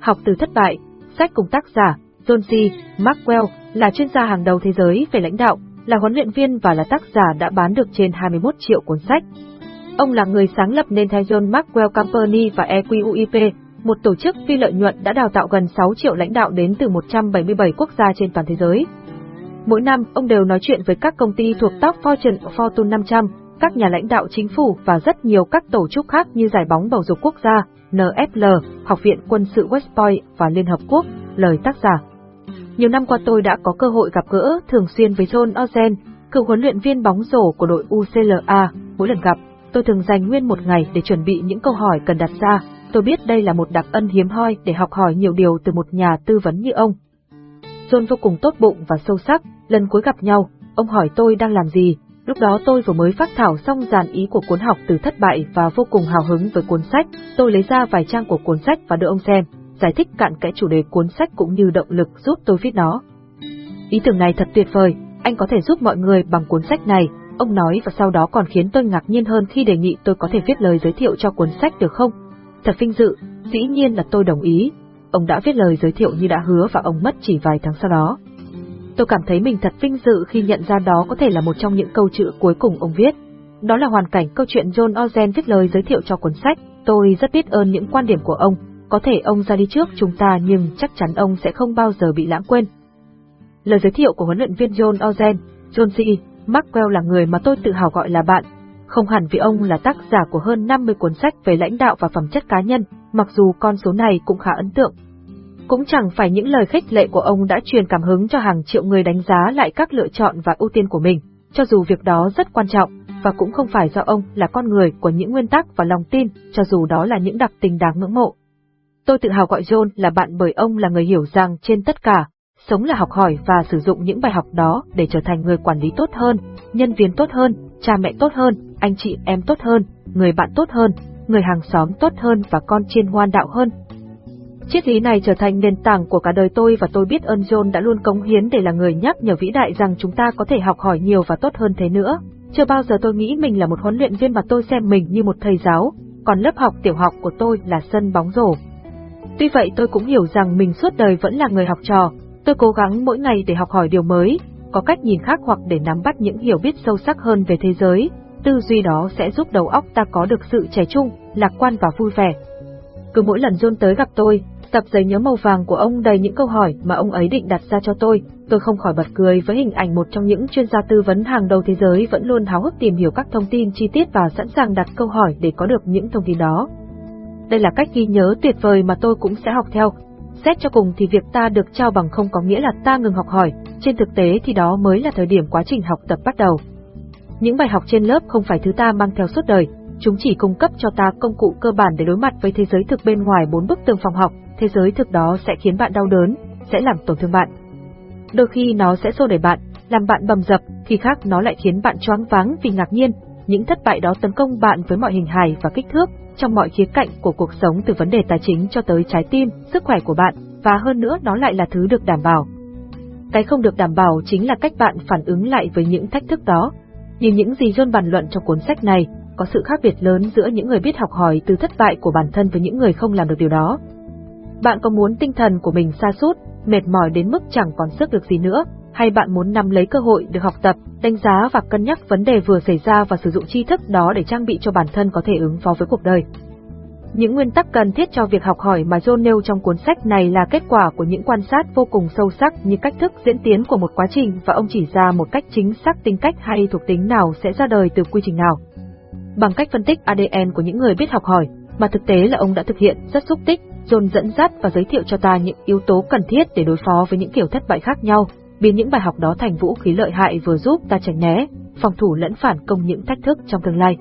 Học từ thất bại, sách cùng tác giả, John C. Maxwell, là chuyên gia hàng đầu thế giới về lãnh đạo, là huấn luyện viên và là tác giả đã bán được trên 21 triệu cuốn sách. Ông là người sáng lập nên theo John Maxwell Company và EQUIP, một tổ chức phi lợi nhuận đã đào tạo gần 6 triệu lãnh đạo đến từ 177 quốc gia trên toàn thế giới. Mỗi năm, ông đều nói chuyện với các công ty thuộc top Fortune Fortune 500, các nhà lãnh đạo chính phủ và rất nhiều các tổ chức khác như Giải bóng bầu dục quốc gia, NFL, Học viện quân sự West Point và Liên Hợp Quốc, lời tác giả. Nhiều năm qua tôi đã có cơ hội gặp gỡ thường xuyên với John Ozen, cựu huấn luyện viên bóng rổ của đội UCLA. Mỗi lần gặp, tôi thường dành nguyên một ngày để chuẩn bị những câu hỏi cần đặt ra. Tôi biết đây là một đặc ân hiếm hoi để học hỏi nhiều điều từ một nhà tư vấn như ông. John vô cùng tốt bụng và sâu sắc, lần cuối gặp nhau, ông hỏi tôi đang làm gì, lúc đó tôi vừa mới phát thảo xong dàn ý của cuốn học từ thất bại và vô cùng hào hứng với cuốn sách, tôi lấy ra vài trang của cuốn sách và đưa ông xem, giải thích cặn kẽ chủ đề cuốn sách cũng như động lực giúp tôi viết nó. Ý tưởng này thật tuyệt vời, anh có thể giúp mọi người bằng cuốn sách này, ông nói và sau đó còn khiến tôi ngạc nhiên hơn khi đề nghị tôi có thể viết lời giới thiệu cho cuốn sách được không? Thật vinh dự, dĩ nhiên là tôi đồng ý, ông đã viết lời giới thiệu như đã hứa và ông mất chỉ vài tháng sau đó. Tôi cảm thấy mình thật vinh dự khi nhận ra đó có thể là một trong những câu chữ cuối cùng ông viết. Đó là hoàn cảnh câu chuyện John Ozen viết lời giới thiệu cho cuốn sách. Tôi rất biết ơn những quan điểm của ông. Có thể ông ra đi trước chúng ta nhưng chắc chắn ông sẽ không bao giờ bị lãng quên. Lời giới thiệu của huấn luyện viên John Ozen, John C. Maxwell là người mà tôi tự hào gọi là bạn. Không hẳn vì ông là tác giả của hơn 50 cuốn sách về lãnh đạo và phẩm chất cá nhân, mặc dù con số này cũng khá ấn tượng. Cũng chẳng phải những lời khích lệ của ông đã truyền cảm hứng cho hàng triệu người đánh giá lại các lựa chọn và ưu tiên của mình, cho dù việc đó rất quan trọng, và cũng không phải do ông là con người của những nguyên tắc và lòng tin, cho dù đó là những đặc tình đáng ngưỡng mộ. Tôi tự hào gọi John là bạn bởi ông là người hiểu rằng trên tất cả, sống là học hỏi và sử dụng những bài học đó để trở thành người quản lý tốt hơn, nhân viên tốt hơn, cha mẹ tốt hơn, anh chị em tốt hơn, người bạn tốt hơn, người hàng xóm tốt hơn và con chiên ngoan đạo hơn. Triết lý này trở thành nền tảng của cả đời tôi và tôi biết ơn John đã luôn cống hiến để là người nhắc nhở vĩ đại rằng chúng ta có thể học hỏi nhiều và tốt hơn thế nữa. Chưa bao giờ tôi nghĩ mình là một huấn luyện viên mà tôi xem mình như một thầy giáo, còn lớp học tiểu học của tôi là sân bóng rổ. Tuy vậy tôi cũng hiểu rằng mình suốt đời vẫn là người học trò, tôi cố gắng mỗi ngày để học hỏi điều mới, có cách nhìn khác hoặc để nắm bắt những hiểu biết sâu sắc hơn về thế giới, tư duy đó sẽ giúp đầu óc ta có được sự trẻ trung, lạc quan và vui vẻ. Cứ mỗi lần John tới gặp tôi, tập giấy nhớ màu vàng của ông đầy những câu hỏi mà ông ấy định đặt ra cho tôi, tôi không khỏi bật cười với hình ảnh một trong những chuyên gia tư vấn hàng đầu thế giới vẫn luôn háo hức tìm hiểu các thông tin chi tiết và sẵn sàng đặt câu hỏi để có được những thông tin đó. Đây là cách ghi nhớ tuyệt vời mà tôi cũng sẽ học theo. Xét cho cùng thì việc ta được trao bằng không có nghĩa là ta ngừng học hỏi, trên thực tế thì đó mới là thời điểm quá trình học tập bắt đầu. Những bài học trên lớp không phải thứ ta mang theo suốt đời, chúng chỉ cung cấp cho ta công cụ cơ bản để đối mặt với thế giới thực bên ngoài bốn bức tường phòng học, thế giới thực đó sẽ khiến bạn đau đớn, sẽ làm tổn thương bạn. Đôi khi nó sẽ xô đẩy bạn, làm bạn bầm dập, khi khác nó lại khiến bạn choáng váng vì ngạc nhiên, những thất bại đó tấn công bạn với mọi hình hài và kích thước, trong mọi khía cạnh của cuộc sống từ vấn đề tài chính cho tới trái tim, sức khỏe của bạn, và hơn nữa nó lại là thứ được đảm bảo. Cái không được đảm bảo chính là cách bạn phản ứng lại với những thách thức đó. Như những gì John bàn luận trong cuốn sách này, có sự khác biệt lớn giữa những người biết học hỏi từ thất bại của bản thân với những người không làm được điều đó. Bạn có muốn tinh thần của mình xa sút mệt mỏi đến mức chẳng còn sức được gì nữa, hay bạn muốn nắm lấy cơ hội được học tập, đánh giá và cân nhắc vấn đề vừa xảy ra và sử dụng tri thức đó để trang bị cho bản thân có thể ứng phó với cuộc đời. Những nguyên tắc cần thiết cho việc học hỏi mà John nêu trong cuốn sách này là kết quả của những quan sát vô cùng sâu sắc như cách thức diễn tiến của một quá trình và ông chỉ ra một cách chính xác tính cách hay thuộc tính nào sẽ ra đời từ quy trình nào. Bằng cách phân tích ADN của những người biết học hỏi, mà thực tế là ông đã thực hiện rất xúc tích, John dẫn dắt và giới thiệu cho ta những yếu tố cần thiết để đối phó với những kiểu thất bại khác nhau, biến những bài học đó thành vũ khí lợi hại vừa giúp ta tránh né, phòng thủ lẫn phản công những thách thức trong tương lai.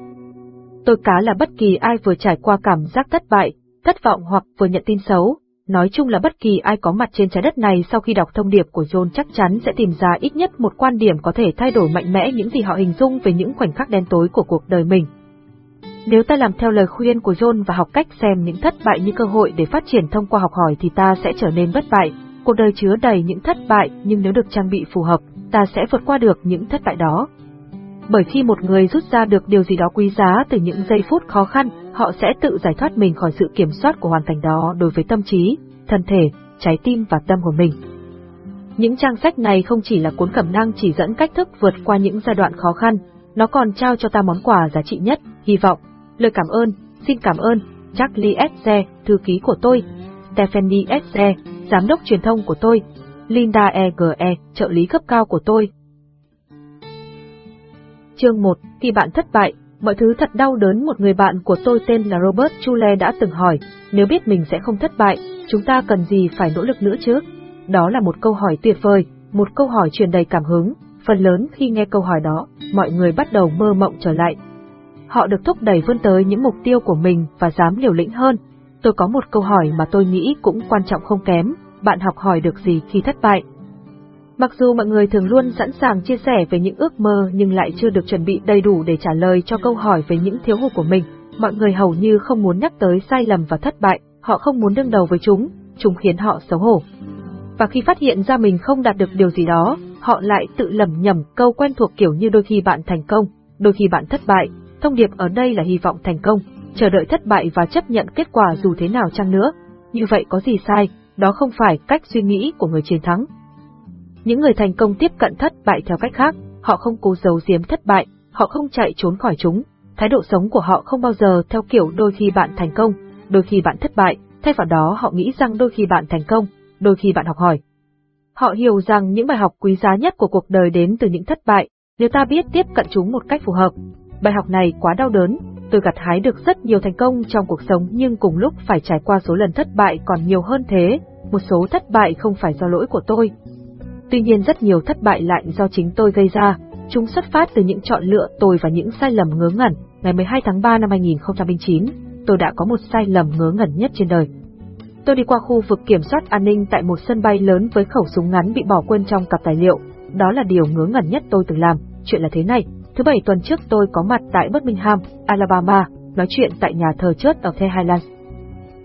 Tôi cá là bất kỳ ai vừa trải qua cảm giác thất bại, thất vọng hoặc vừa nhận tin xấu, nói chung là bất kỳ ai có mặt trên trái đất này sau khi đọc thông điệp của John chắc chắn sẽ tìm ra ít nhất một quan điểm có thể thay đổi mạnh mẽ những gì họ hình dung về những khoảnh khắc đen tối của cuộc đời mình. Nếu ta làm theo lời khuyên của John và học cách xem những thất bại như cơ hội để phát triển thông qua học hỏi thì ta sẽ trở nên bất bại. Cuộc đời chứa đầy những thất bại nhưng nếu được trang bị phù hợp, ta sẽ vượt qua được những thất bại đó. Bởi khi một người rút ra được điều gì đó quý giá từ những giây phút khó khăn, họ sẽ tự giải thoát mình khỏi sự kiểm soát của hoàn cảnh đó đối với tâm trí, thân thể, trái tim và tâm của mình. Những trang sách này không chỉ là cuốn cẩm nang chỉ dẫn cách thức vượt qua những giai đoạn khó khăn, nó còn trao cho ta món quà giá trị nhất, hy vọng. Lời cảm ơn, xin cảm ơn, Charlie S. thư ký của tôi, Stephanie S. giám đốc truyền thông của tôi, Linda EGE, trợ lý cấp cao của tôi. Chương 1, khi bạn thất bại, mọi thứ thật đau đớn một người bạn của tôi tên là Robert Chule đã từng hỏi, nếu biết mình sẽ không thất bại, chúng ta cần gì phải nỗ lực nữa chứ? Đó là một câu hỏi tuyệt vời, một câu hỏi truyền đầy cảm hứng, phần lớn khi nghe câu hỏi đó, mọi người bắt đầu mơ mộng trở lại. Họ được thúc đẩy vươn tới những mục tiêu của mình và dám liều lĩnh hơn. Tôi có một câu hỏi mà tôi nghĩ cũng quan trọng không kém, bạn học hỏi được gì khi thất bại? Mặc dù mọi người thường luôn sẵn sàng chia sẻ về những ước mơ nhưng lại chưa được chuẩn bị đầy đủ để trả lời cho câu hỏi về những thiếu hụt của mình, mọi người hầu như không muốn nhắc tới sai lầm và thất bại, họ không muốn đương đầu với chúng, chúng khiến họ xấu hổ. Và khi phát hiện ra mình không đạt được điều gì đó, họ lại tự lầm nhầm câu quen thuộc kiểu như đôi khi bạn thành công, đôi khi bạn thất bại, thông điệp ở đây là hy vọng thành công, chờ đợi thất bại và chấp nhận kết quả dù thế nào chăng nữa. Như vậy có gì sai, đó không phải cách suy nghĩ của người chiến thắng. Những người thành công tiếp cận thất bại theo cách khác, họ không cố giấu giếm thất bại, họ không chạy trốn khỏi chúng, thái độ sống của họ không bao giờ theo kiểu đôi khi bạn thành công, đôi khi bạn thất bại, thay vào đó họ nghĩ rằng đôi khi bạn thành công, đôi khi bạn học hỏi. Họ hiểu rằng những bài học quý giá nhất của cuộc đời đến từ những thất bại, nếu ta biết tiếp cận chúng một cách phù hợp. Bài học này quá đau đớn, tôi gặt hái được rất nhiều thành công trong cuộc sống nhưng cùng lúc phải trải qua số lần thất bại còn nhiều hơn thế, một số thất bại không phải do lỗi của tôi. Tuy nhiên rất nhiều thất bại lại do chính tôi gây ra, chúng xuất phát từ những chọn lựa tôi và những sai lầm ngớ ngẩn. Ngày 12 tháng 3 năm 2009, tôi đã có một sai lầm ngớ ngẩn nhất trên đời. Tôi đi qua khu vực kiểm soát an ninh tại một sân bay lớn với khẩu súng ngắn bị bỏ quên trong cặp tài liệu. Đó là điều ngớ ngẩn nhất tôi từng làm. Chuyện là thế này, thứ bảy tuần trước tôi có mặt tại Birmingham, Alabama, nói chuyện tại nhà thờ chớt ở The Highlands.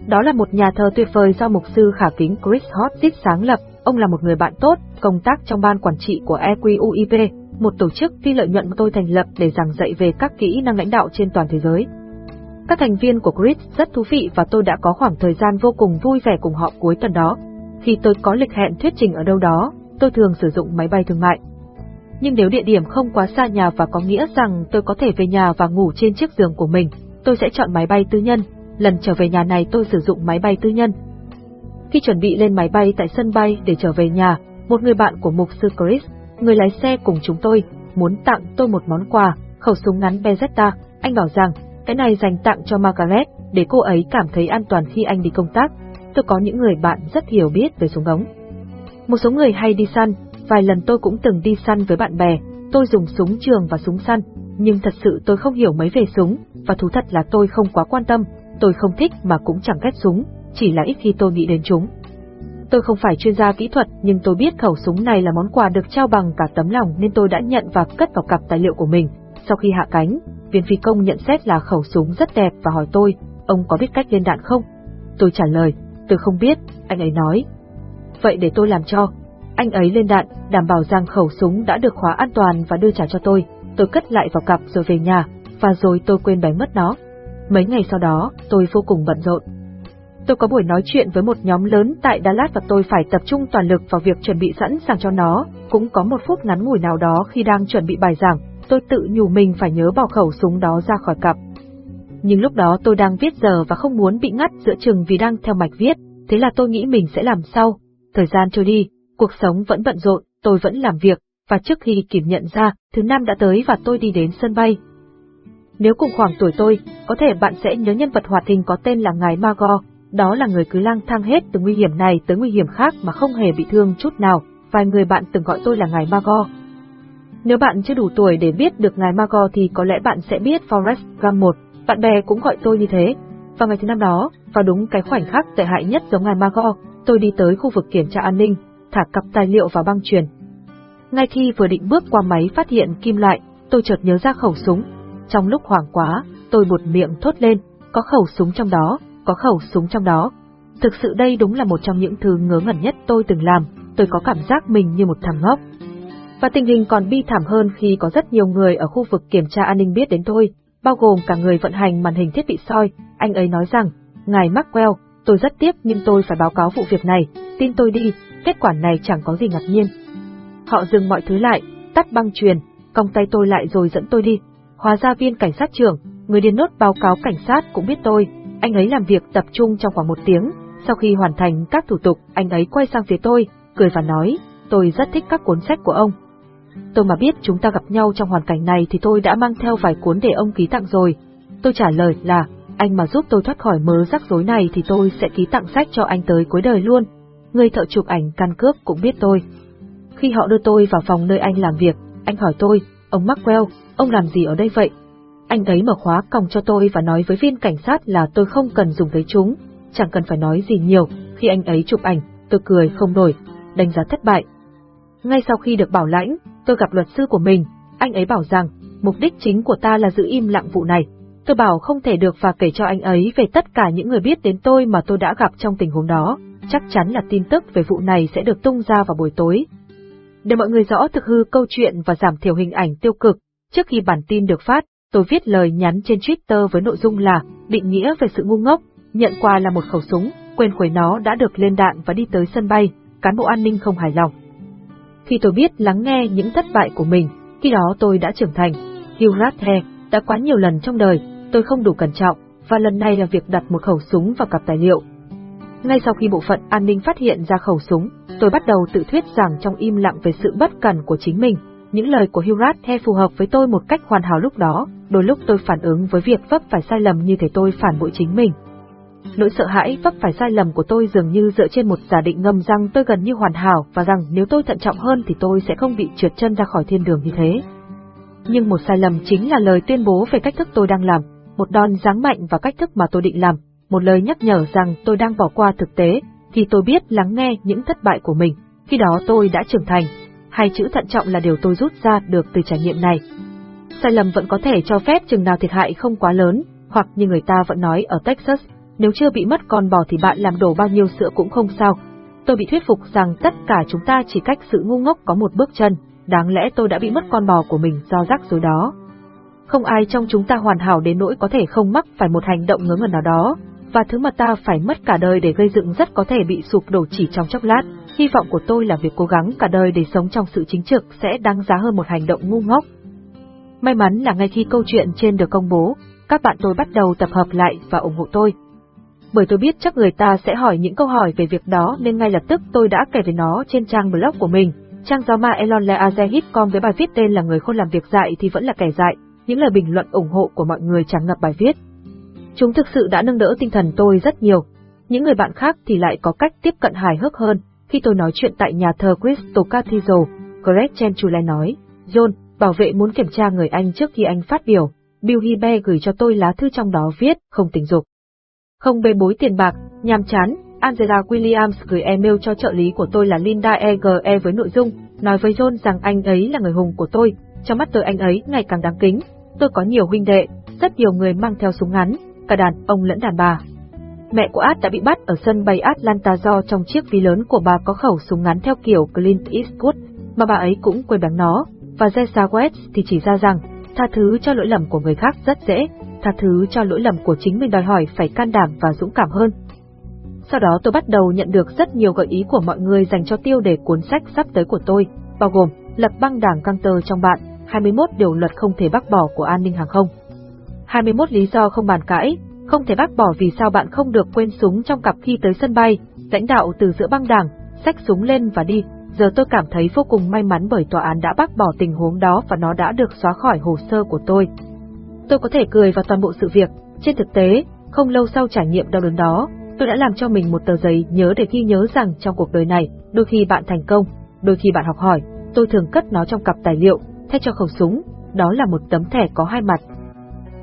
Đó là một nhà thờ tuyệt vời do mục sư khả kính Chris Hodges sáng lập. Ông là một người bạn tốt, công tác trong ban quản trị của EQUIP, một tổ chức phi lợi nhuận mà tôi thành lập để giảng dạy về các kỹ năng lãnh đạo trên toàn thế giới. Các thành viên của Grid rất thú vị và tôi đã có khoảng thời gian vô cùng vui vẻ cùng họ cuối tuần đó. Khi tôi có lịch hẹn thuyết trình ở đâu đó, tôi thường sử dụng máy bay thương mại. Nhưng nếu địa điểm không quá xa nhà và có nghĩa rằng tôi có thể về nhà và ngủ trên chiếc giường của mình, tôi sẽ chọn máy bay tư nhân. Lần trở về nhà này tôi sử dụng máy bay tư nhân. Khi chuẩn bị lên máy bay tại sân bay để trở về nhà, một người bạn của mục sư Chris, người lái xe cùng chúng tôi, muốn tặng tôi một món quà, khẩu súng ngắn Beretta. Anh bảo rằng cái này dành tặng cho Margaret, để cô ấy cảm thấy an toàn khi anh đi công tác. Tôi có những người bạn rất hiểu biết về súng ống. Một số người hay đi săn, vài lần tôi cũng từng đi săn với bạn bè, tôi dùng súng trường và súng săn, nhưng thật sự tôi không hiểu mấy về súng, và thú thật là tôi không quá quan tâm, tôi không thích mà cũng chẳng ghét súng, chỉ là ít khi tôi nghĩ đến chúng. Tôi không phải chuyên gia kỹ thuật nhưng tôi biết khẩu súng này là món quà được trao bằng cả tấm lòng nên tôi đã nhận và cất vào cặp tài liệu của mình. Sau khi hạ cánh, viên phi công nhận xét là khẩu súng rất đẹp và hỏi tôi, ông có biết cách lên đạn không? Tôi trả lời, tôi không biết, anh ấy nói. Vậy để tôi làm cho. Anh ấy lên đạn, đảm bảo rằng khẩu súng đã được khóa an toàn và đưa trả cho tôi. Tôi cất lại vào cặp rồi về nhà, và rồi tôi quên đánh mất nó. Mấy ngày sau đó, tôi vô cùng bận rộn. Tôi có buổi nói chuyện với một nhóm lớn tại Dallas và tôi phải tập trung toàn lực vào việc chuẩn bị sẵn sàng cho nó, cũng có một phút ngắn ngủi nào đó khi đang chuẩn bị bài giảng, tôi tự nhủ mình phải nhớ bỏ khẩu súng đó ra khỏi cặp. Nhưng lúc đó tôi đang viết giờ và không muốn bị ngắt giữa chừng vì đang theo mạch viết, thế là tôi nghĩ mình sẽ làm sau. Thời gian trôi đi, cuộc sống vẫn bận rộn, tôi vẫn làm việc, và trước khi kịp nhận ra, thứ năm đã tới và tôi đi đến sân bay. Nếu cùng khoảng tuổi tôi, có thể bạn sẽ nhớ nhân vật hoạt hình có tên là Ngài Magor, đó là người cứ lang thang hết từ nguy hiểm này tới nguy hiểm khác mà không hề bị thương chút nào, vài người bạn từng gọi tôi là Ngài Magor. Nếu bạn chưa đủ tuổi để biết được ngài Magor thì có lẽ bạn sẽ biết Forrest Gump 1, bạn bè cũng gọi tôi như thế. Vào ngày thứ năm đó, vào đúng cái khoảnh khắc tệ hại nhất giống ngài Magor, tôi đi tới khu vực kiểm tra an ninh, thả cặp tài liệu vào băng truyền. Ngay khi vừa định bước qua máy phát hiện kim loại, tôi chợt nhớ ra khẩu súng. Trong lúc hoảng quá, tôi buột miệng thốt lên, có khẩu súng trong đó, có khẩu súng trong đó. Thực sự đây đúng là một trong những thứ ngớ ngẩn nhất tôi từng làm, tôi có cảm giác mình như một thằng ngốc. Và tình hình còn bi thảm hơn khi có rất nhiều người ở khu vực kiểm tra an ninh biết đến tôi, bao gồm cả người vận hành màn hình thiết bị soi, anh ấy nói rằng, Ngài Maxwell, Tôi rất tiếc nhưng tôi phải báo cáo vụ việc này, tin tôi đi, kết quả này chẳng có gì ngạc nhiên. Họ dừng mọi thứ lại, tắt băng truyền, cong tay tôi lại rồi dẫn tôi đi. Hóa ra viên cảnh sát trưởng, người điền nốt báo cáo cảnh sát cũng biết tôi, anh ấy làm việc tập trung trong khoảng một tiếng, sau khi hoàn thành các thủ tục, anh ấy quay sang phía tôi, cười và nói, tôi rất thích các cuốn sách của ông. Tôi mà biết chúng ta gặp nhau trong hoàn cảnh này thì tôi đã mang theo vài cuốn để ông ký tặng rồi. Tôi trả lời là, anh mà giúp tôi thoát khỏi mớ rắc rối này thì tôi sẽ ký tặng sách cho anh tới cuối đời luôn. Người thợ chụp ảnh căn cước cũng biết tôi. Khi họ đưa tôi vào phòng nơi anh làm việc, anh hỏi tôi, ông Maxwell, ông làm gì ở đây vậy? Anh ấy mở khóa còng cho tôi và nói với viên cảnh sát là tôi không cần dùng tới chúng, chẳng cần phải nói gì nhiều, khi anh ấy chụp ảnh, tôi cười không nổi, đánh giá thất bại. Ngay sau khi được bảo lãnh, tôi gặp luật sư của mình, anh ấy bảo rằng, mục đích chính của ta là giữ im lặng vụ này. Tôi bảo không thể được và kể cho anh ấy về tất cả những người biết đến tôi mà tôi đã gặp trong tình huống đó, chắc chắn là tin tức về vụ này sẽ được tung ra vào buổi tối. Để mọi người rõ thực hư câu chuyện và giảm thiểu hình ảnh tiêu cực, trước khi bản tin được phát, tôi viết lời nhắn trên Twitter với nội dung là định nghĩa về sự ngu ngốc, nhận quà là một khẩu súng, quên khuấy nó đã được lên đạn và đi tới sân bay, cán bộ an ninh không hài lòng. Khi tôi biết lắng nghe những thất bại của mình, khi đó tôi đã trưởng thành. Hugh Rathe đã quá nhiều lần trong đời, tôi không đủ cẩn trọng, và lần này là việc đặt một khẩu súng vào cặp tài liệu. Ngay sau khi bộ phận an ninh phát hiện ra khẩu súng, tôi bắt đầu tự thuyết rằng trong im lặng về sự bất cẩn của chính mình, những lời của Hugh he phù hợp với tôi một cách hoàn hảo lúc đó, đôi lúc tôi phản ứng với việc vấp phải sai lầm như thể tôi phản bội chính mình. Nỗi sợ hãi vấp phải sai lầm của tôi dường như dựa trên một giả định ngầm rằng tôi gần như hoàn hảo và rằng nếu tôi thận trọng hơn thì tôi sẽ không bị trượt chân ra khỏi thiên đường như thế. Nhưng một sai lầm chính là lời tuyên bố về cách thức tôi đang làm, một đòn giáng mạnh và cách thức mà tôi định làm, một lời nhắc nhở rằng tôi đang bỏ qua thực tế, thì tôi biết lắng nghe những thất bại của mình, khi đó tôi đã trưởng thành. Hai chữ thận trọng là điều tôi rút ra được từ trải nghiệm này. Sai lầm vẫn có thể cho phép chừng nào thiệt hại không quá lớn, hoặc như người ta vẫn nói ở Texas, nếu chưa bị mất con bò thì bạn làm đổ bao nhiêu sữa cũng không sao. Tôi bị thuyết phục rằng tất cả chúng ta chỉ cách sự ngu ngốc có một bước chân, đáng lẽ tôi đã bị mất con bò của mình do rắc rối đó. Không ai trong chúng ta hoàn hảo đến nỗi có thể không mắc phải một hành động ngớ ngẩn nào đó, và thứ mà ta phải mất cả đời để gây dựng rất có thể bị sụp đổ chỉ trong chốc lát. Hy vọng của tôi là việc cố gắng cả đời để sống trong sự chính trực sẽ đáng giá hơn một hành động ngu ngốc. May mắn là ngay khi câu chuyện trên được công bố, các bạn tôi bắt đầu tập hợp lại và ủng hộ tôi bởi tôi biết chắc người ta sẽ hỏi những câu hỏi về việc đó nên ngay lập tức tôi đã kể về nó trên trang blog của mình. Trang giáo ma Elon Leazehit.com với bài viết tên là Người không làm việc dạy thì vẫn là kẻ dạy, những lời bình luận ủng hộ của mọi người tràn ngập bài viết. Chúng thực sự đã nâng đỡ tinh thần tôi rất nhiều. Những người bạn khác thì lại có cách tiếp cận hài hước hơn. Khi tôi nói chuyện tại nhà thờ Crystal Cathedral, Greg Chenchule nói, John, bảo vệ muốn kiểm tra người Anh trước khi anh phát biểu. Bill Hibe gửi cho tôi lá thư trong đó viết, không tình dục. Không bê bối tiền bạc, nhàm chán, Angela Williams gửi email cho trợ lý của tôi là Linda EGE với nội dung, nói với John rằng anh ấy là người hùng của tôi, trong mắt tôi anh ấy ngày càng đáng kính. Tôi có nhiều huynh đệ, rất nhiều người mang theo súng ngắn, cả đàn ông lẫn đàn bà. Mẹ của Ad đã bị bắt ở sân bay Atlanta do trong chiếc ví lớn của bà có khẩu súng ngắn theo kiểu Clint Eastwood, mà bà ấy cũng quên bán nó, và Jessa West thì chỉ ra rằng, tha thứ cho lỗi lầm của người khác rất dễ, tha thứ cho lỗi lầm của chính mình đòi hỏi phải can đảm và dũng cảm hơn. Sau đó tôi bắt đầu nhận được rất nhiều gợi ý của mọi người dành cho tiêu đề cuốn sách sắp tới của tôi, bao gồm lập băng đảng căng tơ trong bạn, 21 điều luật không thể bác bỏ của an ninh hàng không. 21 lý do không bàn cãi, không thể bác bỏ vì sao bạn không được quên súng trong cặp khi tới sân bay, lãnh đạo từ giữa băng đảng, xách súng lên và đi. Giờ tôi cảm thấy vô cùng may mắn bởi tòa án đã bác bỏ tình huống đó và nó đã được xóa khỏi hồ sơ của tôi. Tôi có thể cười vào toàn bộ sự việc, trên thực tế, không lâu sau trải nghiệm đau đớn đó, tôi đã làm cho mình một tờ giấy nhớ để ghi nhớ rằng trong cuộc đời này, đôi khi bạn thành công, đôi khi bạn học hỏi, tôi thường cất nó trong cặp tài liệu, thay cho khẩu súng, đó là một tấm thẻ có hai mặt.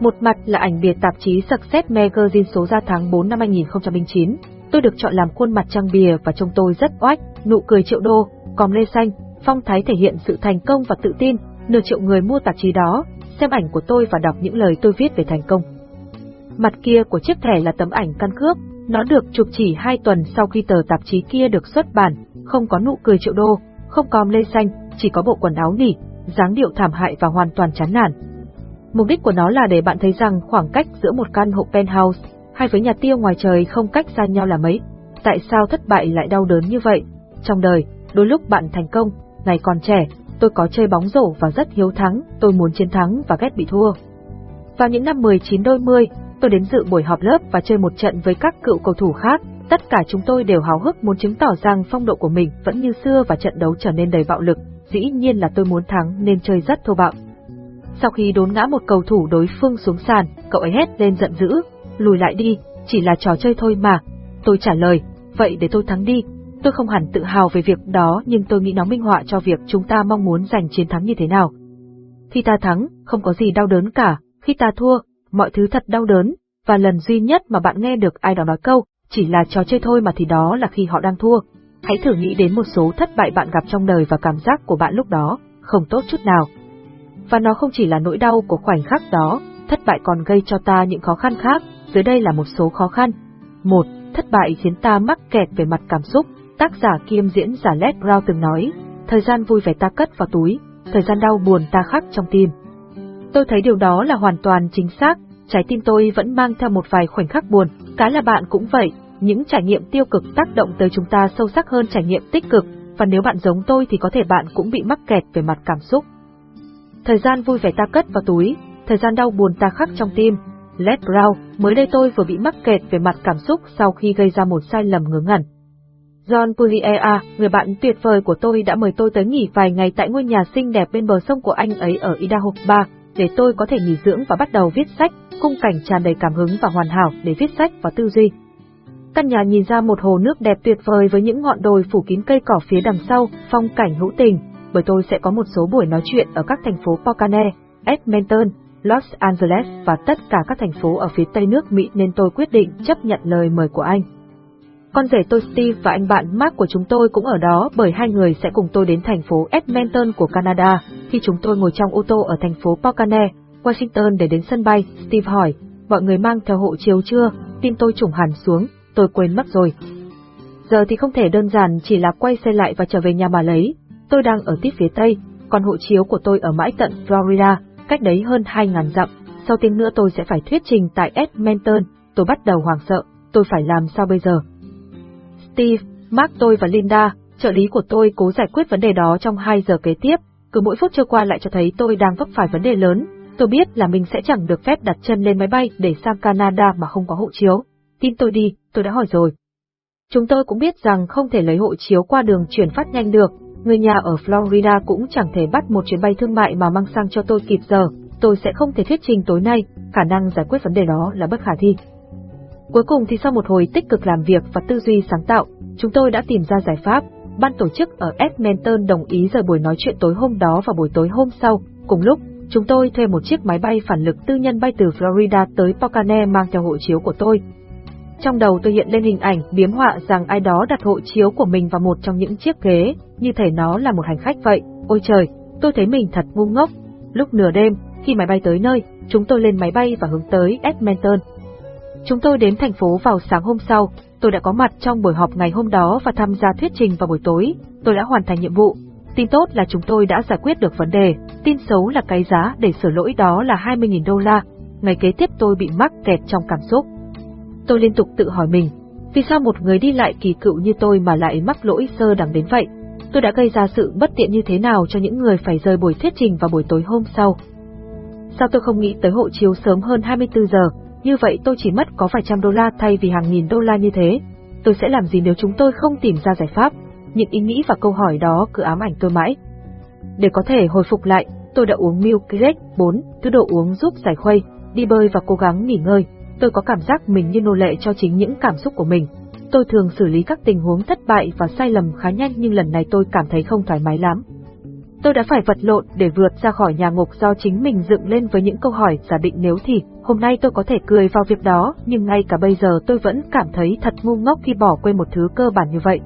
Một mặt là ảnh bìa tạp chí Success Magazine số ra tháng 4 năm 2009. Tôi được chọn làm khuôn mặt trang bìa và trông tôi rất oách, nụ cười triệu đô, còm lê xanh, phong thái thể hiện sự thành công và tự tin, nửa triệu người mua tạp chí đó, xem ảnh của tôi và đọc những lời tôi viết về thành công. Mặt kia của chiếc thẻ là tấm ảnh căn cước, nó được chụp chỉ hai tuần sau khi tờ tạp chí kia được xuất bản, không có nụ cười triệu đô, không còm lê xanh, chỉ có bộ quần áo nỉ, dáng điệu thảm hại và hoàn toàn chán nản. Mục đích của nó là để bạn thấy rằng khoảng cách giữa một căn hộ penthouse hay với nhà tiêu ngoài trời không cách xa nhau là mấy. Tại sao thất bại lại đau đớn như vậy? Trong đời, đôi lúc bạn thành công, ngày còn trẻ, tôi có chơi bóng rổ và rất hiếu thắng, tôi muốn chiến thắng và ghét bị thua. Vào những năm 19 đôi mươi, tôi đến dự buổi họp lớp và chơi một trận với các cựu cầu thủ khác, tất cả chúng tôi đều háo hức muốn chứng tỏ rằng phong độ của mình vẫn như xưa và trận đấu trở nên đầy bạo lực, dĩ nhiên là tôi muốn thắng nên chơi rất thô bạo. Sau khi đốn ngã một cầu thủ đối phương xuống sàn, cậu ấy hét lên giận dữ, lùi lại đi, chỉ là trò chơi thôi mà. Tôi trả lời, vậy để tôi thắng đi. Tôi không hẳn tự hào về việc đó nhưng tôi nghĩ nó minh họa cho việc chúng ta mong muốn giành chiến thắng như thế nào. Khi ta thắng, không có gì đau đớn cả, khi ta thua, mọi thứ thật đau đớn, và lần duy nhất mà bạn nghe được ai đó nói câu, chỉ là trò chơi thôi mà thì đó là khi họ đang thua. Hãy thử nghĩ đến một số thất bại bạn gặp trong đời và cảm giác của bạn lúc đó, không tốt chút nào. Và nó không chỉ là nỗi đau của khoảnh khắc đó, thất bại còn gây cho ta những khó khăn khác, dưới đây là một số khó khăn. Một, Thất bại khiến ta mắc kẹt về mặt cảm xúc, tác giả kiêm diễn giả Led Brown từng nói, thời gian vui vẻ ta cất vào túi, thời gian đau buồn ta khắc trong tim. Tôi thấy điều đó là hoàn toàn chính xác, trái tim tôi vẫn mang theo một vài khoảnh khắc buồn, cái là bạn cũng vậy, những trải nghiệm tiêu cực tác động tới chúng ta sâu sắc hơn trải nghiệm tích cực, và nếu bạn giống tôi thì có thể bạn cũng bị mắc kẹt về mặt cảm xúc. Thời gian vui vẻ ta cất vào túi, thời gian đau buồn ta khắc trong tim. Les Brown, mới đây tôi vừa bị mắc kẹt về mặt cảm xúc sau khi gây ra một sai lầm ngớ ngẩn. John Puglia, người bạn tuyệt vời của tôi đã mời tôi tới nghỉ vài ngày tại ngôi nhà xinh đẹp bên bờ sông của anh ấy ở Idaho Bar, để tôi có thể nghỉ dưỡng và bắt đầu viết sách, khung cảnh tràn đầy cảm hứng và hoàn hảo để viết sách và tư duy. Căn nhà nhìn ra một hồ nước đẹp tuyệt vời với những ngọn đồi phủ kín cây cỏ phía đằng sau, phong cảnh hữu tình, bởi tôi sẽ có một số buổi nói chuyện ở các thành phố Pocane, Edmonton, Los Angeles và tất cả các thành phố ở phía tây nước Mỹ nên tôi quyết định chấp nhận lời mời của anh. Con rể tôi Steve và anh bạn Mark của chúng tôi cũng ở đó bởi hai người sẽ cùng tôi đến thành phố Edmonton của Canada. Khi chúng tôi ngồi trong ô tô ở thành phố Pocane, Washington để đến sân bay, Steve hỏi, mọi người mang theo hộ chiếu chưa? Tin tôi trùng hẳn xuống, tôi quên mất rồi. Giờ thì không thể đơn giản chỉ là quay xe lại và trở về nhà mà lấy. Tôi đang ở tít phía tây, còn hộ chiếu của tôi ở mãi tận Florida, cách đấy hơn 2.000 dặm. Sau tiếng nữa tôi sẽ phải thuyết trình tại Edmonton, tôi bắt đầu hoảng sợ, tôi phải làm sao bây giờ? Steve, Mark tôi và Linda, trợ lý của tôi cố giải quyết vấn đề đó trong 2 giờ kế tiếp, cứ mỗi phút trôi qua lại cho thấy tôi đang vấp phải vấn đề lớn. Tôi biết là mình sẽ chẳng được phép đặt chân lên máy bay để sang Canada mà không có hộ chiếu. Tin tôi đi, tôi đã hỏi rồi. Chúng tôi cũng biết rằng không thể lấy hộ chiếu qua đường chuyển phát nhanh được, người nhà ở Florida cũng chẳng thể bắt một chuyến bay thương mại mà mang sang cho tôi kịp giờ, tôi sẽ không thể thuyết trình tối nay, khả năng giải quyết vấn đề đó là bất khả thi. Cuối cùng thì sau một hồi tích cực làm việc và tư duy sáng tạo, chúng tôi đã tìm ra giải pháp. Ban tổ chức ở Edmonton đồng ý rời buổi nói chuyện tối hôm đó và buổi tối hôm sau. Cùng lúc, chúng tôi thuê một chiếc máy bay phản lực tư nhân bay từ Florida tới Pocane mang theo hộ chiếu của tôi. Trong đầu tôi hiện lên hình ảnh biếm họa rằng ai đó đặt hộ chiếu của mình vào một trong những chiếc ghế, như thể nó là một hành khách vậy. Ôi trời, tôi thấy mình thật ngu ngốc. Lúc nửa đêm, khi máy bay tới nơi, chúng tôi lên máy bay và hướng tới Edmonton. Chúng tôi đến thành phố vào sáng hôm sau, tôi đã có mặt trong buổi họp ngày hôm đó và tham gia thuyết trình vào buổi tối, tôi đã hoàn thành nhiệm vụ. Tin tốt là chúng tôi đã giải quyết được vấn đề, tin xấu là cái giá để sửa lỗi đó là 20.000 đô la. Ngày kế tiếp tôi bị mắc kẹt trong cảm xúc. Tôi liên tục tự hỏi mình, vì sao một người đi lại kỳ cựu như tôi mà lại mắc lỗi sơ đẳng đến vậy? Tôi đã gây ra sự bất tiện như thế nào cho những người phải rời buổi thuyết trình vào buổi tối hôm sau? Sao tôi không nghĩ tới hộ chiếu sớm hơn 24 giờ, như vậy tôi chỉ mất có vài trăm đô la thay vì hàng nghìn đô la như thế. Tôi sẽ làm gì nếu chúng tôi không tìm ra giải pháp? Những ý nghĩ và câu hỏi đó cứ ám ảnh tôi mãi. Để có thể hồi phục lại, tôi đã uống Milk Greg 4, thứ đồ uống giúp giải khuây, đi bơi và cố gắng nghỉ ngơi. Tôi có cảm giác mình như nô lệ cho chính những cảm xúc của mình. Tôi thường xử lý các tình huống thất bại và sai lầm khá nhanh nhưng lần này tôi cảm thấy không thoải mái lắm. Tôi đã phải vật lộn để vượt ra khỏi nhà ngục do chính mình dựng lên với những câu hỏi giả định nếu thì, hôm nay tôi có thể cười vào việc đó, nhưng ngay cả bây giờ tôi vẫn cảm thấy thật ngu ngốc khi bỏ quên một thứ cơ bản như vậy.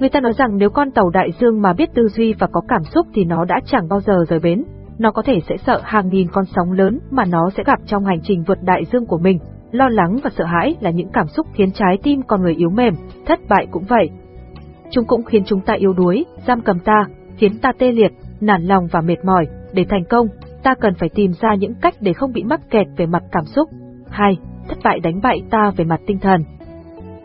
Người ta nói rằng nếu con tàu đại dương mà biết tư duy và có cảm xúc thì nó đã chẳng bao giờ rời bến, nó có thể sẽ sợ hàng nghìn con sóng lớn mà nó sẽ gặp trong hành trình vượt đại dương của mình. Lo lắng và sợ hãi là những cảm xúc khiến trái tim con người yếu mềm, thất bại cũng vậy. Chúng cũng khiến chúng ta yếu đuối, giam cầm ta, khiến ta tê liệt, nản lòng và mệt mỏi, để thành công, ta cần phải tìm ra những cách để không bị mắc kẹt về mặt cảm xúc. 2. thất bại đánh bại ta về mặt tinh thần.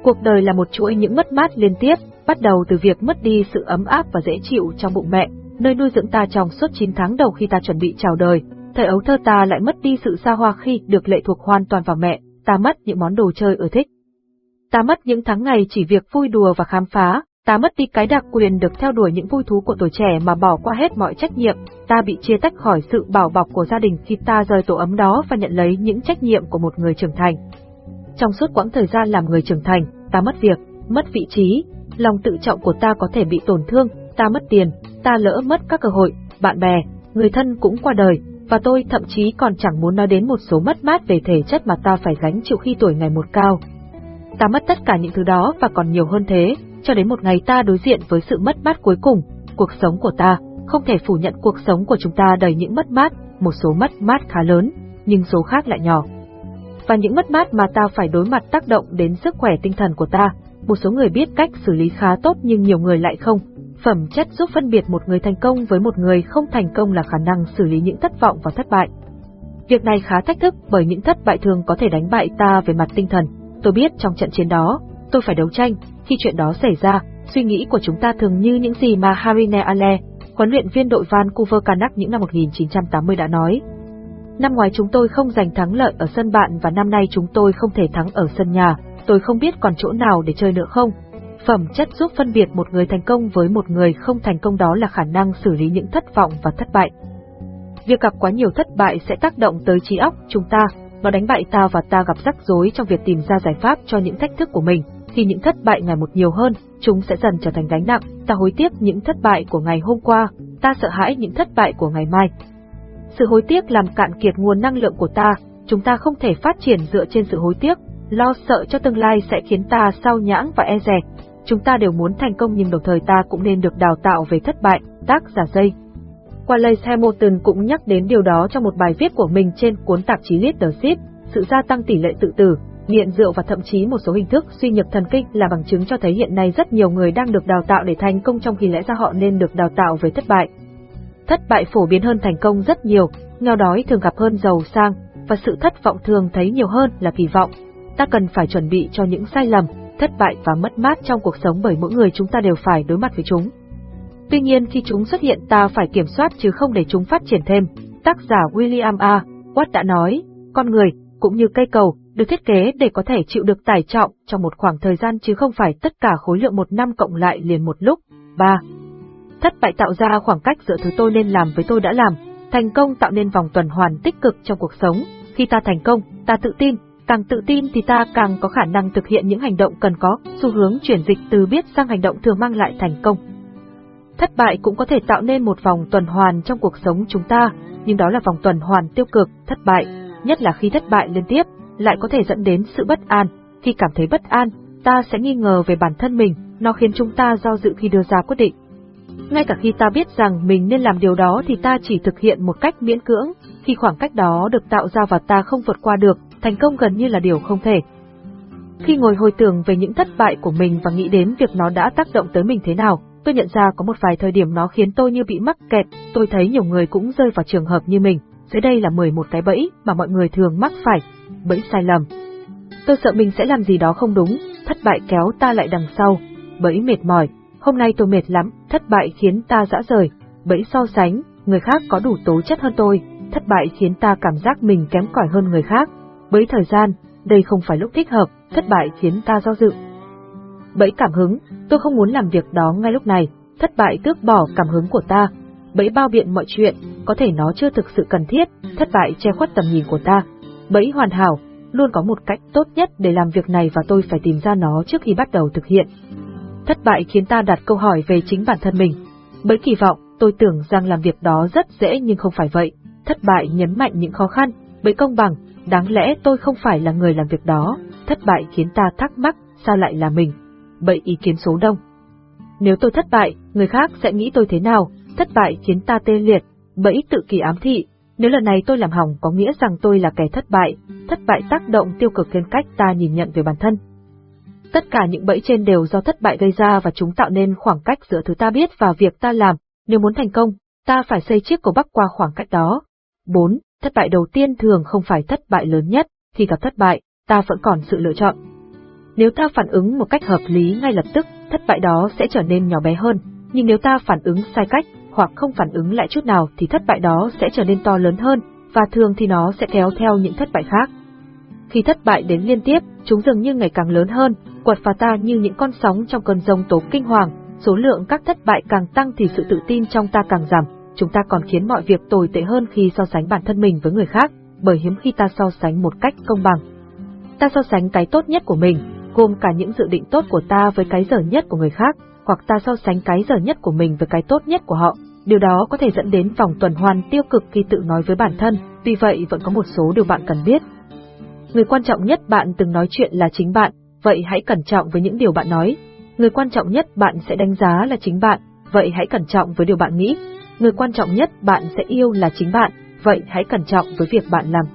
Cuộc đời là một chuỗi những mất mát liên tiếp, bắt đầu từ việc mất đi sự ấm áp và dễ chịu trong bụng mẹ, nơi nuôi dưỡng ta trong suốt 9 tháng đầu khi ta chuẩn bị chào đời. Thời ấu thơ ta lại mất đi sự xa hoa khi được lệ thuộc hoàn toàn vào mẹ, ta mất những món đồ chơi ưa thích. Ta mất những tháng ngày chỉ việc vui đùa và khám phá, ta mất đi cái đặc quyền được theo đuổi những vui thú của tuổi trẻ mà bỏ qua hết mọi trách nhiệm, ta bị chia tách khỏi sự bảo bọc của gia đình khi ta rời tổ ấm đó và nhận lấy những trách nhiệm của một người trưởng thành. Trong suốt quãng thời gian làm người trưởng thành, ta mất việc, mất vị trí, lòng tự trọng của ta có thể bị tổn thương, ta mất tiền, ta lỡ mất các cơ hội, bạn bè, người thân cũng qua đời, và tôi thậm chí còn chẳng muốn nói đến một số mất mát về thể chất mà ta phải gánh chịu khi tuổi ngày một cao. Ta mất tất cả những thứ đó và còn nhiều hơn thế, cho đến một ngày ta đối diện với sự mất mát cuối cùng, cuộc sống của ta, không thể phủ nhận cuộc sống của chúng ta đầy những mất mát, một số mất mát khá lớn, nhưng số khác lại nhỏ. Và những mất mát mà ta phải đối mặt tác động đến sức khỏe tinh thần của ta, một số người biết cách xử lý khá tốt nhưng nhiều người lại không. Phẩm chất giúp phân biệt một người thành công với một người không thành công là khả năng xử lý những thất vọng và thất bại. Việc này khá thách thức bởi những thất bại thường có thể đánh bại ta về mặt tinh thần. Tôi biết trong trận chiến đó, tôi phải đấu tranh, khi chuyện đó xảy ra, suy nghĩ của chúng ta thường như những gì mà Harine Ale, huấn luyện viên đội Vancouver Canucks những năm 1980 đã nói. Năm ngoái chúng tôi không giành thắng lợi ở sân bạn và năm nay chúng tôi không thể thắng ở sân nhà, tôi không biết còn chỗ nào để chơi nữa không. Phẩm chất giúp phân biệt một người thành công với một người không thành công đó là khả năng xử lý những thất vọng và thất bại. Việc gặp quá nhiều thất bại sẽ tác động tới trí óc chúng ta, nó đánh bại ta và ta gặp rắc rối trong việc tìm ra giải pháp cho những thách thức của mình. Khi những thất bại ngày một nhiều hơn, chúng sẽ dần trở thành gánh nặng, ta hối tiếc những thất bại của ngày hôm qua, ta sợ hãi những thất bại của ngày mai. Sự hối tiếc làm cạn kiệt nguồn năng lượng của ta, chúng ta không thể phát triển dựa trên sự hối tiếc, lo sợ cho tương lai sẽ khiến ta sao nhãng và e dè. Chúng ta đều muốn thành công nhưng đồng thời ta cũng nên được đào tạo về thất bại, tác giả dây. Wallace Hamilton cũng nhắc đến điều đó trong một bài viết của mình trên cuốn tạp chí Leadership, sự gia tăng tỷ lệ tự tử, nghiện rượu và thậm chí một số hình thức suy nhược thần kinh là bằng chứng cho thấy hiện nay rất nhiều người đang được đào tạo để thành công trong khi lẽ ra họ nên được đào tạo về thất bại. Thất bại phổ biến hơn thành công rất nhiều, nghèo đói thường gặp hơn giàu sang, và sự thất vọng thường thấy nhiều hơn là kỳ vọng. Ta cần phải chuẩn bị cho những sai lầm, thất bại và mất mát trong cuộc sống bởi mỗi người chúng ta đều phải đối mặt với chúng. Tuy nhiên khi chúng xuất hiện ta phải kiểm soát chứ không để chúng phát triển thêm. Tác giả William A. Watt đã nói, con người, cũng như cây cầu, được thiết kế để có thể chịu được tải trọng trong một khoảng thời gian chứ không phải tất cả khối lượng một năm cộng lại liền một lúc. 3. Thất bại tạo ra khoảng cách giữa thứ tôi nên làm với tôi đã làm, thành công tạo nên vòng tuần hoàn tích cực trong cuộc sống. Khi ta thành công, ta tự tin, càng tự tin thì ta càng có khả năng thực hiện những hành động cần có, xu hướng chuyển dịch từ biết sang hành động thường mang lại thành công. Thất bại cũng có thể tạo nên một vòng tuần hoàn trong cuộc sống chúng ta, nhưng đó là vòng tuần hoàn tiêu cực, thất bại, nhất là khi thất bại liên tiếp, lại có thể dẫn đến sự bất an. Khi cảm thấy bất an, ta sẽ nghi ngờ về bản thân mình, nó khiến chúng ta do dự khi đưa ra quyết định. Ngay cả khi ta biết rằng mình nên làm điều đó thì ta chỉ thực hiện một cách miễn cưỡng, khi khoảng cách đó được tạo ra và ta không vượt qua được, thành công gần như là điều không thể. Khi ngồi hồi tưởng về những thất bại của mình và nghĩ đến việc nó đã tác động tới mình thế nào, tôi nhận ra có một vài thời điểm nó khiến tôi như bị mắc kẹt, tôi thấy nhiều người cũng rơi vào trường hợp như mình. Dưới đây là 11 cái bẫy mà mọi người thường mắc phải, bẫy sai lầm. Tôi sợ mình sẽ làm gì đó không đúng, thất bại kéo ta lại đằng sau, bẫy mệt mỏi, hôm nay tôi mệt lắm, thất bại khiến ta dã rời, bẫy so sánh, người khác có đủ tố chất hơn tôi, thất bại khiến ta cảm giác mình kém cỏi hơn người khác, bẫy thời gian, đây không phải lúc thích hợp, thất bại khiến ta do dự. Bẫy cảm hứng, tôi không muốn làm việc đó ngay lúc này, thất bại tước bỏ cảm hứng của ta. Bẫy bao biện mọi chuyện, có thể nó chưa thực sự cần thiết, thất bại che khuất tầm nhìn của ta. Bẫy hoàn hảo, luôn có một cách tốt nhất để làm việc này và tôi phải tìm ra nó trước khi bắt đầu thực hiện. Thất bại khiến ta đặt câu hỏi về chính bản thân mình. Bẫy kỳ vọng, tôi tưởng rằng làm việc đó rất dễ nhưng không phải vậy. Thất bại nhấn mạnh những khó khăn, bẫy công bằng, đáng lẽ tôi không phải là người làm việc đó. Thất bại khiến ta thắc mắc, sao lại là mình? Bẫy ý kiến số đông. Nếu tôi thất bại, người khác sẽ nghĩ tôi thế nào? Thất bại khiến ta tê liệt, bẫy tự kỳ ám thị, nếu lần này tôi làm hỏng có nghĩa rằng tôi là kẻ thất bại, thất bại tác động tiêu cực lên cách ta nhìn nhận về bản thân. Tất cả những bẫy trên đều do thất bại gây ra và chúng tạo nên khoảng cách giữa thứ ta biết và việc ta làm, nếu muốn thành công, ta phải xây chiếc cầu bắc qua khoảng cách đó. 4. Thất bại đầu tiên thường không phải thất bại lớn nhất, khi gặp thất bại, ta vẫn còn sự lựa chọn. Nếu ta phản ứng một cách hợp lý ngay lập tức, thất bại đó sẽ trở nên nhỏ bé hơn, nhưng nếu ta phản ứng sai cách, hoặc không phản ứng lại chút nào thì thất bại đó sẽ trở nên to lớn hơn, và thường thì nó sẽ kéo theo những thất bại khác. Khi thất bại đến liên tiếp, chúng dường như ngày càng lớn hơn, quật phá ta như những con sóng trong cơn rông tố kinh hoàng, số lượng các thất bại càng tăng thì sự tự tin trong ta càng giảm, chúng ta còn khiến mọi việc tồi tệ hơn khi so sánh bản thân mình với người khác, bởi hiếm khi ta so sánh một cách công bằng. Ta so sánh cái tốt nhất của mình, gồm cả những dự định tốt của ta với cái dở nhất của người khác, hoặc ta so sánh cái dở nhất của mình với cái tốt nhất của họ. Điều đó có thể dẫn đến vòng tuần hoàn tiêu cực khi tự nói với bản thân, vì vậy vẫn có một số điều bạn cần biết. Người quan trọng nhất bạn từng nói chuyện là chính bạn, vậy hãy cẩn trọng với những điều bạn nói. Người quan trọng nhất bạn sẽ đánh giá là chính bạn, vậy hãy cẩn trọng với điều bạn nghĩ. Người quan trọng nhất bạn sẽ yêu là chính bạn, vậy hãy cẩn trọng với việc bạn làm.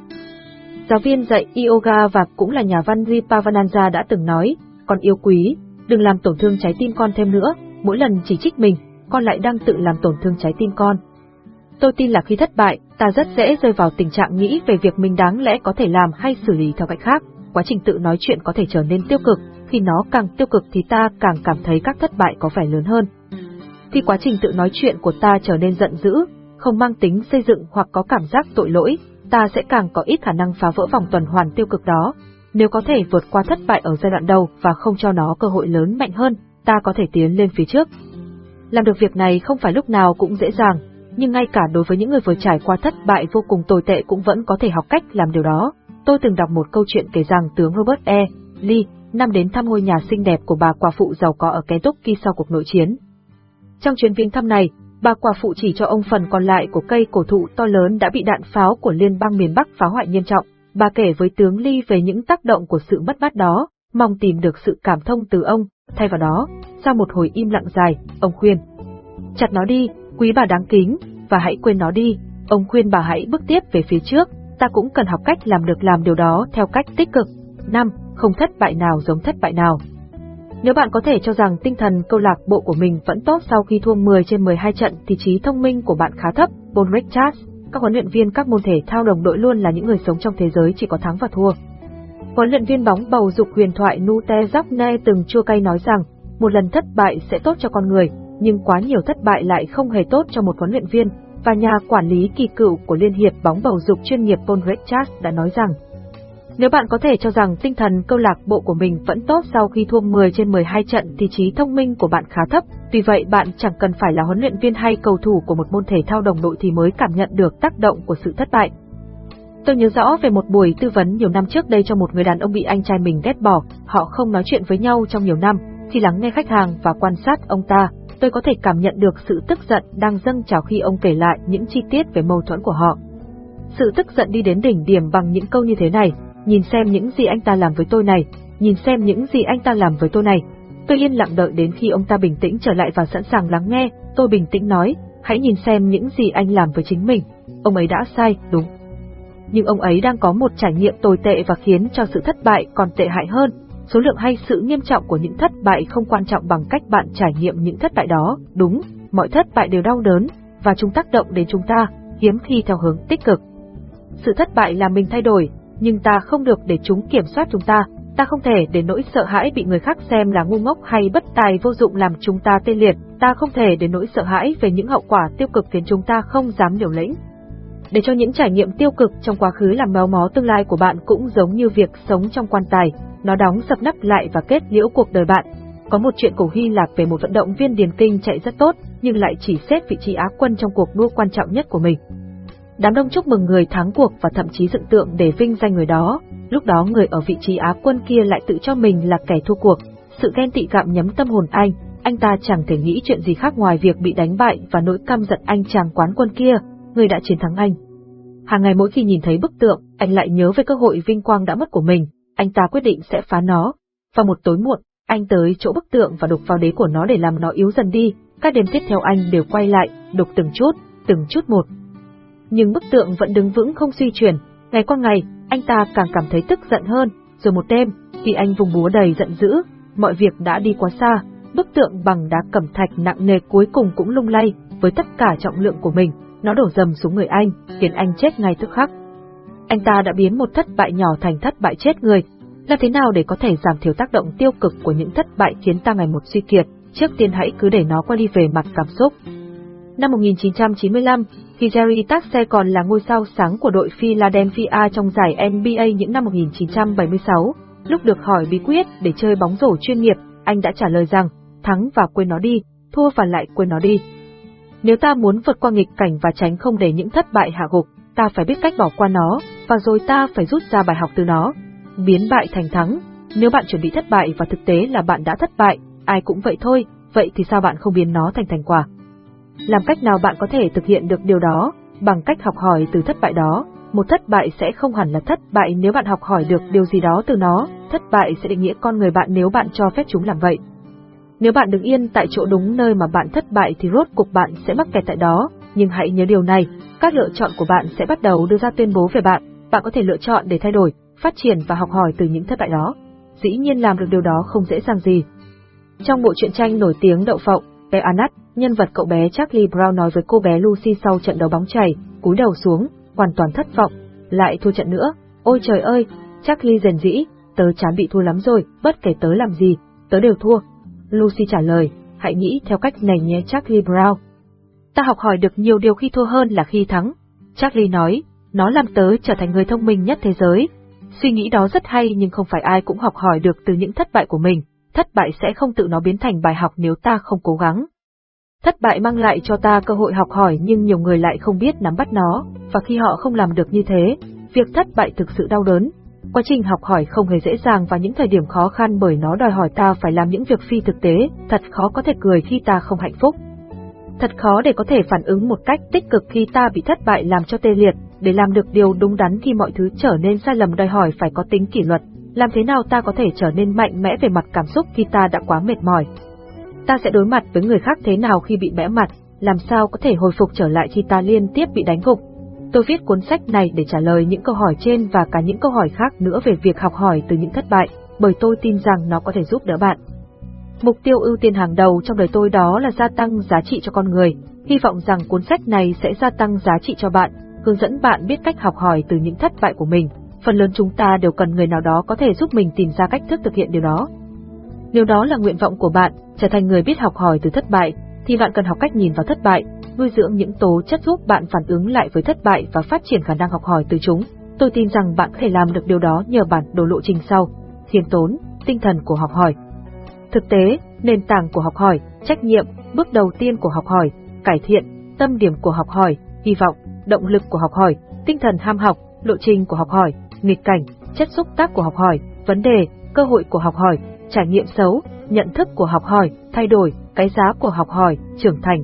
Giáo viên dạy yoga và cũng là nhà văn Ripavananda đã từng nói, con yêu quý, đừng làm tổn thương trái tim con thêm nữa, mỗi lần chỉ trích mình, con lại đang tự làm tổn thương trái tim con. Tôi tin là khi thất bại, ta rất dễ rơi vào tình trạng nghĩ về việc mình đáng lẽ có thể làm hay xử lý theo cách khác. Quá trình tự nói chuyện có thể trở nên tiêu cực, khi nó càng tiêu cực thì ta càng cảm thấy các thất bại có vẻ lớn hơn. Khi quá trình tự nói chuyện của ta trở nên giận dữ, không mang tính xây dựng hoặc có cảm giác tội lỗi, ta sẽ càng có ít khả năng phá vỡ vòng tuần hoàn tiêu cực đó. Nếu có thể vượt qua thất bại ở giai đoạn đầu và không cho nó cơ hội lớn mạnh hơn, ta có thể tiến lên phía trước. Làm được việc này không phải lúc nào cũng dễ dàng, nhưng ngay cả đối với những người vừa trải qua thất bại vô cùng tồi tệ cũng vẫn có thể học cách làm điều đó. Tôi từng đọc một câu chuyện kể rằng tướng Robert E. Lee năm đến thăm ngôi nhà xinh đẹp của bà quả phụ giàu có ở Kentucky sau cuộc nội chiến. Trong chuyến viếng thăm này, bà quả phụ chỉ cho ông phần còn lại của cây cổ thụ to lớn đã bị đạn pháo của liên bang miền Bắc phá hoại nghiêm trọng. Bà kể với tướng Ly về những tác động của sự mất mát đó, mong tìm được sự cảm thông từ ông, thay vào đó, sau một hồi im lặng dài, ông khuyên. Chặt nó đi, quý bà đáng kính, và hãy quên nó đi, ông khuyên bà hãy bước tiếp về phía trước, ta cũng cần học cách làm được làm điều đó theo cách tích cực. 5. Không thất bại nào giống thất bại nào. Nếu bạn có thể cho rằng tinh thần câu lạc bộ của mình vẫn tốt sau khi thua 10 trên 12 trận thì trí thông minh của bạn khá thấp. Paul Richards, các huấn luyện viên các môn thể thao đồng đội luôn là những người sống trong thế giới chỉ có thắng và thua. Huấn luyện viên bóng bầu dục huyền thoại Nute Zapne từng chua cay nói rằng, một lần thất bại sẽ tốt cho con người, nhưng quá nhiều thất bại lại không hề tốt cho một huấn luyện viên, và nhà quản lý kỳ cựu của Liên hiệp bóng bầu dục chuyên nghiệp Paul Richards đã nói rằng, nếu bạn có thể cho rằng tinh thần câu lạc bộ của mình vẫn tốt sau khi thua 10 trên 12 trận thì trí thông minh của bạn khá thấp, vì vậy bạn chẳng cần phải là huấn luyện viên hay cầu thủ của một môn thể thao đồng đội thì mới cảm nhận được tác động của sự thất bại. Tôi nhớ rõ về một buổi tư vấn nhiều năm trước đây cho một người đàn ông bị anh trai mình ghét bỏ, họ không nói chuyện với nhau trong nhiều năm, chỉ lắng nghe khách hàng và quan sát ông ta, tôi có thể cảm nhận được sự tức giận đang dâng trào khi ông kể lại những chi tiết về mâu thuẫn của họ. Sự tức giận đi đến đỉnh điểm bằng những câu như thế này, nhìn xem những gì anh ta làm với tôi này, nhìn xem những gì anh ta làm với tôi này. Tôi yên lặng đợi đến khi ông ta bình tĩnh trở lại và sẵn sàng lắng nghe, tôi bình tĩnh nói, hãy nhìn xem những gì anh làm với chính mình. Ông ấy đã sai, đúng. Nhưng ông ấy đang có một trải nghiệm tồi tệ và khiến cho sự thất bại còn tệ hại hơn. Số lượng hay sự nghiêm trọng của những thất bại không quan trọng bằng cách bạn trải nghiệm những thất bại đó, đúng, mọi thất bại đều đau đớn, và chúng tác động đến chúng ta, hiếm khi theo hướng tích cực. Sự thất bại làm mình thay đổi, nhưng ta không được để chúng kiểm soát chúng ta, ta không thể để nỗi sợ hãi bị người khác xem là ngu ngốc hay bất tài vô dụng làm chúng ta tê liệt, ta không thể để nỗi sợ hãi về những hậu quả tiêu cực khiến chúng ta không dám liều lĩnh. Để cho những trải nghiệm tiêu cực trong quá khứ làm méo mó tương lai của bạn cũng giống như việc sống trong quan tài, nó đóng sập nắp lại và kết liễu cuộc đời bạn. Có một chuyện cổ Hy Lạp về một vận động viên điền kinh chạy rất tốt, nhưng lại chỉ xếp vị trí á quân trong cuộc đua quan trọng nhất của mình. Đám đông chúc mừng người thắng cuộc và thậm chí dựng tượng để vinh danh người đó, lúc đó người ở vị trí Á quân kia lại tự cho mình là kẻ thua cuộc. Sự ghen tị gặm nhấm tâm hồn anh, anh ta chẳng thể nghĩ chuyện gì khác ngoài việc bị đánh bại và nỗi căm giận anh chàng quán quân kia, người đã chiến thắng anh. Hàng ngày mỗi khi nhìn thấy bức tượng, anh lại nhớ về cơ hội vinh quang đã mất của mình, anh ta quyết định sẽ phá nó. Và một tối muộn, anh tới chỗ bức tượng và đục vào đế của nó để làm nó yếu dần đi, các đêm tiếp theo anh đều quay lại, đục từng chút, từng chút một, nhưng bức tượng vẫn đứng vững không suy chuyển. Ngày qua ngày, anh ta càng cảm thấy tức giận hơn, rồi một đêm, khi anh vùng búa đầy giận dữ, mọi việc đã đi quá xa, bức tượng bằng đá cẩm thạch nặng nề cuối cùng cũng lung lay, với tất cả trọng lượng của mình, nó đổ dầm xuống người anh, khiến anh chết ngay tức khắc. Anh ta đã biến một thất bại nhỏ thành thất bại chết người, Làm thế nào để có thể giảm thiểu tác động tiêu cực của những thất bại khiến ta ngày một suy kiệt, trước tiên hãy cứ để nó qua đi về mặt cảm xúc. Năm 1995, khi Jerry Taxe còn là ngôi sao sáng của đội Philadelphia trong giải NBA những năm 1976, lúc được hỏi bí quyết để chơi bóng rổ chuyên nghiệp, anh đã trả lời rằng, thắng và quên nó đi, thua và lại quên nó đi. Nếu ta muốn vượt qua nghịch cảnh và tránh không để những thất bại hạ gục, ta phải biết cách bỏ qua nó, và rồi ta phải rút ra bài học từ nó. Biến bại thành thắng. Nếu bạn chuẩn bị thất bại và thực tế là bạn đã thất bại, ai cũng vậy thôi, vậy thì sao bạn không biến nó thành thành quả? Làm cách nào bạn có thể thực hiện được điều đó? Bằng cách học hỏi từ thất bại đó. Một thất bại sẽ không hẳn là thất bại nếu bạn học hỏi được điều gì đó từ nó, thất bại sẽ định nghĩa con người bạn nếu bạn cho phép chúng làm vậy. Nếu bạn đứng yên tại chỗ đúng nơi mà bạn thất bại thì rốt cuộc bạn sẽ mắc kẹt tại đó, nhưng hãy nhớ điều này, các lựa chọn của bạn sẽ bắt đầu đưa ra tuyên bố về bạn, bạn có thể lựa chọn để thay đổi, phát triển và học hỏi từ những thất bại đó. Dĩ nhiên làm được điều đó không dễ dàng gì. Trong bộ truyện tranh nổi tiếng Đậu Phộng, bé Anat, nhân vật cậu bé Charlie Brown nói với cô bé Lucy sau trận đấu bóng chảy, cúi đầu xuống, hoàn toàn thất vọng, lại thua trận nữa. Ôi trời ơi, Charlie rền rĩ, tớ chán bị thua lắm rồi, bất kể tớ làm gì, tớ đều thua. Lucy trả lời, hãy nghĩ theo cách này nhé Charlie Brown. Ta học hỏi được nhiều điều khi thua hơn là khi thắng. Charlie nói, nó làm tớ trở thành người thông minh nhất thế giới. Suy nghĩ đó rất hay nhưng không phải ai cũng học hỏi được từ những thất bại của mình, thất bại sẽ không tự nó biến thành bài học nếu ta không cố gắng. Thất bại mang lại cho ta cơ hội học hỏi nhưng nhiều người lại không biết nắm bắt nó, và khi họ không làm được như thế, việc thất bại thực sự đau đớn. Quá trình học hỏi không hề dễ dàng và những thời điểm khó khăn bởi nó đòi hỏi ta phải làm những việc phi thực tế, thật khó có thể cười khi ta không hạnh phúc. Thật khó để có thể phản ứng một cách tích cực khi ta bị thất bại làm cho tê liệt, để làm được điều đúng đắn khi mọi thứ trở nên sai lầm đòi hỏi phải có tính kỷ luật, làm thế nào ta có thể trở nên mạnh mẽ về mặt cảm xúc khi ta đã quá mệt mỏi. Ta sẽ đối mặt với người khác thế nào khi bị bẽ mặt, làm sao có thể hồi phục trở lại khi ta liên tiếp bị đánh gục. Tôi viết cuốn sách này để trả lời những câu hỏi trên và cả những câu hỏi khác nữa về việc học hỏi từ những thất bại, bởi tôi tin rằng nó có thể giúp đỡ bạn. Mục tiêu ưu tiên hàng đầu trong đời tôi đó là gia tăng giá trị cho con người. Hy vọng rằng cuốn sách này sẽ gia tăng giá trị cho bạn, hướng dẫn bạn biết cách học hỏi từ những thất bại của mình. Phần lớn chúng ta đều cần người nào đó có thể giúp mình tìm ra cách thức thực hiện điều đó. Nếu đó là nguyện vọng của bạn, trở thành người biết học hỏi từ thất bại, thì bạn cần học cách nhìn vào thất bại, nuôi dưỡng những tố chất giúp bạn phản ứng lại với thất bại và phát triển khả năng học hỏi từ chúng. Tôi tin rằng bạn có thể làm được điều đó nhờ bản đồ lộ trình sau: khiêm tốn, tinh thần của học hỏi. Thực tế, nền tảng của học hỏi, trách nhiệm, bước đầu tiên của học hỏi, cải thiện, tâm điểm của học hỏi, hy vọng, động lực của học hỏi, tinh thần ham học, lộ trình của học hỏi, nghịch cảnh, chất xúc tác của học hỏi, vấn đề, cơ hội của học hỏi, trải nghiệm xấu, nhận thức của học hỏi, thay đổi, cái giá của học hỏi, trưởng thành.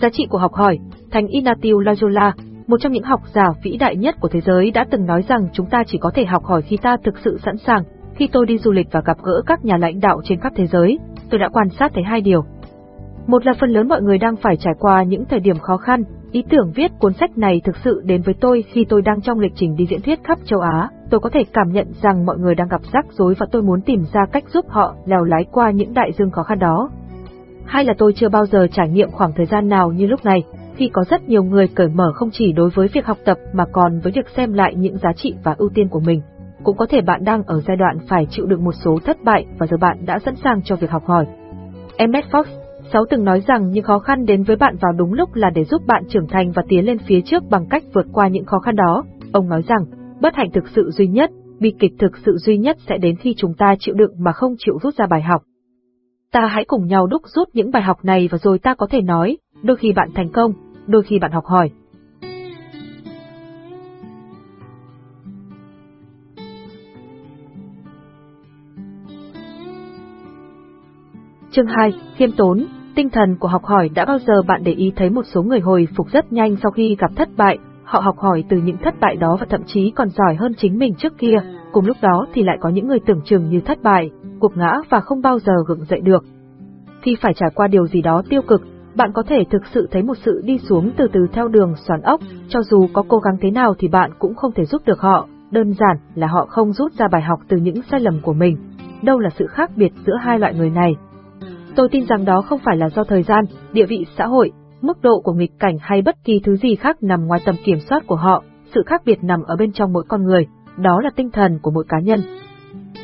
Giá trị của học hỏi, Thánh Ignatius Loyola, một trong những học giả vĩ đại nhất của thế giới đã từng nói rằng chúng ta chỉ có thể học hỏi khi ta thực sự sẵn sàng. Khi tôi đi du lịch và gặp gỡ các nhà lãnh đạo trên khắp thế giới, tôi đã quan sát thấy hai điều. Một là phần lớn mọi người đang phải trải qua những thời điểm khó khăn, ý tưởng viết cuốn sách này thực sự đến với tôi khi tôi đang trong lịch trình đi diễn thuyết khắp châu Á, tôi có thể cảm nhận rằng mọi người đang gặp rắc rối và tôi muốn tìm ra cách giúp họ lèo lái qua những đại dương khó khăn đó. Hay là tôi chưa bao giờ trải nghiệm khoảng thời gian nào như lúc này, khi có rất nhiều người cởi mở không chỉ đối với việc học tập mà còn với việc xem lại những giá trị và ưu tiên của mình. Cũng có thể bạn đang ở giai đoạn phải chịu đựng một số thất bại và giờ bạn đã sẵn sàng cho việc học hỏi. Emmett Fox, Sáu từng nói rằng những khó khăn đến với bạn vào đúng lúc là để giúp bạn trưởng thành và tiến lên phía trước bằng cách vượt qua những khó khăn đó. Ông nói rằng, bất hạnh thực sự duy nhất, bi kịch thực sự duy nhất sẽ đến khi chúng ta chịu đựng mà không chịu rút ra bài học. Ta hãy cùng nhau đúc rút những bài học này và rồi ta có thể nói, đôi khi bạn thành công, đôi khi bạn học hỏi. Chương 2, khiêm tốn, tinh thần của học hỏi đã bao giờ bạn để ý thấy một số người hồi phục rất nhanh sau khi gặp thất bại, họ học hỏi từ những thất bại đó và thậm chí còn giỏi hơn chính mình trước kia, cùng lúc đó thì lại có những người tưởng chừng như thất bại, cuộc ngã và không bao giờ gượng dậy được. Khi phải trải qua điều gì đó tiêu cực, bạn có thể thực sự thấy một sự đi xuống từ từ theo đường xoắn ốc, cho dù có cố gắng thế nào thì bạn cũng không thể giúp được họ, đơn giản là họ không rút ra bài học từ những sai lầm của mình. Đâu là sự khác biệt giữa hai loại người này? Tôi tin rằng đó không phải là do thời gian, địa vị xã hội, mức độ của nghịch cảnh hay bất kỳ thứ gì khác nằm ngoài tầm kiểm soát của họ, sự khác biệt nằm ở bên trong mỗi con người, đó là tinh thần của mỗi cá nhân.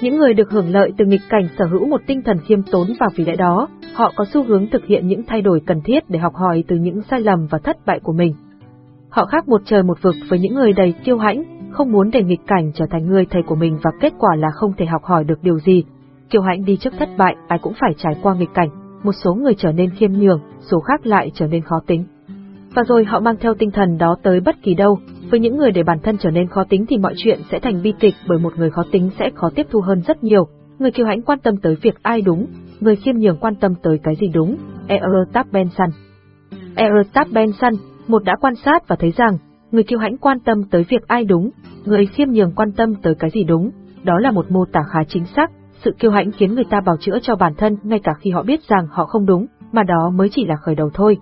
Những người được hưởng lợi từ nghịch cảnh sở hữu một tinh thần khiêm tốn và vì lẽ đó, họ có xu hướng thực hiện những thay đổi cần thiết để học hỏi từ những sai lầm và thất bại của mình. Họ khác một trời một vực với những người đầy kiêu hãnh, không muốn để nghịch cảnh trở thành người thầy của mình và kết quả là không thể học hỏi được điều gì. Kiêu hãnh đi trước thất bại, ai cũng phải trải qua nghịch cảnh, một số người trở nên khiêm nhường, số khác lại trở nên khó tính. Và rồi họ mang theo tinh thần đó tới bất kỳ đâu, với những người để bản thân trở nên khó tính thì mọi chuyện sẽ thành bi kịch bởi một người khó tính sẽ khó tiếp thu hơn rất nhiều. Người kiêu hãnh quan tâm tới việc ai đúng, người khiêm nhường quan tâm tới cái gì đúng. Ertab Benson Ertab Benson, một đã quan sát và thấy rằng, người kiêu hãnh quan tâm tới việc ai đúng, người khiêm nhường quan tâm tới cái gì đúng. Đó là một mô tả khá chính xác, sự kiêu hãnh khiến người ta bào chữa cho bản thân ngay cả khi họ biết rằng họ không đúng, mà đó mới chỉ là khởi đầu thôi.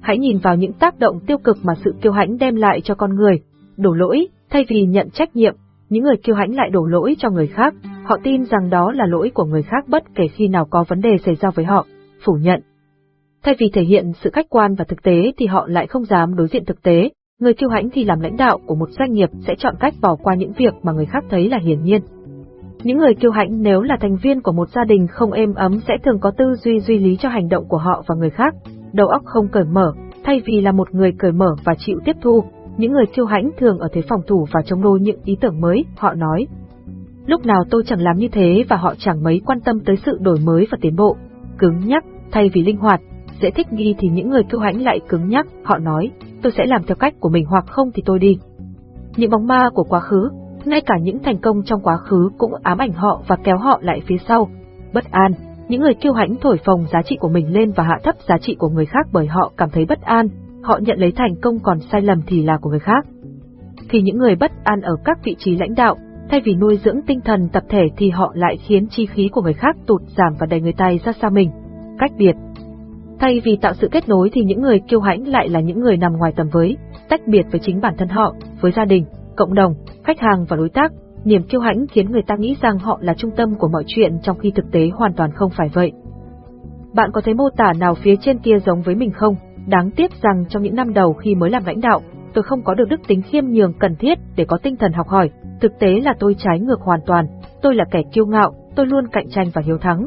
Hãy nhìn vào những tác động tiêu cực mà sự kiêu hãnh đem lại cho con người. Đổ lỗi, thay vì nhận trách nhiệm, những người kiêu hãnh lại đổ lỗi cho người khác, họ tin rằng đó là lỗi của người khác bất kể khi nào có vấn đề xảy ra với họ, phủ nhận. Thay vì thể hiện sự khách quan và thực tế thì họ lại không dám đối diện thực tế, người kiêu hãnh thì làm lãnh đạo của một doanh nghiệp sẽ chọn cách bỏ qua những việc mà người khác thấy là hiển nhiên. Những người kiêu hãnh nếu là thành viên của một gia đình không êm ấm sẽ thường có tư duy duy lý cho hành động của họ và người khác, đầu óc không cởi mở, thay vì là một người cởi mở và chịu tiếp thu, những người kiêu hãnh thường ở thế phòng thủ và chống đối những ý tưởng mới, họ nói. Lúc nào tôi chẳng làm như thế và họ chẳng mấy quan tâm tới sự đổi mới và tiến bộ. Cứng nhắc, thay vì linh hoạt, dễ thích nghi thì những người kiêu hãnh lại cứng nhắc, họ nói, tôi sẽ làm theo cách của mình hoặc không thì tôi đi. Những bóng ma của quá khứ, ngay cả những thành công trong quá khứ cũng ám ảnh họ và kéo họ lại phía sau. Bất an, những người kiêu hãnh thổi phồng giá trị của mình lên và hạ thấp giá trị của người khác bởi họ cảm thấy bất an, họ nhận lấy thành công còn sai lầm thì là của người khác. Thì những người bất an ở các vị trí lãnh đạo, thay vì nuôi dưỡng tinh thần tập thể thì họ lại khiến chi khí của người khác tụt giảm và đẩy người ta ra xa mình. Cách biệt Thay vì tạo sự kết nối thì những người kiêu hãnh lại là những người nằm ngoài tầm với, tách biệt với chính bản thân họ, với gia đình, cộng đồng, khách hàng và đối tác, niềm kiêu hãnh khiến người ta nghĩ rằng họ là trung tâm của mọi chuyện trong khi thực tế hoàn toàn không phải vậy. Bạn có thấy mô tả nào phía trên kia giống với mình không? Đáng tiếc rằng trong những năm đầu khi mới làm lãnh đạo, tôi không có được đức tính khiêm nhường cần thiết để có tinh thần học hỏi, thực tế là tôi trái ngược hoàn toàn, tôi là kẻ kiêu ngạo, tôi luôn cạnh tranh và hiếu thắng.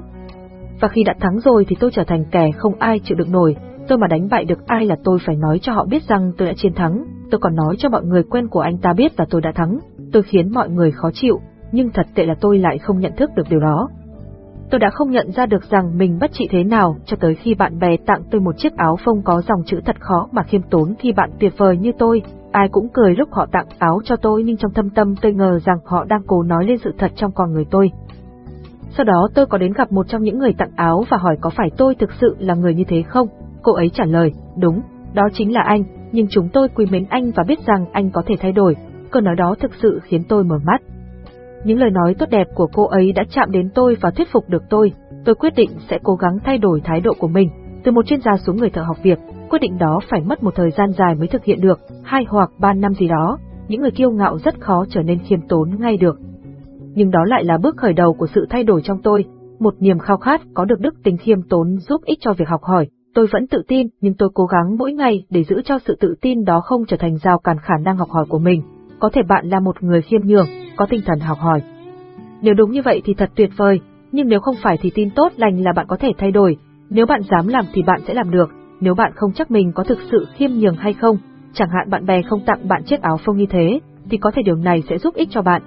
Và khi đã thắng rồi thì tôi trở thành kẻ không ai chịu được nổi, tôi mà đánh bại được ai là tôi phải nói cho họ biết rằng tôi đã chiến thắng, tôi còn nói cho mọi người quen của anh ta biết là tôi đã thắng, tôi khiến mọi người khó chịu, nhưng thật tệ là tôi lại không nhận thức được điều đó. Tôi đã không nhận ra được rằng mình bất trị thế nào cho tới khi bạn bè tặng tôi một chiếc áo phông có dòng chữ thật khó mà khiêm tốn khi bạn tuyệt vời như tôi. Ai cũng cười lúc họ tặng áo cho tôi nhưng trong thâm tâm tôi ngờ rằng họ đang cố nói lên sự thật trong con người tôi. Sau đó tôi có đến gặp một trong những người tặng áo và hỏi có phải tôi thực sự là người như thế không? Cô ấy trả lời, đúng, đó chính là anh, nhưng chúng tôi quý mến anh và biết rằng anh có thể thay đổi, câu nói đó thực sự khiến tôi mở mắt. Những lời nói tốt đẹp của cô ấy đã chạm đến tôi và thuyết phục được tôi, tôi quyết định sẽ cố gắng thay đổi thái độ của mình, từ một chuyên gia xuống người thợ học việc, quyết định đó phải mất một thời gian dài mới thực hiện được, hai hoặc ba năm gì đó, những người kiêu ngạo rất khó trở nên khiêm tốn ngay được. Nhưng đó lại là bước khởi đầu của sự thay đổi trong tôi, một niềm khao khát có được đức tính khiêm tốn giúp ích cho việc học hỏi, Tôi vẫn tự tin, nhưng tôi cố gắng mỗi ngày để giữ cho sự tự tin đó không trở thành rào cản khả năng học hỏi của mình. Có thể bạn là một người khiêm nhường, có tinh thần học hỏi. Nếu đúng như vậy thì thật tuyệt vời, nhưng nếu không phải thì tin tốt lành là bạn có thể thay đổi. Nếu bạn dám làm thì bạn sẽ làm được, nếu bạn không chắc mình có thực sự khiêm nhường hay không, chẳng hạn bạn bè không tặng bạn chiếc áo phông như thế, thì có thể điều này sẽ giúp ích cho bạn.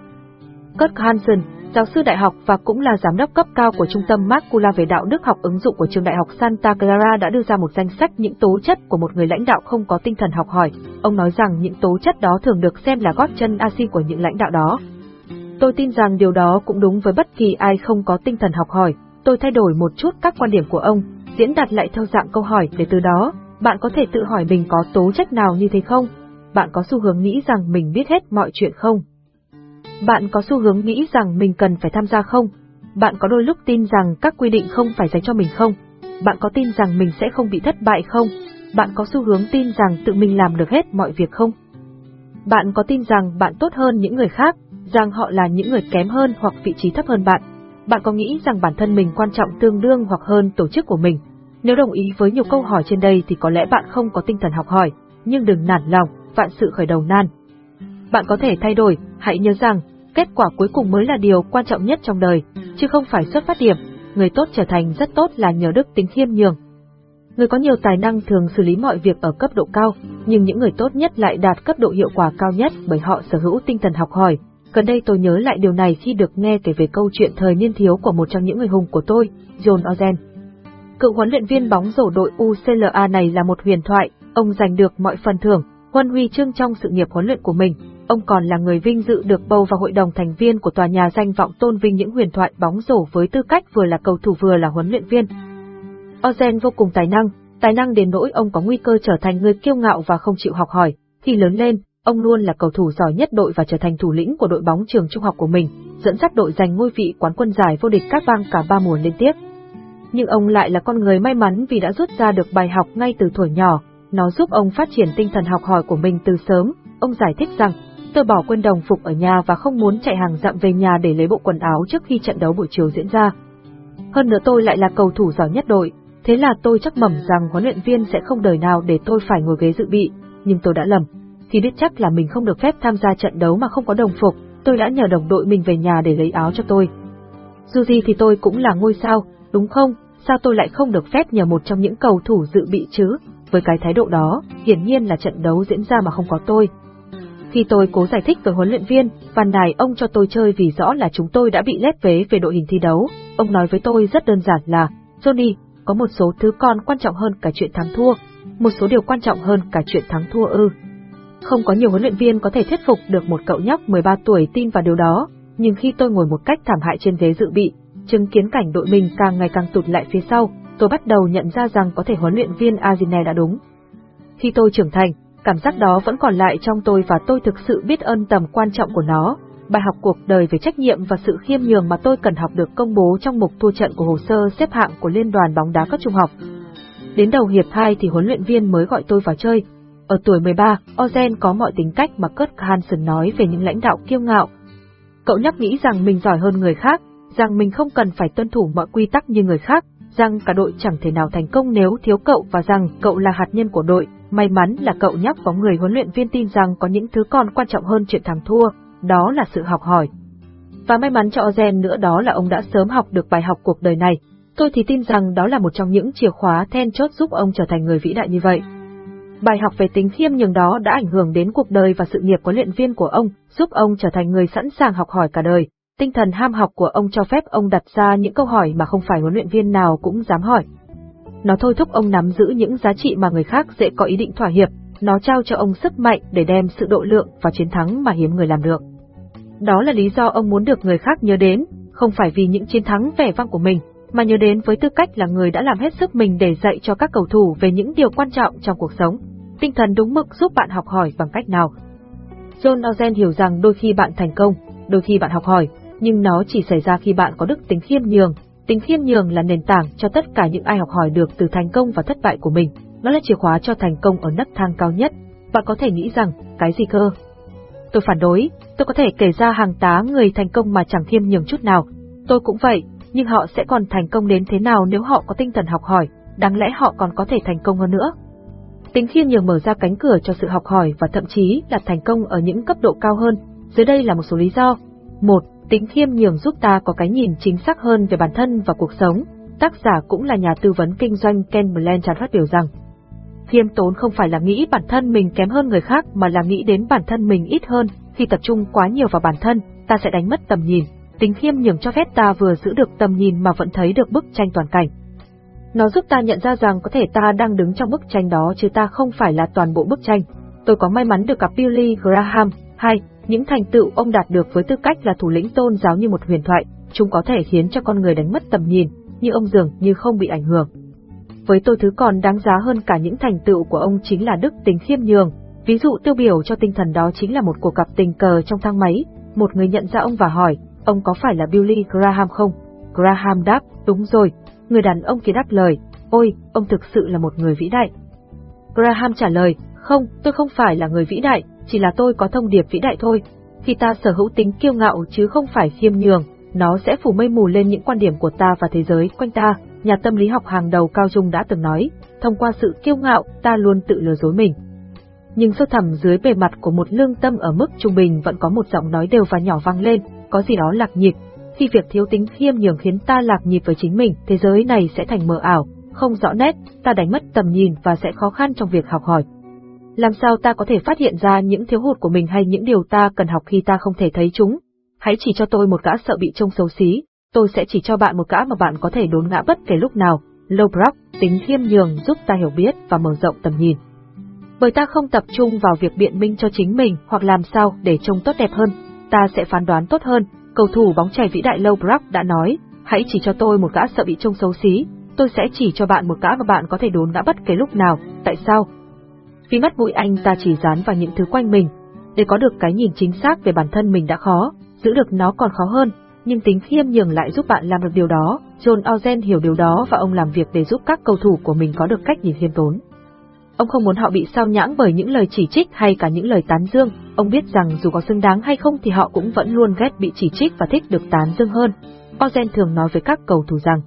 Kurt Hansen, giáo sư đại học và cũng là giám đốc cấp cao của trung tâm Macula về đạo đức học ứng dụng của trường đại học Santa Clara đã đưa ra một danh sách những tố chất của một người lãnh đạo không có tinh thần học hỏi. Ông nói rằng những tố chất đó thường được xem là gót chân axi của những lãnh đạo đó. Tôi tin rằng điều đó cũng đúng với bất kỳ ai không có tinh thần học hỏi. Tôi thay đổi một chút các quan điểm của ông, diễn đạt lại theo dạng câu hỏi để từ đó, bạn có thể tự hỏi mình có tố chất nào như thế không? Bạn có xu hướng nghĩ rằng mình biết hết mọi chuyện không? Bạn có xu hướng nghĩ rằng mình cần phải tham gia không? Bạn có đôi lúc tin rằng các quy định không phải dành cho mình không? Bạn có tin rằng mình sẽ không bị thất bại không? Bạn có xu hướng tin rằng tự mình làm được hết mọi việc không? Bạn có tin rằng bạn tốt hơn những người khác, rằng họ là những người kém hơn hoặc vị trí thấp hơn bạn? Bạn có nghĩ rằng bản thân mình quan trọng tương đương hoặc hơn tổ chức của mình? Nếu đồng ý với nhiều câu hỏi trên đây thì có lẽ bạn không có tinh thần học hỏi, nhưng đừng nản lòng, vạn sự khởi đầu nan. Bạn có thể thay đổi, hãy nhớ rằng, kết quả cuối cùng mới là điều quan trọng nhất trong đời, chứ không phải xuất phát điểm. Người tốt trở thành rất tốt là nhờ đức tính khiêm nhường. Người có nhiều tài năng thường xử lý mọi việc ở cấp độ cao, nhưng những người tốt nhất lại đạt cấp độ hiệu quả cao nhất bởi họ sở hữu tinh thần học hỏi. Gần đây tôi nhớ lại điều này khi được nghe kể về câu chuyện thời niên thiếu của một trong những người hùng của tôi, John Ozen. Cựu huấn luyện viên bóng rổ đội UCLA này là một huyền thoại, ông giành được mọi phần thưởng, huân huy chương trong sự nghiệp huấn luyện của mình. Ông còn là người vinh dự được bầu vào hội đồng thành viên của tòa nhà danh vọng tôn vinh những huyền thoại bóng rổ với tư cách vừa là cầu thủ vừa là huấn luyện viên. Ozen vô cùng tài năng, tài năng đến nỗi ông có nguy cơ trở thành người kiêu ngạo và không chịu học hỏi. Khi lớn lên, ông luôn là cầu thủ giỏi nhất đội và trở thành thủ lĩnh của đội bóng trường trung học của mình, dẫn dắt đội giành ngôi vị quán quân giải vô địch các bang cả ba mùa liên tiếp nhưng ông lại là con người may mắn vì đã rút ra được bài học ngay từ tuổi nhỏ, nó giúp ông phát triển tinh thần học hỏi của mình từ sớm. Ông giải thích rằng, tôi bỏ quên đồng phục ở nhà và không muốn chạy hàng dặm về nhà để lấy bộ quần áo trước khi trận đấu buổi chiều diễn ra. Hơn nữa tôi lại là cầu thủ giỏi nhất đội, thế là tôi chắc mẩm rằng huấn luyện viên sẽ không đời nào để tôi phải ngồi ghế dự bị, nhưng tôi đã lầm. Khi biết chắc là mình không được phép tham gia trận đấu mà không có đồng phục, tôi đã nhờ đồng đội mình về nhà để lấy áo cho tôi. Dù gì thì tôi cũng là ngôi sao, đúng không? Sao tôi lại không được phép nhờ một trong những cầu thủ dự bị chứ? Với cái thái độ đó, hiển nhiên là trận đấu diễn ra mà không có tôi. Khi tôi cố giải thích với huấn luyện viên, Văn Đài ông cho tôi chơi vì rõ là chúng tôi đã bị lép vế về đội hình thi đấu. Ông nói với tôi rất đơn giản là, Johnny, có một số thứ còn quan trọng hơn cả chuyện thắng thua. Một số điều quan trọng hơn cả chuyện thắng thua ư. Không có nhiều huấn luyện viên có thể thuyết phục được một cậu nhóc 13 tuổi tin vào điều đó, nhưng khi tôi ngồi một cách thảm hại trên ghế dự bị, chứng kiến cảnh đội mình càng ngày càng tụt lại phía sau, tôi bắt đầu nhận ra rằng có thể huấn luyện viên Azine đã đúng. Khi tôi trưởng thành, cảm giác đó vẫn còn lại trong tôi và tôi thực sự biết ơn tầm quan trọng của nó. Bài học cuộc đời về trách nhiệm và sự khiêm nhường mà tôi cần học được công bố trong mục thua trận của hồ sơ xếp hạng của Liên đoàn bóng đá các trung học. Đến đầu hiệp 2 thì huấn luyện viên mới gọi tôi vào chơi. Ở tuổi 13, Ozen có mọi tính cách mà Kurt Hansen nói về những lãnh đạo kiêu ngạo. Cậu nhắc nghĩ rằng mình giỏi hơn người khác, rằng mình không cần phải tuân thủ mọi quy tắc như người khác, rằng cả đội chẳng thể nào thành công nếu thiếu cậu và rằng cậu là hạt nhân của đội. May mắn là cậu nhắc có người huấn luyện viên tin rằng có những thứ còn quan trọng hơn chuyện thắng thua, đó là sự học hỏi. Và may mắn cho Ozen nữa đó là ông đã sớm học được bài học cuộc đời này. Tôi thì tin rằng đó là một trong những chìa khóa then chốt giúp ông trở thành người vĩ đại như vậy. Bài học về tính khiêm nhường đó đã ảnh hưởng đến cuộc đời và sự nghiệp huấn luyện viên của ông, giúp ông trở thành người sẵn sàng học hỏi cả đời. Tinh thần ham học của ông cho phép ông đặt ra những câu hỏi mà không phải huấn luyện viên nào cũng dám hỏi. Nó thôi thúc ông nắm giữ những giá trị mà người khác dễ có ý định thỏa hiệp, nó trao cho ông sức mạnh để đem sự độ lượng và chiến thắng mà hiếm người làm được. Đó là lý do ông muốn được người khác nhớ đến, không phải vì những chiến thắng vẻ vang của mình, mà nhớ đến với tư cách là người đã làm hết sức mình để dạy cho các cầu thủ về những điều quan trọng trong cuộc sống. Tinh thần đúng mực giúp bạn học hỏi bằng cách nào. John Ozen hiểu rằng đôi khi bạn thành công, đôi khi bạn học hỏi, nhưng nó chỉ xảy ra khi bạn có đức tính khiêm nhường. Tính khiêm nhường là nền tảng cho tất cả những ai học hỏi được từ thành công và thất bại của mình. Nó là chìa khóa cho thành công ở nấc thang cao nhất. Bạn có thể nghĩ rằng, cái gì cơ? Tôi phản đối, tôi có thể kể ra hàng tá người thành công mà chẳng khiêm nhường chút nào. Tôi cũng vậy, nhưng họ sẽ còn thành công đến thế nào nếu họ có tinh thần học hỏi, đáng lẽ họ còn có thể thành công hơn nữa. Tính khiêm nhường mở ra cánh cửa cho sự học hỏi và thậm chí là thành công ở những cấp độ cao hơn. Dưới đây là một số lý do. một Tính khiêm nhường giúp ta có cái nhìn chính xác hơn về bản thân và cuộc sống. Tác giả cũng là nhà tư vấn kinh doanh Ken Blanchard phát biểu rằng, khiêm tốn không phải là nghĩ bản thân mình kém hơn người khác mà là nghĩ đến bản thân mình ít hơn, khi tập trung quá nhiều vào bản thân, ta sẽ đánh mất tầm nhìn. Tính khiêm nhường cho phép ta vừa giữ được tầm nhìn mà vẫn thấy được bức tranh toàn cảnh. Nó giúp ta nhận ra rằng có thể ta đang đứng trong bức tranh đó chứ ta không phải là toàn bộ bức tranh. Tôi có may mắn được gặp Billy Graham, hay những thành tựu ông đạt được với tư cách là thủ lĩnh tôn giáo như một huyền thoại, chúng có thể khiến cho con người đánh mất tầm nhìn, như ông dường như không bị ảnh hưởng. Với tôi thứ còn đáng giá hơn cả những thành tựu của ông chính là đức tính khiêm nhường. Ví dụ tiêu biểu cho tinh thần đó chính là một cuộc gặp tình cờ trong thang máy, một người nhận ra ông và hỏi, ông có phải là Billy Graham không? Graham đáp, đúng rồi. Người đàn ông kia đáp lời, ôi, ông thực sự là một người vĩ đại. Graham trả lời, không, tôi không phải là người vĩ đại, chỉ là tôi có thông điệp vĩ đại thôi. Khi ta sở hữu tính kiêu ngạo chứ không phải khiêm nhường, nó sẽ phủ mây mù lên những quan điểm của ta và thế giới quanh ta. Nhà tâm lý học hàng đầu Cao Dung đã từng nói, thông qua sự kiêu ngạo, ta luôn tự lừa dối mình. nhưng sâu thẳm dưới bề mặt của một lương tâm ở mức trung bình vẫn có một giọng nói đều và nhỏ vang lên, có gì đó lạc nhịp. Khi việc thiếu tính khiêm nhường khiến ta lạc nhịp với chính mình, thế giới này sẽ thành mờ ảo, không rõ nét, ta đánh mất tầm nhìn và sẽ khó khăn trong việc học hỏi. Làm sao ta có thể phát hiện ra những thiếu hụt của mình hay những điều ta cần học khi ta không thể thấy chúng? Hãy chỉ cho tôi một gã sợ bị trông xấu xí, tôi sẽ chỉ cho bạn một gã mà bạn có thể đốn ngã bất kể lúc nào. Lowbrock, tính khiêm nhường giúp ta hiểu biết và mở rộng tầm nhìn. Bởi ta không tập trung vào việc biện minh cho chính mình hoặc làm sao để trông tốt đẹp hơn, ta sẽ phán đoán tốt hơn. Cầu thủ bóng chày vĩ đại Lowbrock đã nói, hãy chỉ cho tôi một gã sợ bị trông xấu xí, tôi sẽ chỉ cho bạn một gã mà bạn có thể đốn ngã bất kể lúc nào. Tại sao? Vì mắt mũi anh ta chỉ dán vào những thứ quanh mình. Để có được cái nhìn chính xác về bản thân mình đã khó, giữ được nó còn khó hơn, nhưng tính khiêm nhường lại giúp bạn làm được điều đó. John Ozen hiểu điều đó và ông làm việc để giúp các cầu thủ của mình có được cách nhìn khiêm tốn. Ông không muốn họ bị sao nhãng bởi những lời chỉ trích hay cả những lời tán dương, ông biết rằng dù có xứng đáng hay không thì họ cũng vẫn luôn ghét bị chỉ trích và thích được tán dương hơn. Ozen thường nói với các cầu thủ rằng,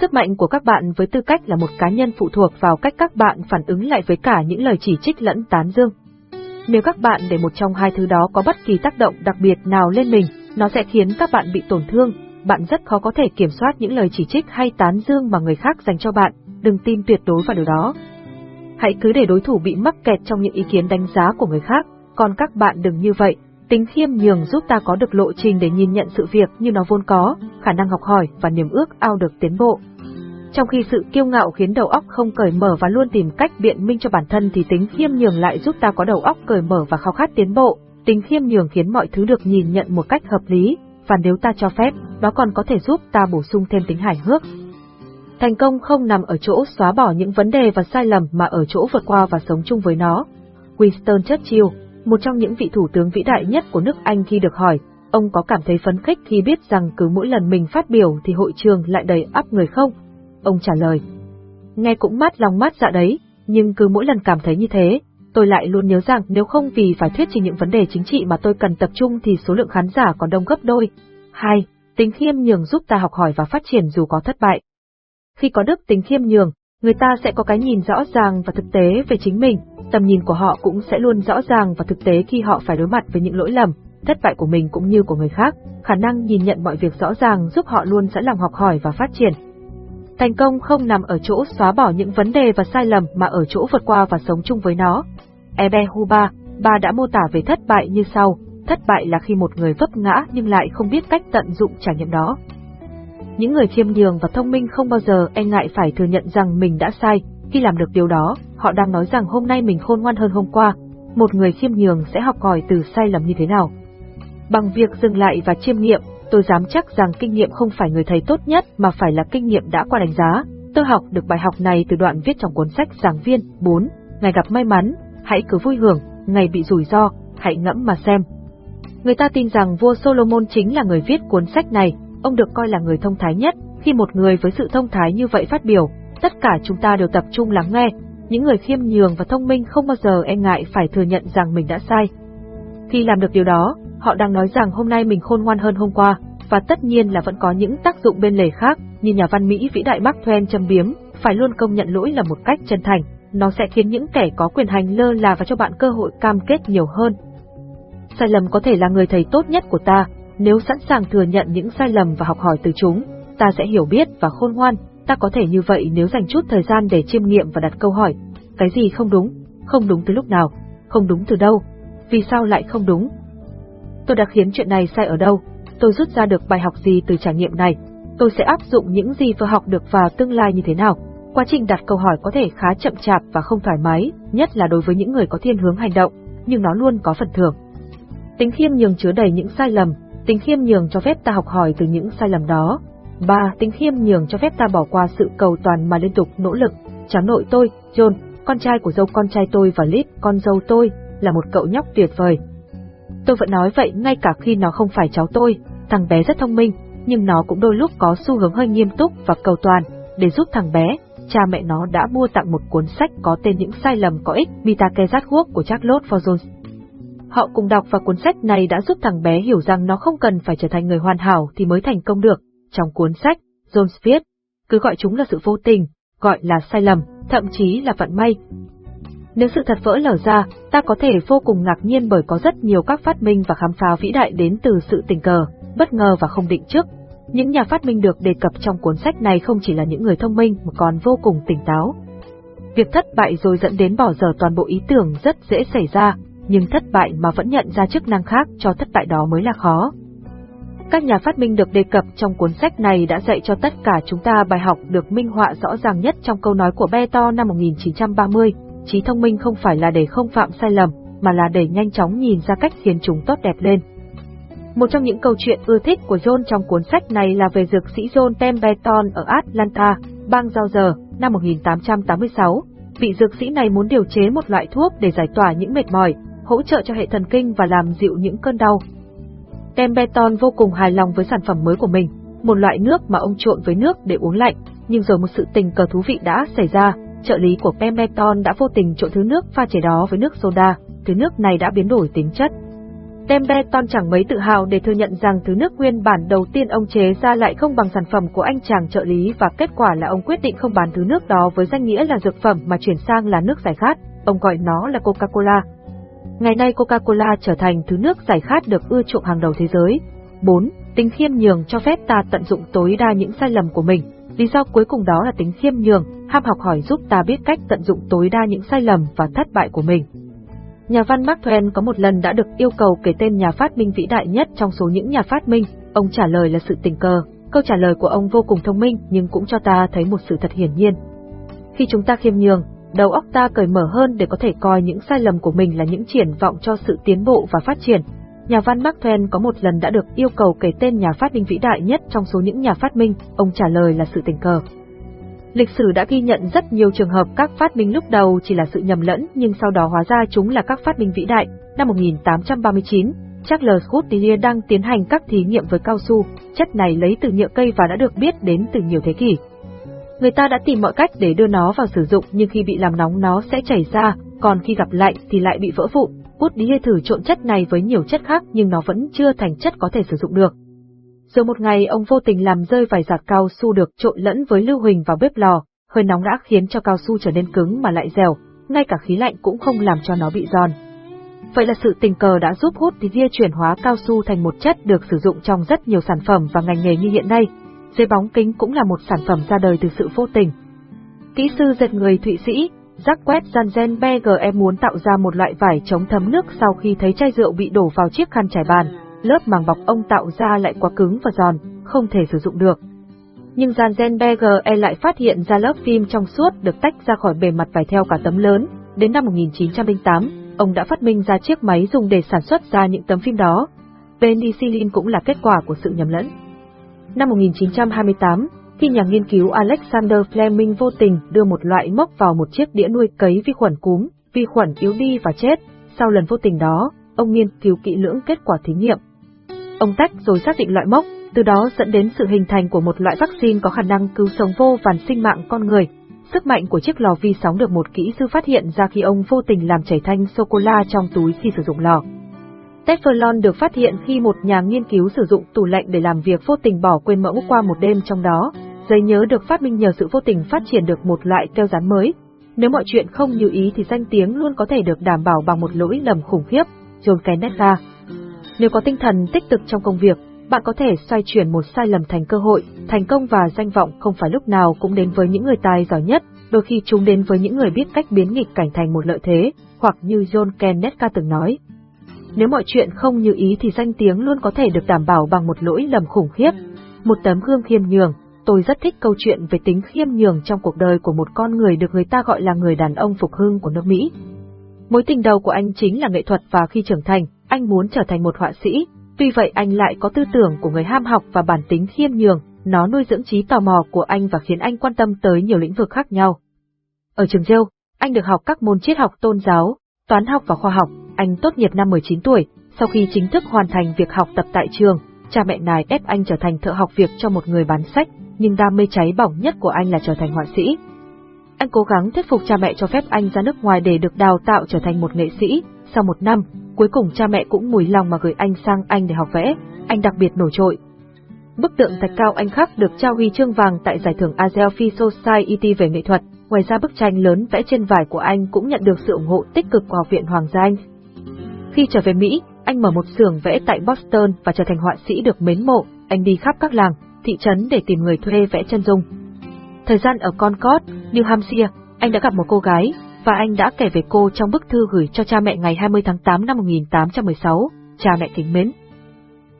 Sức mạnh của các bạn với tư cách là một cá nhân phụ thuộc vào cách các bạn phản ứng lại với cả những lời chỉ trích lẫn tán dương. Nếu các bạn để một trong hai thứ đó có bất kỳ tác động đặc biệt nào lên mình, nó sẽ khiến các bạn bị tổn thương, bạn rất khó có thể kiểm soát những lời chỉ trích hay tán dương mà người khác dành cho bạn, đừng tin tuyệt đối vào điều đó. Hãy cứ để đối thủ bị mắc kẹt trong những ý kiến đánh giá của người khác, còn các bạn đừng như vậy. Tính khiêm nhường giúp ta có được lộ trình để nhìn nhận sự việc như nó vốn có, khả năng học hỏi và niềm ước ao được tiến bộ. Trong khi sự kiêu ngạo khiến đầu óc không cởi mở và luôn tìm cách biện minh cho bản thân thì tính khiêm nhường lại giúp ta có đầu óc cởi mở và khao khát tiến bộ. Tính khiêm nhường khiến mọi thứ được nhìn nhận một cách hợp lý, và nếu ta cho phép, đó còn có thể giúp ta bổ sung thêm tính hài hước. Thành công không nằm ở chỗ xóa bỏ những vấn đề và sai lầm mà ở chỗ vượt qua và sống chung với nó. Winston Churchill, một trong những vị thủ tướng vĩ đại nhất của nước Anh khi được hỏi, ông có cảm thấy phấn khích khi biết rằng cứ mỗi lần mình phát biểu thì hội trường lại đầy ắp người không? Ông trả lời. Nghe cũng mát lòng mát dạ đấy, nhưng cứ mỗi lần cảm thấy như thế, tôi lại luôn nhớ rằng nếu không vì phải thuyết trình những vấn đề chính trị mà tôi cần tập trung thì số lượng khán giả còn đông gấp đôi. 2. Tính khiêm nhường giúp ta học hỏi và phát triển dù có thất bại. Khi có đức tính khiêm nhường, người ta sẽ có cái nhìn rõ ràng và thực tế về chính mình, tầm nhìn của họ cũng sẽ luôn rõ ràng và thực tế khi họ phải đối mặt với những lỗi lầm, thất bại của mình cũng như của người khác, khả năng nhìn nhận mọi việc rõ ràng giúp họ luôn sẵn lòng học hỏi và phát triển. Thành công không nằm ở chỗ xóa bỏ những vấn đề và sai lầm mà ở chỗ vượt qua và sống chung với nó. Ebe Huba, bà đã mô tả về thất bại như sau, thất bại là khi một người vấp ngã nhưng lại không biết cách tận dụng trải nghiệm đó. Những người khiêm nhường và thông minh không bao giờ e ngại phải thừa nhận rằng mình đã sai, khi làm được điều đó, họ đang nói rằng hôm nay mình khôn ngoan hơn hôm qua. Một người khiêm nhường sẽ học hỏi từ sai lầm như thế nào. Bằng việc dừng lại và chiêm nghiệm, tôi dám chắc rằng kinh nghiệm không phải người thầy tốt nhất mà phải là kinh nghiệm đã qua đánh giá. Tôi học được bài học này từ đoạn viết trong cuốn sách Giảng viên 4, Ngày gặp may mắn, hãy cứ vui hưởng, ngày bị rủi ro, hãy ngẫm mà xem. Người ta tin rằng vua Solomon chính là người viết cuốn sách này, ông được coi là người thông thái nhất, khi một người với sự thông thái như vậy phát biểu, tất cả chúng ta đều tập trung lắng nghe, những người khiêm nhường và thông minh không bao giờ e ngại phải thừa nhận rằng mình đã sai. Khi làm được điều đó, họ đang nói rằng hôm nay mình khôn ngoan hơn hôm qua, và tất nhiên là vẫn có những tác dụng bên lề khác, như nhà văn Mỹ vĩ đại Mark Twain châm biếm, phải luôn công nhận lỗi là một cách chân thành, nó sẽ khiến những kẻ có quyền hành lơ là và cho bạn cơ hội cam kết nhiều hơn. Sai lầm có thể là người thầy tốt nhất của ta, nếu sẵn sàng thừa nhận những sai lầm và học hỏi từ chúng, ta sẽ hiểu biết và khôn ngoan, ta có thể như vậy nếu dành chút thời gian để chiêm nghiệm và đặt câu hỏi, cái gì không đúng, không đúng từ lúc nào, không đúng từ đâu, vì sao lại không đúng, tôi đã khiến chuyện này sai ở đâu, tôi rút ra được bài học gì từ trải nghiệm này, tôi sẽ áp dụng những gì vừa học được vào tương lai như thế nào. Quá trình đặt câu hỏi có thể khá chậm chạp và không thoải mái, nhất là đối với những người có thiên hướng hành động, nhưng nó luôn có phần thưởng. Tính khiêm nhường chứa đầy những sai lầm, tính khiêm nhường cho phép ta học hỏi từ những sai lầm đó. 3. Tính khiêm nhường cho phép ta bỏ qua sự cầu toàn mà liên tục nỗ lực. Cháu nội tôi, John, con trai của dâu con trai tôi và Lip, con dâu tôi, là một cậu nhóc tuyệt vời, Tôi vẫn nói vậy ngay cả khi nó không phải cháu tôi, thằng bé rất thông minh, nhưng nó cũng đôi lúc có xu hướng hơi nghiêm túc và cầu toàn. Để giúp thằng bé, cha mẹ nó đã mua tặng một cuốn sách có tên những sai lầm có ích Mitake Zatwork của Charlotte for Jones. Họ cùng đọc và cuốn sách này đã giúp thằng bé hiểu rằng nó không cần phải trở thành người hoàn hảo thì mới thành công được. Trong cuốn sách, Jones viết, cứ gọi chúng là sự vô tình, gọi là sai lầm, thậm chí là vận may. Nếu sự thật vỡ lở ra, ta có thể vô cùng ngạc nhiên bởi có rất nhiều các phát minh và khám phá vĩ đại đến từ sự tình cờ, bất ngờ và không định trước. Những nhà phát minh được đề cập trong cuốn sách này không chỉ là những người thông minh mà còn vô cùng tỉnh táo. Việc thất bại rồi dẫn đến bỏ dở toàn bộ ý tưởng rất dễ xảy ra, nhưng thất bại mà vẫn nhận ra chức năng khác cho thất bại đó mới là khó. Các nhà phát minh được đề cập trong cuốn sách này đã dạy cho tất cả chúng ta bài học được minh họa rõ ràng nhất trong câu nói của Beto năm 1930, trí thông minh không phải là để không phạm sai lầm, mà là để nhanh chóng nhìn ra cách khiến chúng tốt đẹp lên. Một trong những câu chuyện ưa thích của John trong cuốn sách này là về dược sĩ John Pemberton ở Atlanta, bang Georgia, năm 1886. Vị dược sĩ này muốn điều chế một loại thuốc để giải tỏa những mệt mỏi, hỗ trợ cho hệ thần kinh và làm dịu những cơn đau. Pemberton vô cùng hài lòng với sản phẩm mới của mình, một loại nước mà ông trộn với nước để uống lạnh, nhưng rồi một sự tình cờ thú vị đã xảy ra, trợ lý của Pemberton đã vô tình trộn thứ nước pha chế đó với nước soda, thứ nước này đã biến đổi tính chất. Pemberton chẳng mấy tự hào để thừa nhận rằng thứ nước nguyên bản đầu tiên ông chế ra lại không bằng sản phẩm của anh chàng trợ lý và kết quả là ông quyết định không bán thứ nước đó với danh nghĩa là dược phẩm mà chuyển sang là nước giải khát, ông gọi nó là Coca-Cola. Ngày nay Coca-Cola trở thành thứ nước giải khát được ưa chuộng hàng đầu thế giới. 4. Tính khiêm nhường cho phép ta tận dụng tối đa những sai lầm của mình. Lý do cuối cùng đó là tính khiêm nhường, ham học hỏi giúp ta biết cách tận dụng tối đa những sai lầm và thất bại của mình. Nhà văn Mark Twain có một lần đã được yêu cầu kể tên nhà phát minh vĩ đại nhất trong số những nhà phát minh, ông trả lời là sự tình cờ. Câu trả lời của ông vô cùng thông minh nhưng cũng cho ta thấy một sự thật hiển nhiên. Khi chúng ta khiêm nhường, đầu óc ta cởi mở hơn để có thể coi những sai lầm của mình là những triển vọng cho sự tiến bộ và phát triển. Nhà văn Mark Twain có một lần đã được yêu cầu kể tên nhà phát minh vĩ đại nhất trong số những nhà phát minh, ông trả lời là sự tình cờ. Lịch sử đã ghi nhận rất nhiều trường hợp các phát minh lúc đầu chỉ là sự nhầm lẫn nhưng sau đó hóa ra chúng là các phát minh vĩ đại. Năm 1839, Charles Goodyear đang tiến hành các thí nghiệm với cao su, chất này lấy từ nhựa cây và đã được biết đến từ nhiều thế kỷ. Người ta đã tìm mọi cách để đưa nó vào sử dụng nhưng khi bị làm nóng nó sẽ chảy ra, còn khi gặp lạnh thì lại bị vỡ vụn. Bút đi thử trộn chất này với nhiều chất khác nhưng nó vẫn chưa thành chất có thể sử dụng được. Rồi một ngày ông vô tình làm rơi vài giạt cao su được trộn lẫn với lưu huỳnh vào bếp lò, hơi nóng đã khiến cho cao su trở nên cứng mà lại dẻo, ngay cả khí lạnh cũng không làm cho nó bị giòn. Vậy là sự tình cờ đã giúp hút thì chuyển hóa cao su thành một chất được sử dụng trong rất nhiều sản phẩm và ngành nghề như hiện nay. Dây bóng kính cũng là một sản phẩm ra đời từ sự vô tình. Kỹ sư dệt người Thụy Sĩ, Jacques Janssen BGE muốn tạo ra một loại vải chống thấm nước sau khi thấy chai rượu bị đổ vào chiếc khăn trải bàn lớp màng bọc ông tạo ra lại quá cứng và giòn, không thể sử dụng được. Nhưng Janzenberger lại phát hiện ra lớp phim trong suốt được tách ra khỏi bề mặt vải theo cả tấm lớn. Đến năm 1908, ông đã phát minh ra chiếc máy dùng để sản xuất ra những tấm phim đó. Penicillin cũng là kết quả của sự nhầm lẫn. Năm 1928, khi nhà nghiên cứu Alexander Fleming vô tình đưa một loại mốc vào một chiếc đĩa nuôi cấy vi khuẩn cúm, vi khuẩn yếu đi và chết, sau lần vô tình đó, ông nghiên cứu kỹ lưỡng kết quả thí nghiệm. Ông tách rồi xác định loại mốc, từ đó dẫn đến sự hình thành của một loại vaccine có khả năng cứu sống vô vàn sinh mạng con người. Sức mạnh của chiếc lò vi sóng được một kỹ sư phát hiện ra khi ông vô tình làm chảy thanh sô-cô-la trong túi khi sử dụng lò. Teflon được phát hiện khi một nhà nghiên cứu sử dụng tủ lạnh để làm việc vô tình bỏ quên mẫu qua một đêm trong đó. Giấy nhớ được phát minh nhờ sự vô tình phát triển được một loại keo dán mới. Nếu mọi chuyện không như ý thì danh tiếng luôn có thể được đảm bảo bằng một lỗi lầm khủng khiếp. John Kenneth ra. Nếu có tinh thần tích cực trong công việc, bạn có thể xoay chuyển một sai lầm thành cơ hội, thành công và danh vọng không phải lúc nào cũng đến với những người tài giỏi nhất, đôi khi chúng đến với những người biết cách biến nghịch cảnh thành một lợi thế, hoặc như John Kenneth từng nói. Nếu mọi chuyện không như ý thì danh tiếng luôn có thể được đảm bảo bằng một lỗi lầm khủng khiếp. Một tấm gương khiêm nhường, tôi rất thích câu chuyện về tính khiêm nhường trong cuộc đời của một con người được người ta gọi là người đàn ông phục hưng của nước Mỹ. Mối tình đầu của anh chính là nghệ thuật và khi trưởng thành, anh muốn trở thành một họa sĩ, tuy vậy anh lại có tư tưởng của người ham học và bản tính khiêm nhường, nó nuôi dưỡng trí tò mò của anh và khiến anh quan tâm tới nhiều lĩnh vực khác nhau. Ở trường Yale, anh được học các môn triết học tôn giáo, toán học và khoa học, anh tốt nghiệp năm 19 tuổi, sau khi chính thức hoàn thành việc học tập tại trường, cha mẹ nài ép anh trở thành thợ học việc cho một người bán sách, nhưng đam mê cháy bỏng nhất của anh là trở thành họa sĩ. Anh cố gắng thuyết phục cha mẹ cho phép anh ra nước ngoài để được đào tạo trở thành một nghệ sĩ. Sau một năm, cuối cùng cha mẹ cũng mùi lòng mà gửi anh sang Anh để học vẽ. Anh đặc biệt nổi trội. Bức tượng thạch cao anh khắc được trao huy chương vàng tại giải thưởng Adelphi Society về nghệ thuật. Ngoài ra bức tranh lớn vẽ trên vải của anh cũng nhận được sự ủng hộ tích cực của Học viện Hoàng gia Anh. Khi trở về Mỹ, anh mở một xưởng vẽ tại Boston và trở thành họa sĩ được mến mộ, anh đi khắp các làng, thị trấn để tìm người thuê vẽ chân dung. Thời gian ở Concord, New Hampshire, anh đã gặp một cô gái, và anh đã kể về cô trong bức thư gửi cho cha mẹ ngày 20 tháng 8 năm 1816, cha mẹ kính mến.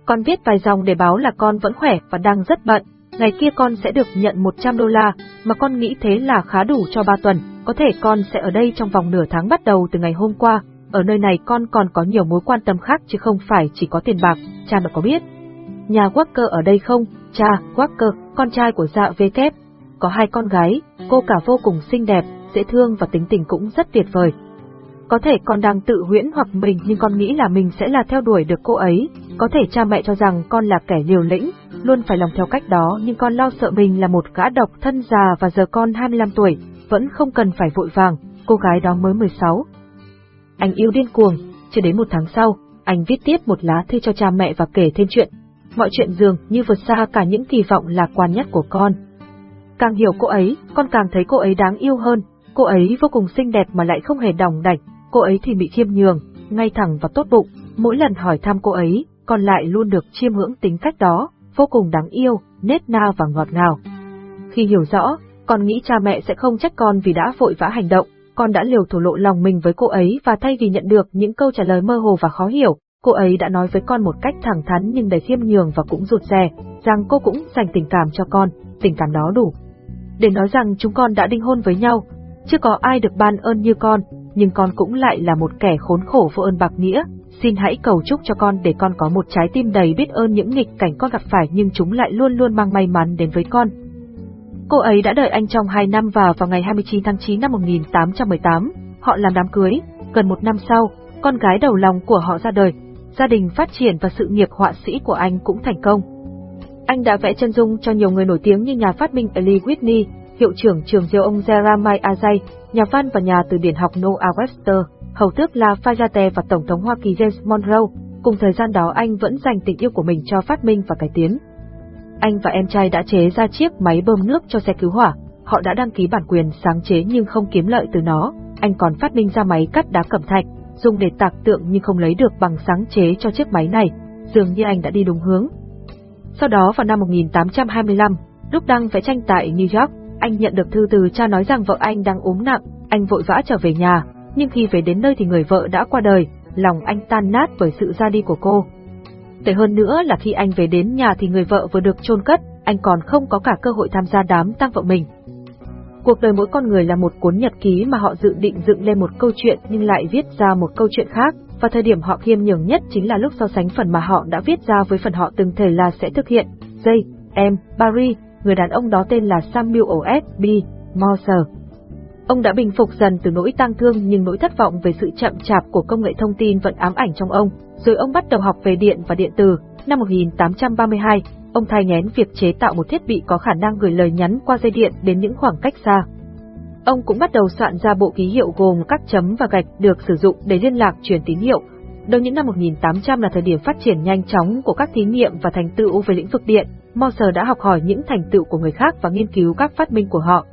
Con viết vài dòng để báo là con vẫn khỏe và đang rất bận, ngày kia con sẽ được nhận 100 đô la, mà con nghĩ thế là khá đủ cho 3 tuần, có thể con sẽ ở đây trong vòng nửa tháng bắt đầu từ ngày hôm qua, ở nơi này con còn có nhiều mối quan tâm khác chứ không phải chỉ có tiền bạc, cha mẹ có biết. Nhà Walker ở đây không? Cha, Walker, con trai của dạ vê kép. Có hai con gái, cô cả vô cùng xinh đẹp, dễ thương và tính tình cũng rất tuyệt vời. Có thể con đang tự huyễn hoặc mình nhưng con nghĩ là mình sẽ là theo đuổi được cô ấy. Có thể cha mẹ cho rằng con là kẻ liều lĩnh, luôn phải lòng theo cách đó nhưng con lo sợ mình là một gã độc thân già và giờ con 25 tuổi, vẫn không cần phải vội vàng, cô gái đó mới 16. Anh yêu điên cuồng, chưa đến một tháng sau, anh viết tiếp một lá thư cho cha mẹ và kể thêm chuyện. Mọi chuyện dường như vượt xa cả những kỳ vọng lạc quan nhất của con. Càng hiểu cô ấy, con càng thấy cô ấy đáng yêu hơn, cô ấy vô cùng xinh đẹp mà lại không hề đỏng đạch, cô ấy thì bị khiêm nhường, ngay thẳng và tốt bụng, mỗi lần hỏi thăm cô ấy, con lại luôn được chiêm ngưỡng tính cách đó, vô cùng đáng yêu, nết na và ngọt ngào. Khi hiểu rõ, con nghĩ cha mẹ sẽ không trách con vì đã vội vã hành động, con đã liều thổ lộ lòng mình với cô ấy và thay vì nhận được những câu trả lời mơ hồ và khó hiểu, cô ấy đã nói với con một cách thẳng thắn nhưng đầy khiêm nhường và cũng rụt rè, rằng cô cũng dành tình cảm cho con, tình cảm đó đủ. Để nói rằng chúng con đã đính hôn với nhau, chưa có ai được ban ơn như con, nhưng con cũng lại là một kẻ khốn khổ vô ơn bạc nghĩa, xin hãy cầu chúc cho con để con có một trái tim đầy biết ơn những nghịch cảnh con gặp phải nhưng chúng lại luôn luôn mang may mắn đến với con. Cô ấy đã đợi anh trong 2 năm và vào ngày 29 tháng 9 năm 1818, họ làm đám cưới, gần một năm sau, con gái đầu lòng của họ ra đời, gia đình phát triển và sự nghiệp họa sĩ của anh cũng thành công. Anh đã vẽ chân dung cho nhiều người nổi tiếng như nhà phát minh Eli Whitney, hiệu trưởng trường diêu ông Jeremiah Azay, nhà văn và nhà từ điển học Noah Webster, hầu tước Lafayette và Tổng thống Hoa Kỳ James Monroe. Cùng thời gian đó anh vẫn dành tình yêu của mình cho phát minh và cải tiến. Anh và em trai đã chế ra chiếc máy bơm nước cho xe cứu hỏa. Họ đã đăng ký bản quyền sáng chế nhưng không kiếm lợi từ nó. Anh còn phát minh ra máy cắt đá cẩm thạch, dùng để tạc tượng nhưng không lấy được bằng sáng chế cho chiếc máy này. Dường như anh đã đi đúng hướng. Sau đó vào năm 1825, lúc đang vẽ tranh tại New York, anh nhận được thư từ cha nói rằng vợ anh đang ốm nặng, anh vội vã trở về nhà, nhưng khi về đến nơi thì người vợ đã qua đời, lòng anh tan nát bởi sự ra đi của cô. Tệ hơn nữa là khi anh về đến nhà thì người vợ vừa được chôn cất, anh còn không có cả cơ hội tham gia đám tang vợ mình. Cuộc đời mỗi con người là một cuốn nhật ký mà họ dự định dựng lên một câu chuyện nhưng lại viết ra một câu chuyện khác, và thời điểm họ khiêm nhường nhất chính là lúc so sánh phần mà họ đã viết ra với phần họ từng thể là sẽ thực hiện. Dây, em, Barry, người đàn ông đó tên là Samuel O.S.B. Morse. Ông đã bình phục dần từ nỗi tang thương nhưng nỗi thất vọng về sự chậm chạp của công nghệ thông tin vẫn ám ảnh trong ông, rồi ông bắt đầu học về điện và điện tử. Năm 1832, ông thay nhén việc chế tạo một thiết bị có khả năng gửi lời nhắn qua dây điện đến những khoảng cách xa. Ông cũng bắt đầu soạn ra bộ ký hiệu gồm các chấm và gạch được sử dụng để liên lạc truyền tín hiệu. Đầu những năm 1800 là thời điểm phát triển nhanh chóng của các thí nghiệm và thành tựu về lĩnh vực điện, Morse đã học hỏi những thành tựu của người khác và nghiên cứu các phát minh của họ.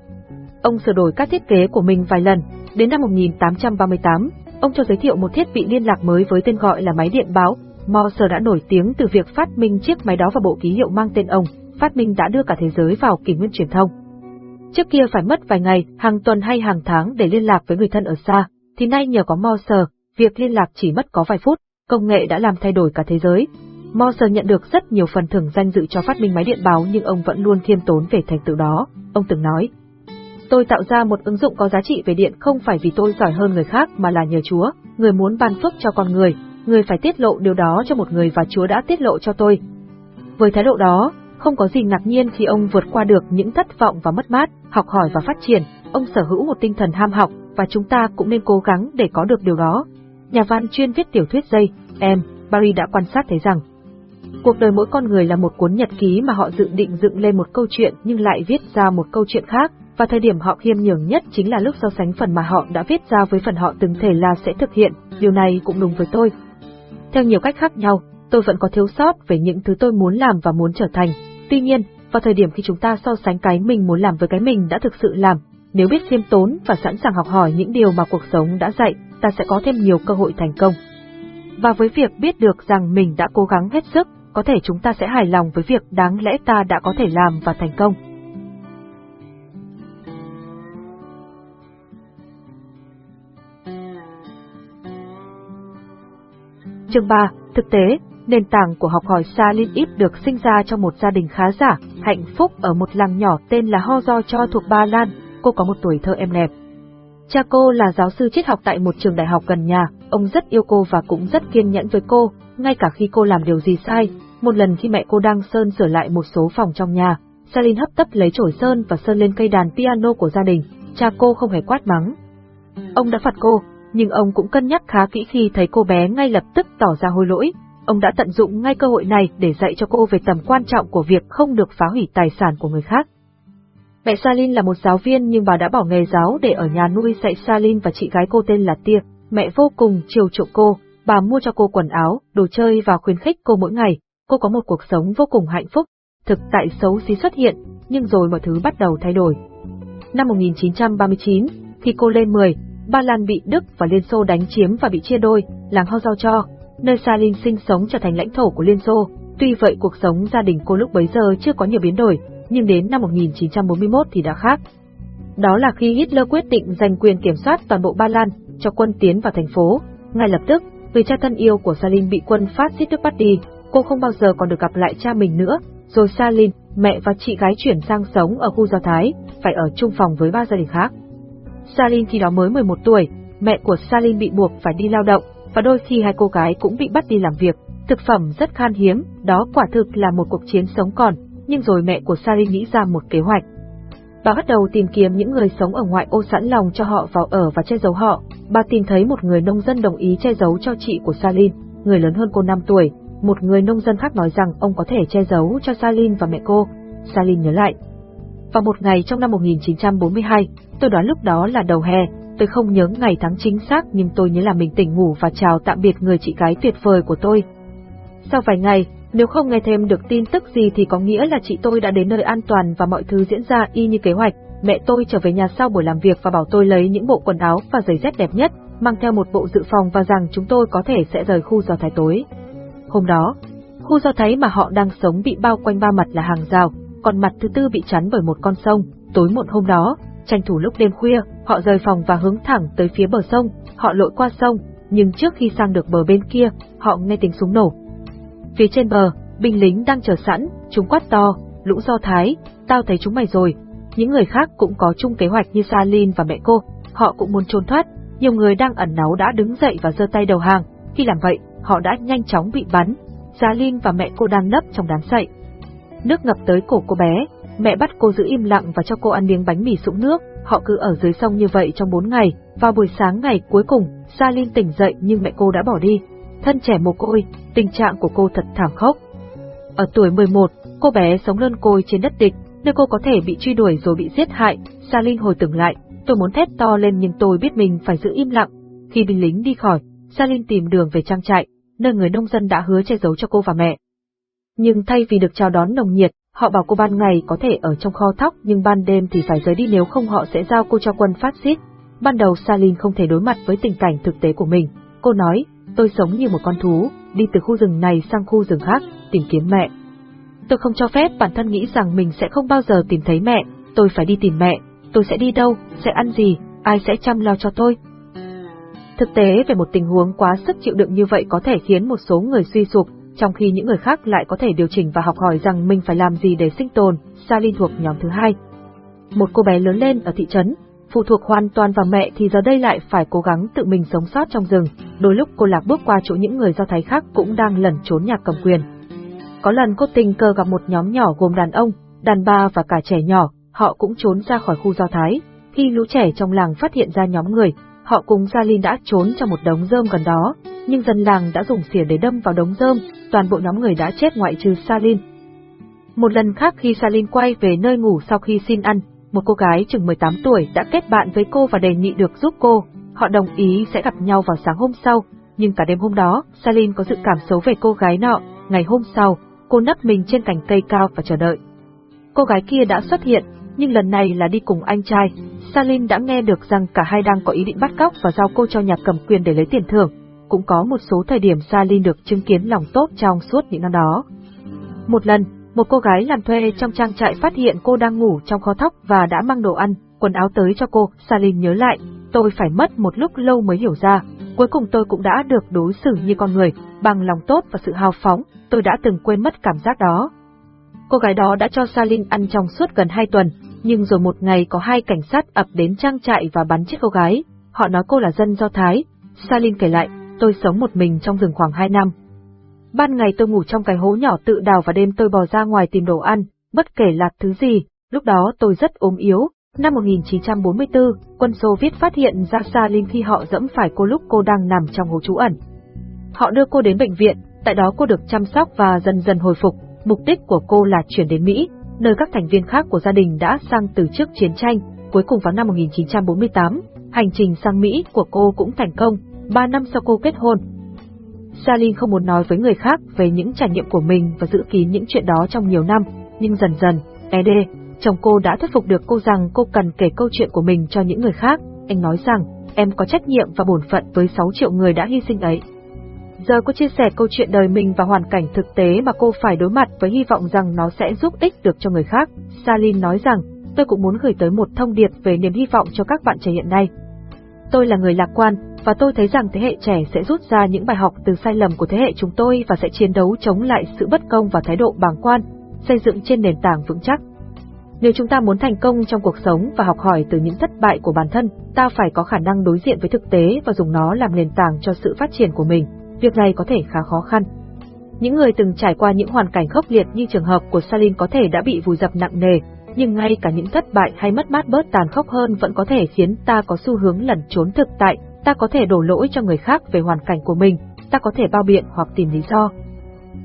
Ông sửa đổi các thiết kế của mình vài lần, đến năm 1838, ông cho giới thiệu một thiết bị liên lạc mới với tên gọi là máy điện báo. Morse đã nổi tiếng từ việc phát minh chiếc máy đó và bộ ký hiệu mang tên ông, phát minh đã đưa cả thế giới vào kỷ nguyên truyền thông. Trước kia phải mất vài ngày, hàng tuần hay hàng tháng để liên lạc với người thân ở xa, thì nay nhờ có Morse, việc liên lạc chỉ mất có vài phút, công nghệ đã làm thay đổi cả thế giới. Morse nhận được rất nhiều phần thưởng danh dự cho phát minh máy điện báo nhưng ông vẫn luôn khiêm tốn về thành tựu đó. Ông từng nói, Tôi tạo ra một ứng dụng có giá trị về điện không phải vì tôi giỏi hơn người khác mà là nhờ Chúa, người muốn ban phước cho con người, người phải tiết lộ điều đó cho một người và Chúa đã tiết lộ cho tôi. Với thái độ đó, không có gì ngạc nhiên khi ông vượt qua được những thất vọng và mất mát, học hỏi và phát triển, ông sở hữu một tinh thần ham học và chúng ta cũng nên cố gắng để có được điều đó. Nhà văn chuyên viết tiểu thuyết dây, em, Barry đã quan sát thấy rằng Cuộc đời mỗi con người là một cuốn nhật ký mà họ dự định dựng lên một câu chuyện nhưng lại viết ra một câu chuyện khác, và thời điểm họ khiêm nhường nhất chính là lúc so sánh phần mà họ đã viết ra với phần họ từng thể là sẽ thực hiện, điều này cũng đúng với tôi. Theo nhiều cách khác nhau, tôi vẫn có thiếu sót về những thứ tôi muốn làm và muốn trở thành. Tuy nhiên, vào thời điểm khi chúng ta so sánh cái mình muốn làm với cái mình đã thực sự làm, nếu biết khiêm tốn và sẵn sàng học hỏi những điều mà cuộc sống đã dạy, ta sẽ có thêm nhiều cơ hội thành công. Và với việc biết được rằng mình đã cố gắng hết sức, có thể chúng ta sẽ hài lòng với việc đáng lẽ ta đã có thể làm và thành công. Chương 3. Thực tế, nền tảng của học hỏi Sa Linh được sinh ra trong một gia đình khá giả, hạnh phúc ở một làng nhỏ tên là Ho Do Cho thuộc Ba Lan, cô có một tuổi thơ em đẹp. Cha cô là giáo sư triết học tại một trường đại học gần nhà, ông rất yêu cô và cũng rất kiên nhẫn với cô, ngay cả khi cô làm điều gì sai. Một lần khi mẹ cô đang sơn sửa lại một số phòng trong nhà, Salin hấp tấp lấy chổi sơn và sơn lên cây đàn piano của gia đình, cha cô không hề quát mắng. Ông đã phạt cô, nhưng ông cũng cân nhắc khá kỹ khi thấy cô bé ngay lập tức tỏ ra hối lỗi. Ông đã tận dụng ngay cơ hội này để dạy cho cô về tầm quan trọng của việc không được phá hủy tài sản của người khác. Mẹ Salin là một giáo viên nhưng bà đã bỏ nghề giáo để ở nhà nuôi dạy Salin và chị gái cô tên là Tia. Mẹ vô cùng chiều chuộng cô, bà mua cho cô quần áo, đồ chơi và khuyến khích cô mỗi ngày. Cô có một cuộc sống vô cùng hạnh phúc. Thực tại xấu xí xuất hiện, nhưng rồi mọi thứ bắt đầu thay đổi. Năm 1939, khi cô lên 10, Ba Lan bị Đức và Liên Xô đánh chiếm và bị chia đôi, làng Ho Giao Cho, nơi Salin sinh sống trở thành lãnh thổ của Liên Xô. Tuy vậy cuộc sống gia đình cô lúc bấy giờ chưa có nhiều biến đổi, nhưng đến năm 1941 thì đã khác. Đó là khi Hitler quyết định giành quyền kiểm soát toàn bộ Ba Lan, cho quân tiến vào thành phố. Ngay lập tức, người cha thân yêu của Salin bị quân phát xít Đức bắt đi, cô không bao giờ còn được gặp lại cha mình nữa, rồi Salin, mẹ và chị gái chuyển sang sống ở khu Do Thái, phải ở chung phòng với ba gia đình khác. Salin khi đó mới 11 tuổi, mẹ của Salin bị buộc phải đi lao động, và đôi khi hai cô gái cũng bị bắt đi làm việc. Thực phẩm rất khan hiếm, đó quả thực là một cuộc chiến sống còn, nhưng rồi mẹ của Salin nghĩ ra một kế hoạch. Bà bắt đầu tìm kiếm những người sống ở ngoại ô sẵn lòng cho họ vào ở và che giấu họ. Bà tìm thấy một người nông dân đồng ý che giấu cho chị của Salin, người lớn hơn cô 5 tuổi. Một người nông dân khác nói rằng ông có thể che giấu cho Salin và mẹ cô. Salin nhớ lại, vào một ngày trong năm 1942, tôi đoán lúc đó là đầu hè, tôi không nhớ ngày tháng chính xác nhưng tôi nhớ là mình tỉnh ngủ và chào tạm biệt người chị gái tuyệt vời của tôi. Sau vài ngày, nếu không nghe thêm được tin tức gì thì có nghĩa là chị tôi đã đến nơi an toàn và mọi thứ diễn ra y như kế hoạch. Mẹ tôi trở về nhà sau buổi làm việc và bảo tôi lấy những bộ quần áo và giày dép đẹp nhất, mang theo một bộ dự phòng và rằng chúng tôi có thể sẽ rời khu do thái tối. Hôm đó, khu do thái mà họ đang sống bị bao quanh ba mặt là hàng rào, còn mặt thứ tư bị chắn bởi một con sông. Tối muộn hôm đó, tranh thủ lúc đêm khuya, họ rời phòng và hướng thẳng tới phía bờ sông, họ lội qua sông, nhưng trước khi sang được bờ bên kia, họ nghe tiếng súng nổ. Phía trên bờ, binh lính đang chờ sẵn, chúng quát to, lũ do thái, tao thấy chúng mày rồi. Những người khác cũng có chung kế hoạch như Salin và mẹ cô, họ cũng muốn trốn thoát, nhiều người đang ẩn náu đã đứng dậy và giơ tay đầu hàng, khi làm vậy, họ đã nhanh chóng bị bắn. Salin và mẹ cô đang nấp trong đám sậy, Nước ngập tới cổ cô bé, mẹ bắt cô giữ im lặng và cho cô ăn miếng bánh mì sũng nước, họ cứ ở dưới sông như vậy trong 4 ngày, vào buổi sáng ngày cuối cùng, Salin tỉnh dậy nhưng mẹ cô đã bỏ đi. Thân trẻ mồ côi, tình trạng của cô thật thảm khốc. Ở tuổi 11, cô bé sống lơn côi trên đất địch, nơi cô có thể bị truy đuổi rồi bị giết hại, Salin hồi tưởng lại, tôi muốn thét to lên nhưng tôi biết mình phải giữ im lặng. Khi binh lính đi khỏi, Salin tìm đường về trang trại, nơi người nông dân đã hứa che giấu cho cô và mẹ. Nhưng thay vì được chào đón nồng nhiệt, họ bảo cô ban ngày có thể ở trong kho thóc nhưng ban đêm thì phải rời đi nếu không họ sẽ giao cô cho quân phát xít. Ban đầu Salin không thể đối mặt với tình cảnh thực tế của mình. Cô nói, tôi sống như một con thú, đi từ khu rừng này sang khu rừng khác, tìm kiếm mẹ. Tôi không cho phép bản thân nghĩ rằng mình sẽ không bao giờ tìm thấy mẹ, tôi phải đi tìm mẹ, tôi sẽ đi đâu, sẽ ăn gì, ai sẽ chăm lo cho tôi. Thực tế về một tình huống quá sức chịu đựng như vậy có thể khiến một số người suy sụp, trong khi những người khác lại có thể điều chỉnh và học hỏi rằng mình phải làm gì để sinh tồn, Salin thuộc nhóm thứ hai. Một cô bé lớn lên ở thị trấn, phụ thuộc hoàn toàn vào mẹ thì giờ đây lại phải cố gắng tự mình sống sót trong rừng, đôi lúc cô lạc bước qua chỗ những người do thái khác cũng đang lẩn trốn nhà cầm quyền. Có lần cô tình cờ gặp một nhóm nhỏ gồm đàn ông, đàn bà và cả trẻ nhỏ, họ cũng trốn ra khỏi khu do thái. Khi lũ trẻ trong làng phát hiện ra nhóm người, họ cùng Gia Linh đã trốn trong một đống rơm gần đó, nhưng dân làng đã dùng xỉa để đâm vào đống rơm, toàn bộ nhóm người đã chết ngoại trừ Salin. Một lần khác khi Salin quay về nơi ngủ sau khi xin ăn, một cô gái chừng 18 tuổi đã kết bạn với cô và đề nghị được giúp cô. Họ đồng ý sẽ gặp nhau vào sáng hôm sau, nhưng cả đêm hôm đó, Salin có dự cảm xấu về cô gái nọ. Ngày hôm sau, cô nấp mình trên cành cây cao và chờ đợi. Cô gái kia đã xuất hiện, nhưng lần này là đi cùng anh trai. Salin đã nghe được rằng cả hai đang có ý định bắt cóc và giao cô cho nhà cầm quyền để lấy tiền thưởng. Cũng có một số thời điểm Salin được chứng kiến lòng tốt trong suốt những năm đó. Một lần, một cô gái làm thuê trong trang trại phát hiện cô đang ngủ trong kho thóc và đã mang đồ ăn, quần áo tới cho cô. Salin nhớ lại, tôi phải mất một lúc lâu mới hiểu ra. Cuối cùng tôi cũng đã được đối xử như con người, bằng lòng tốt và sự hào phóng, tôi đã từng quên mất cảm giác đó. Cô gái đó đã cho Salin ăn trong suốt gần hai tuần, nhưng rồi một ngày có hai cảnh sát ập đến trang trại và bắn chết cô gái. Họ nói cô là dân Do Thái. Salin kể lại, tôi sống một mình trong rừng khoảng hai năm. Ban ngày tôi ngủ trong cái hố nhỏ tự đào và đêm tôi bò ra ngoài tìm đồ ăn, bất kể là thứ gì, lúc đó tôi rất ốm yếu. Năm 1944, quân Xô Viết phát hiện ra Salin khi họ dẫm phải cô lúc cô đang nằm trong hố trú ẩn. Họ đưa cô đến bệnh viện, tại đó cô được chăm sóc và dần dần hồi phục. Mục đích của cô là chuyển đến Mỹ, nơi các thành viên khác của gia đình đã sang từ trước chiến tranh. Cuối cùng vào năm 1948, hành trình sang Mỹ của cô cũng thành công, 3 năm sau cô kết hôn. Salin không muốn nói với người khác về những trải nghiệm của mình và giữ kín những chuyện đó trong nhiều năm, nhưng dần dần, Ede, chồng cô đã thuyết phục được cô rằng cô cần kể câu chuyện của mình cho những người khác. Anh nói rằng, em có trách nhiệm và bổn phận với 6 triệu người đã hy sinh ấy. Giờ cô chia sẻ câu chuyện đời mình và hoàn cảnh thực tế mà cô phải đối mặt với hy vọng rằng nó sẽ giúp ích được cho người khác. Salin nói rằng, tôi cũng muốn gửi tới một thông điệp về niềm hy vọng cho các bạn trẻ hiện nay. Tôi là người lạc quan, và tôi thấy rằng thế hệ trẻ sẽ rút ra những bài học từ sai lầm của thế hệ chúng tôi và sẽ chiến đấu chống lại sự bất công và thái độ bàng quan, xây dựng trên nền tảng vững chắc. Nếu chúng ta muốn thành công trong cuộc sống và học hỏi từ những thất bại của bản thân, ta phải có khả năng đối diện với thực tế và dùng nó làm nền tảng cho sự phát triển của mình việc này có thể khá khó khăn. Những người từng trải qua những hoàn cảnh khốc liệt như trường hợp của Salin có thể đã bị vùi dập nặng nề, nhưng ngay cả những thất bại hay mất mát bớt tàn khốc hơn vẫn có thể khiến ta có xu hướng lẩn trốn thực tại, ta có thể đổ lỗi cho người khác về hoàn cảnh của mình, ta có thể bao biện hoặc tìm lý do.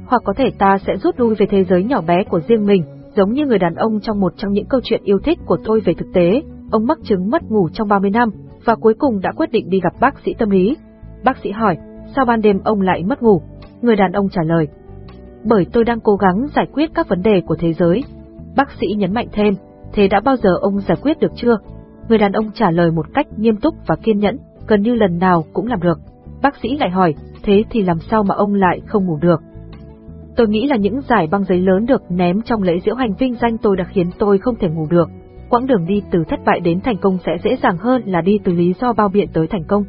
Hoặc có thể ta sẽ rút lui về thế giới nhỏ bé của riêng mình, giống như người đàn ông trong một trong những câu chuyện yêu thích của tôi về thực tế, ông mắc chứng mất ngủ trong 30 năm, và cuối cùng đã quyết định đi gặp bác sĩ tâm lý. Bác sĩ hỏi, sao ban đêm ông lại mất ngủ? Người đàn ông trả lời. Bởi tôi đang cố gắng giải quyết các vấn đề của thế giới. Bác sĩ nhấn mạnh thêm, thế đã bao giờ ông giải quyết được chưa? Người đàn ông trả lời một cách nghiêm túc và kiên nhẫn, gần như lần nào cũng làm được. Bác sĩ lại hỏi, thế thì làm sao mà ông lại không ngủ được? Tôi nghĩ là những giải băng giấy lớn được ném trong lễ diễu hành vinh danh tôi đã khiến tôi không thể ngủ được. Quãng đường đi từ thất bại đến thành công sẽ dễ dàng hơn là đi từ lý do bao biện tới thành công.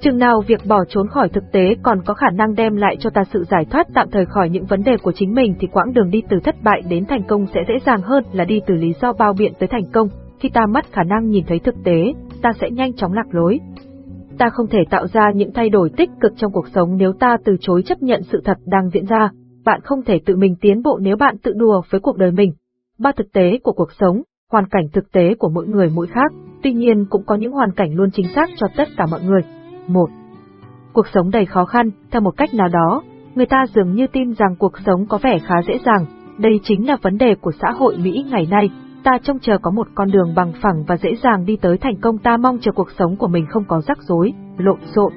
Chừng nào việc bỏ trốn khỏi thực tế còn có khả năng đem lại cho ta sự giải thoát tạm thời khỏi những vấn đề của chính mình thì quãng đường đi từ thất bại đến thành công sẽ dễ dàng hơn là đi từ lý do bao biện tới thành công. Khi ta mất khả năng nhìn thấy thực tế, ta sẽ nhanh chóng lạc lối. Ta không thể tạo ra những thay đổi tích cực trong cuộc sống nếu ta từ chối chấp nhận sự thật đang diễn ra. Bạn không thể tự mình tiến bộ nếu bạn tự đùa với cuộc đời mình. Ba thực tế của cuộc sống, hoàn cảnh thực tế của mỗi người mỗi khác, tuy nhiên cũng có những hoàn cảnh luôn chính xác cho tất cả mọi người. 1. Cuộc sống đầy khó khăn, theo một cách nào đó, người ta dường như tin rằng cuộc sống có vẻ khá dễ dàng, đây chính là vấn đề của xã hội Mỹ ngày nay, ta trông chờ có một con đường bằng phẳng và dễ dàng đi tới thành công ta mong chờ cuộc sống của mình không có rắc rối, lộn xộn.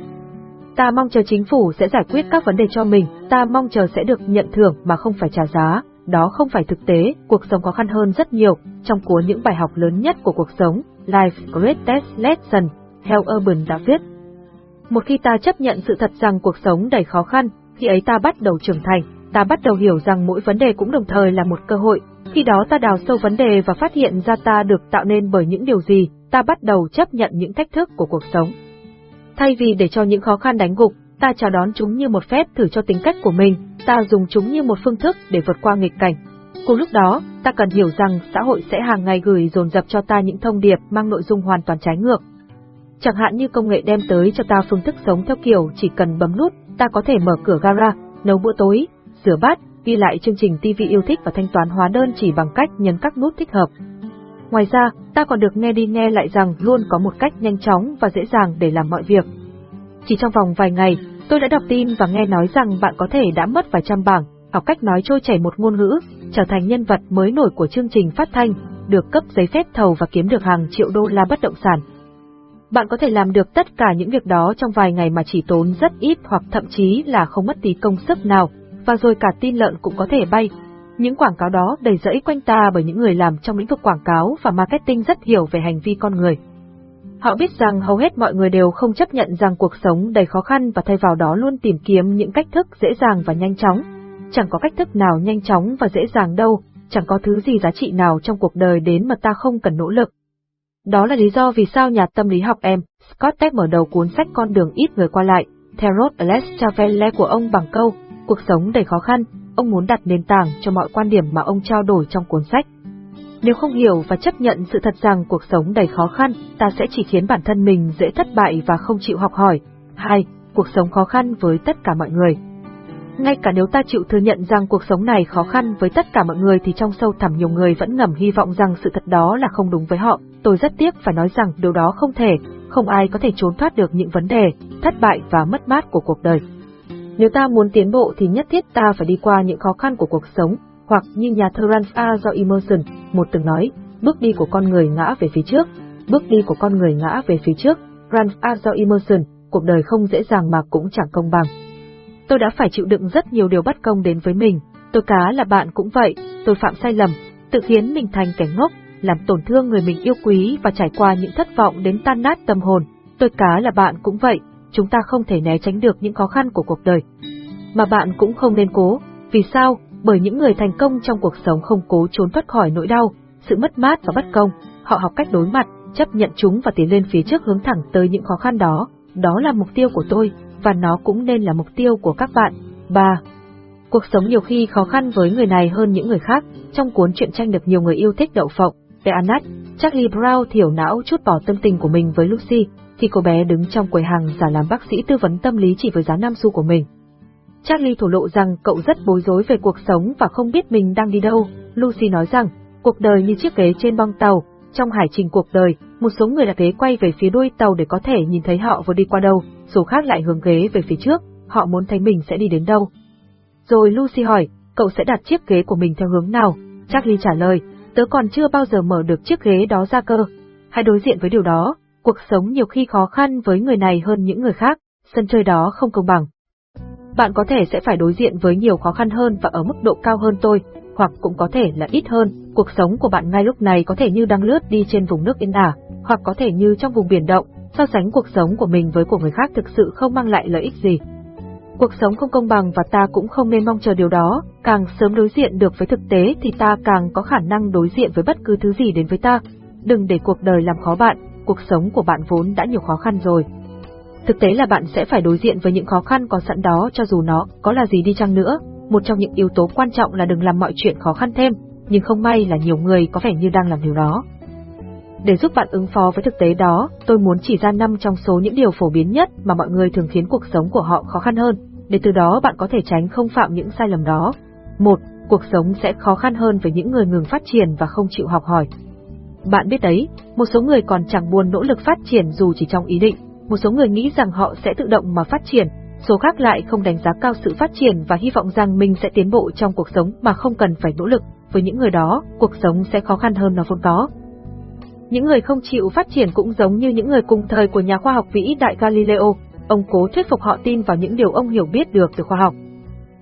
Ta mong chờ chính phủ sẽ giải quyết các vấn đề cho mình, ta mong chờ sẽ được nhận thưởng mà không phải trả giá, đó không phải thực tế, cuộc sống khó khăn hơn rất nhiều, trong cuốn những bài học lớn nhất của cuộc sống, Life Greatest Lesson, theo Urban đã viết. Một khi ta chấp nhận sự thật rằng cuộc sống đầy khó khăn, khi ấy ta bắt đầu trưởng thành, ta bắt đầu hiểu rằng mỗi vấn đề cũng đồng thời là một cơ hội. Khi đó ta đào sâu vấn đề và phát hiện ra ta được tạo nên bởi những điều gì, ta bắt đầu chấp nhận những thách thức của cuộc sống. Thay vì để cho những khó khăn đánh gục, ta chào đón chúng như một phép thử cho tính cách của mình, ta dùng chúng như một phương thức để vượt qua nghịch cảnh. Cùng lúc đó, ta cần hiểu rằng xã hội sẽ hàng ngày gửi dồn dập cho ta những thông điệp mang nội dung hoàn toàn trái ngược, Chẳng hạn như công nghệ đem tới cho ta phương thức sống theo kiểu chỉ cần bấm nút, ta có thể mở cửa gara, nấu bữa tối, rửa bát, ghi lại chương trình TV yêu thích và thanh toán hóa đơn chỉ bằng cách nhấn các nút thích hợp. Ngoài ra, ta còn được nghe đi nghe lại rằng luôn có một cách nhanh chóng và dễ dàng để làm mọi việc. Chỉ trong vòng vài ngày, tôi đã đọc tin và nghe nói rằng bạn có thể đã mất vài trăm bảng, học cách nói trôi chảy một ngôn ngữ, trở thành nhân vật mới nổi của chương trình phát thanh, được cấp giấy phép thầu và kiếm được hàng triệu đô la bất động sản. Bạn có thể làm được tất cả những việc đó trong vài ngày mà chỉ tốn rất ít hoặc thậm chí là không mất tí công sức nào, và rồi cả tin lợn cũng có thể bay. Những quảng cáo đó đầy rẫy quanh ta bởi những người làm trong lĩnh vực quảng cáo và marketing rất hiểu về hành vi con người. Họ biết rằng hầu hết mọi người đều không chấp nhận rằng cuộc sống đầy khó khăn và thay vào đó luôn tìm kiếm những cách thức dễ dàng và nhanh chóng. Chẳng có cách thức nào nhanh chóng và dễ dàng đâu, chẳng có thứ gì giá trị nào trong cuộc đời đến mà ta không cần nỗ lực. Đó là lý do vì sao nhà tâm lý học em, Scott Peck mở đầu cuốn sách Con đường ít người qua lại, theo Rod Alexavelle của ông bằng câu, cuộc sống đầy khó khăn, ông muốn đặt nền tảng cho mọi quan điểm mà ông trao đổi trong cuốn sách. Nếu không hiểu và chấp nhận sự thật rằng cuộc sống đầy khó khăn, ta sẽ chỉ khiến bản thân mình dễ thất bại và không chịu học hỏi. 2. Cuộc sống khó khăn với tất cả mọi người. Ngay cả nếu ta chịu thừa nhận rằng cuộc sống này khó khăn với tất cả mọi người thì trong sâu thẳm nhiều người vẫn ngầm hy vọng rằng sự thật đó là không đúng với họ. Tôi rất tiếc phải nói rằng điều đó không thể, không ai có thể trốn thoát được những vấn đề, thất bại và mất mát của cuộc đời. Nếu ta muốn tiến bộ thì nhất thiết ta phải đi qua những khó khăn của cuộc sống, hoặc như nhà thơ Ralph A. do Emerson một từng nói, bước đi của con người ngã về phía trước, bước đi của con người ngã về phía trước, Ralph A. do Emerson, cuộc đời không dễ dàng mà cũng chẳng công bằng. Tôi đã phải chịu đựng rất nhiều điều bất công đến với mình, tôi cá là bạn cũng vậy, tôi phạm sai lầm, tự khiến mình thành kẻ ngốc, làm tổn thương người mình yêu quý và trải qua những thất vọng đến tan nát tâm hồn. Tôi cá là bạn cũng vậy, chúng ta không thể né tránh được những khó khăn của cuộc đời. Mà bạn cũng không nên cố, vì sao? Bởi những người thành công trong cuộc sống không cố trốn thoát khỏi nỗi đau, sự mất mát và bất công, họ học cách đối mặt, chấp nhận chúng và tiến lên phía trước hướng thẳng tới những khó khăn đó. Đó là mục tiêu của tôi, và nó cũng nên là mục tiêu của các bạn. 3. Cuộc sống nhiều khi khó khăn với người này hơn những người khác, trong cuốn truyện tranh được nhiều người yêu thích đậu phộng, The Anat, Charlie Brown thiểu não chút bỏ tâm tình của mình với Lucy, khi cô bé đứng trong quầy hàng giả làm bác sĩ tư vấn tâm lý chỉ với giá 5 xu của mình. Charlie thổ lộ rằng cậu rất bối rối về cuộc sống và không biết mình đang đi đâu. Lucy nói rằng, cuộc đời như chiếc ghế trên bong tàu, trong hải trình cuộc đời, một số người đặt ghế quay về phía đuôi tàu để có thể nhìn thấy họ vừa đi qua đâu, số khác lại hướng ghế về phía trước, họ muốn thấy mình sẽ đi đến đâu. Rồi Lucy hỏi, cậu sẽ đặt chiếc ghế của mình theo hướng nào? Charlie trả lời, tớ còn chưa bao giờ mở được chiếc ghế đó ra cơ. Hãy đối diện với điều đó, cuộc sống nhiều khi khó khăn với người này hơn những người khác, sân chơi đó không công bằng. Bạn có thể sẽ phải đối diện với nhiều khó khăn hơn và ở mức độ cao hơn tôi, hoặc cũng có thể là ít hơn, cuộc sống của bạn ngay lúc này có thể như đang lướt đi trên vùng nước yên ả, hoặc có thể như trong vùng biển động, so sánh cuộc sống của mình với của người khác thực sự không mang lại lợi ích gì. Cuộc sống không công bằng và ta cũng không nên mong chờ điều đó, càng sớm đối diện được với thực tế thì ta càng có khả năng đối diện với bất cứ thứ gì đến với ta. Đừng để cuộc đời làm khó bạn, cuộc sống của bạn vốn đã nhiều khó khăn rồi. Thực tế là bạn sẽ phải đối diện với những khó khăn có sẵn đó cho dù nó có là gì đi chăng nữa. Một trong những yếu tố quan trọng là đừng làm mọi chuyện khó khăn thêm, nhưng không may là nhiều người có vẻ như đang làm điều đó. Để giúp bạn ứng phó với thực tế đó, tôi muốn chỉ ra năm trong số những điều phổ biến nhất mà mọi người thường khiến cuộc sống của họ khó khăn hơn, để từ đó bạn có thể tránh không phạm những sai lầm đó. Một, Cuộc sống sẽ khó khăn hơn với những người ngừng phát triển và không chịu học hỏi. Bạn biết đấy, một số người còn chẳng buồn nỗ lực phát triển dù chỉ trong ý định, một số người nghĩ rằng họ sẽ tự động mà phát triển, số khác lại không đánh giá cao sự phát triển và hy vọng rằng mình sẽ tiến bộ trong cuộc sống mà không cần phải nỗ lực. Với những người đó, cuộc sống sẽ khó khăn hơn nó vốn có. Những người không chịu phát triển cũng giống như những người cùng thời của nhà khoa học vĩ đại Galileo, ông cố thuyết phục họ tin vào những điều ông hiểu biết được từ khoa học.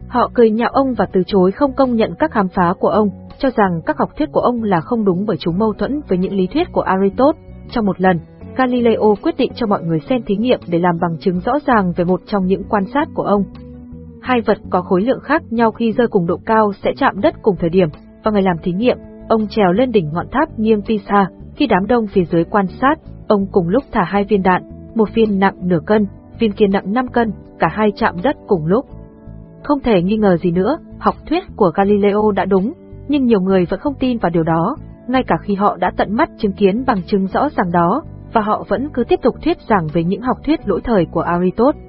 Họ cười nhạo ông và từ chối không công nhận các khám phá của ông, cho rằng các học thuyết của ông là không đúng bởi chúng mâu thuẫn với những lý thuyết của Aristotle. Trong một lần, Galileo quyết định cho mọi người xem thí nghiệm để làm bằng chứng rõ ràng về một trong những quan sát của ông. Hai vật có khối lượng khác nhau khi rơi cùng độ cao sẽ chạm đất cùng thời điểm, và ngày làm thí nghiệm, ông trèo lên đỉnh ngọn tháp nghiêng Pisa, khi đám đông phía dưới quan sát, ông cùng lúc thả hai viên đạn, một viên nặng nửa cân, viên kia nặng 5 cân, cả hai chạm đất cùng lúc. Không thể nghi ngờ gì nữa, học thuyết của Galileo đã đúng, nhưng nhiều người vẫn không tin vào điều đó, ngay cả khi họ đã tận mắt chứng kiến bằng chứng rõ ràng đó, và họ vẫn cứ tiếp tục thuyết giảng về những học thuyết lỗi thời của Aristotle.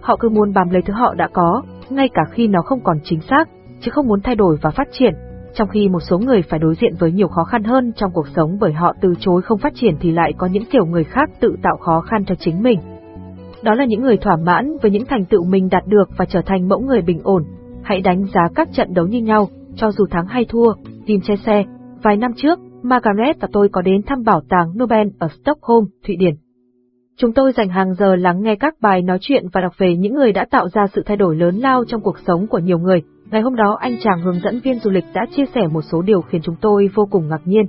Họ cứ muốn bám lấy thứ họ đã có, ngay cả khi nó không còn chính xác, chứ không muốn thay đổi và phát triển, trong khi một số người phải đối diện với nhiều khó khăn hơn trong cuộc sống bởi họ từ chối không phát triển thì lại có những kiểu người khác tự tạo khó khăn cho chính mình. Đó là những người thỏa mãn với những thành tựu mình đạt được và trở thành mẫu người bình ổn. Hãy đánh giá các trận đấu như nhau, cho dù thắng hay thua, Tim che xe. Vài năm trước, Margaret và tôi có đến thăm bảo tàng Nobel ở Stockholm, Thụy Điển. Chúng tôi dành hàng giờ lắng nghe các bài nói chuyện và đọc về những người đã tạo ra sự thay đổi lớn lao trong cuộc sống của nhiều người, Ngày hôm đó anh chàng hướng dẫn viên du lịch đã chia sẻ một số điều khiến chúng tôi vô cùng ngạc nhiên.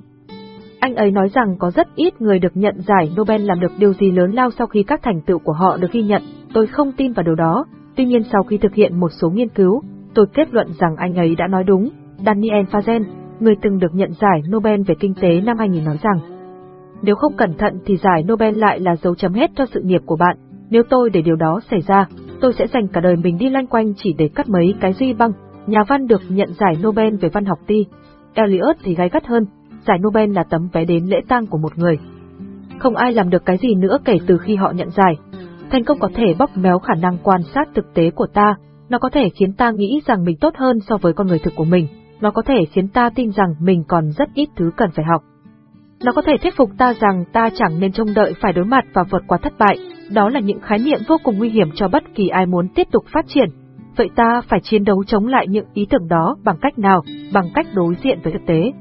Anh ấy nói rằng có rất ít người được nhận giải Nobel làm được điều gì lớn lao sau khi các thành tựu của họ được ghi nhận. Tôi không tin vào điều đó, tuy nhiên sau khi thực hiện một số nghiên cứu, tôi kết luận rằng anh ấy đã nói đúng. Daniel Fazen, người từng được nhận giải Nobel về kinh tế năm 2000 nói rằng, nếu không cẩn thận thì giải Nobel lại là dấu chấm hết cho sự nghiệp của bạn. Nếu tôi để điều đó xảy ra, tôi sẽ dành cả đời mình đi loanh quanh chỉ để cắt mấy cái duy băng. Nhà văn được nhận giải Nobel về văn học ti. Eliot thì gay gắt hơn, giải Nobel là tấm vé đến lễ tang của một người. Không ai làm được cái gì nữa kể từ khi họ nhận giải. Thành công có thể bóp méo khả năng quan sát thực tế của ta, nó có thể khiến ta nghĩ rằng mình tốt hơn so với con người thực của mình, nó có thể khiến ta tin rằng mình còn rất ít thứ cần phải học. Nó có thể thuyết phục ta rằng ta chẳng nên trông đợi phải đối mặt và vượt qua thất bại, đó là những khái niệm vô cùng nguy hiểm cho bất kỳ ai muốn tiếp tục phát triển. Vậy ta phải chiến đấu chống lại những ý tưởng đó bằng cách nào? Bằng cách đối diện với thực tế.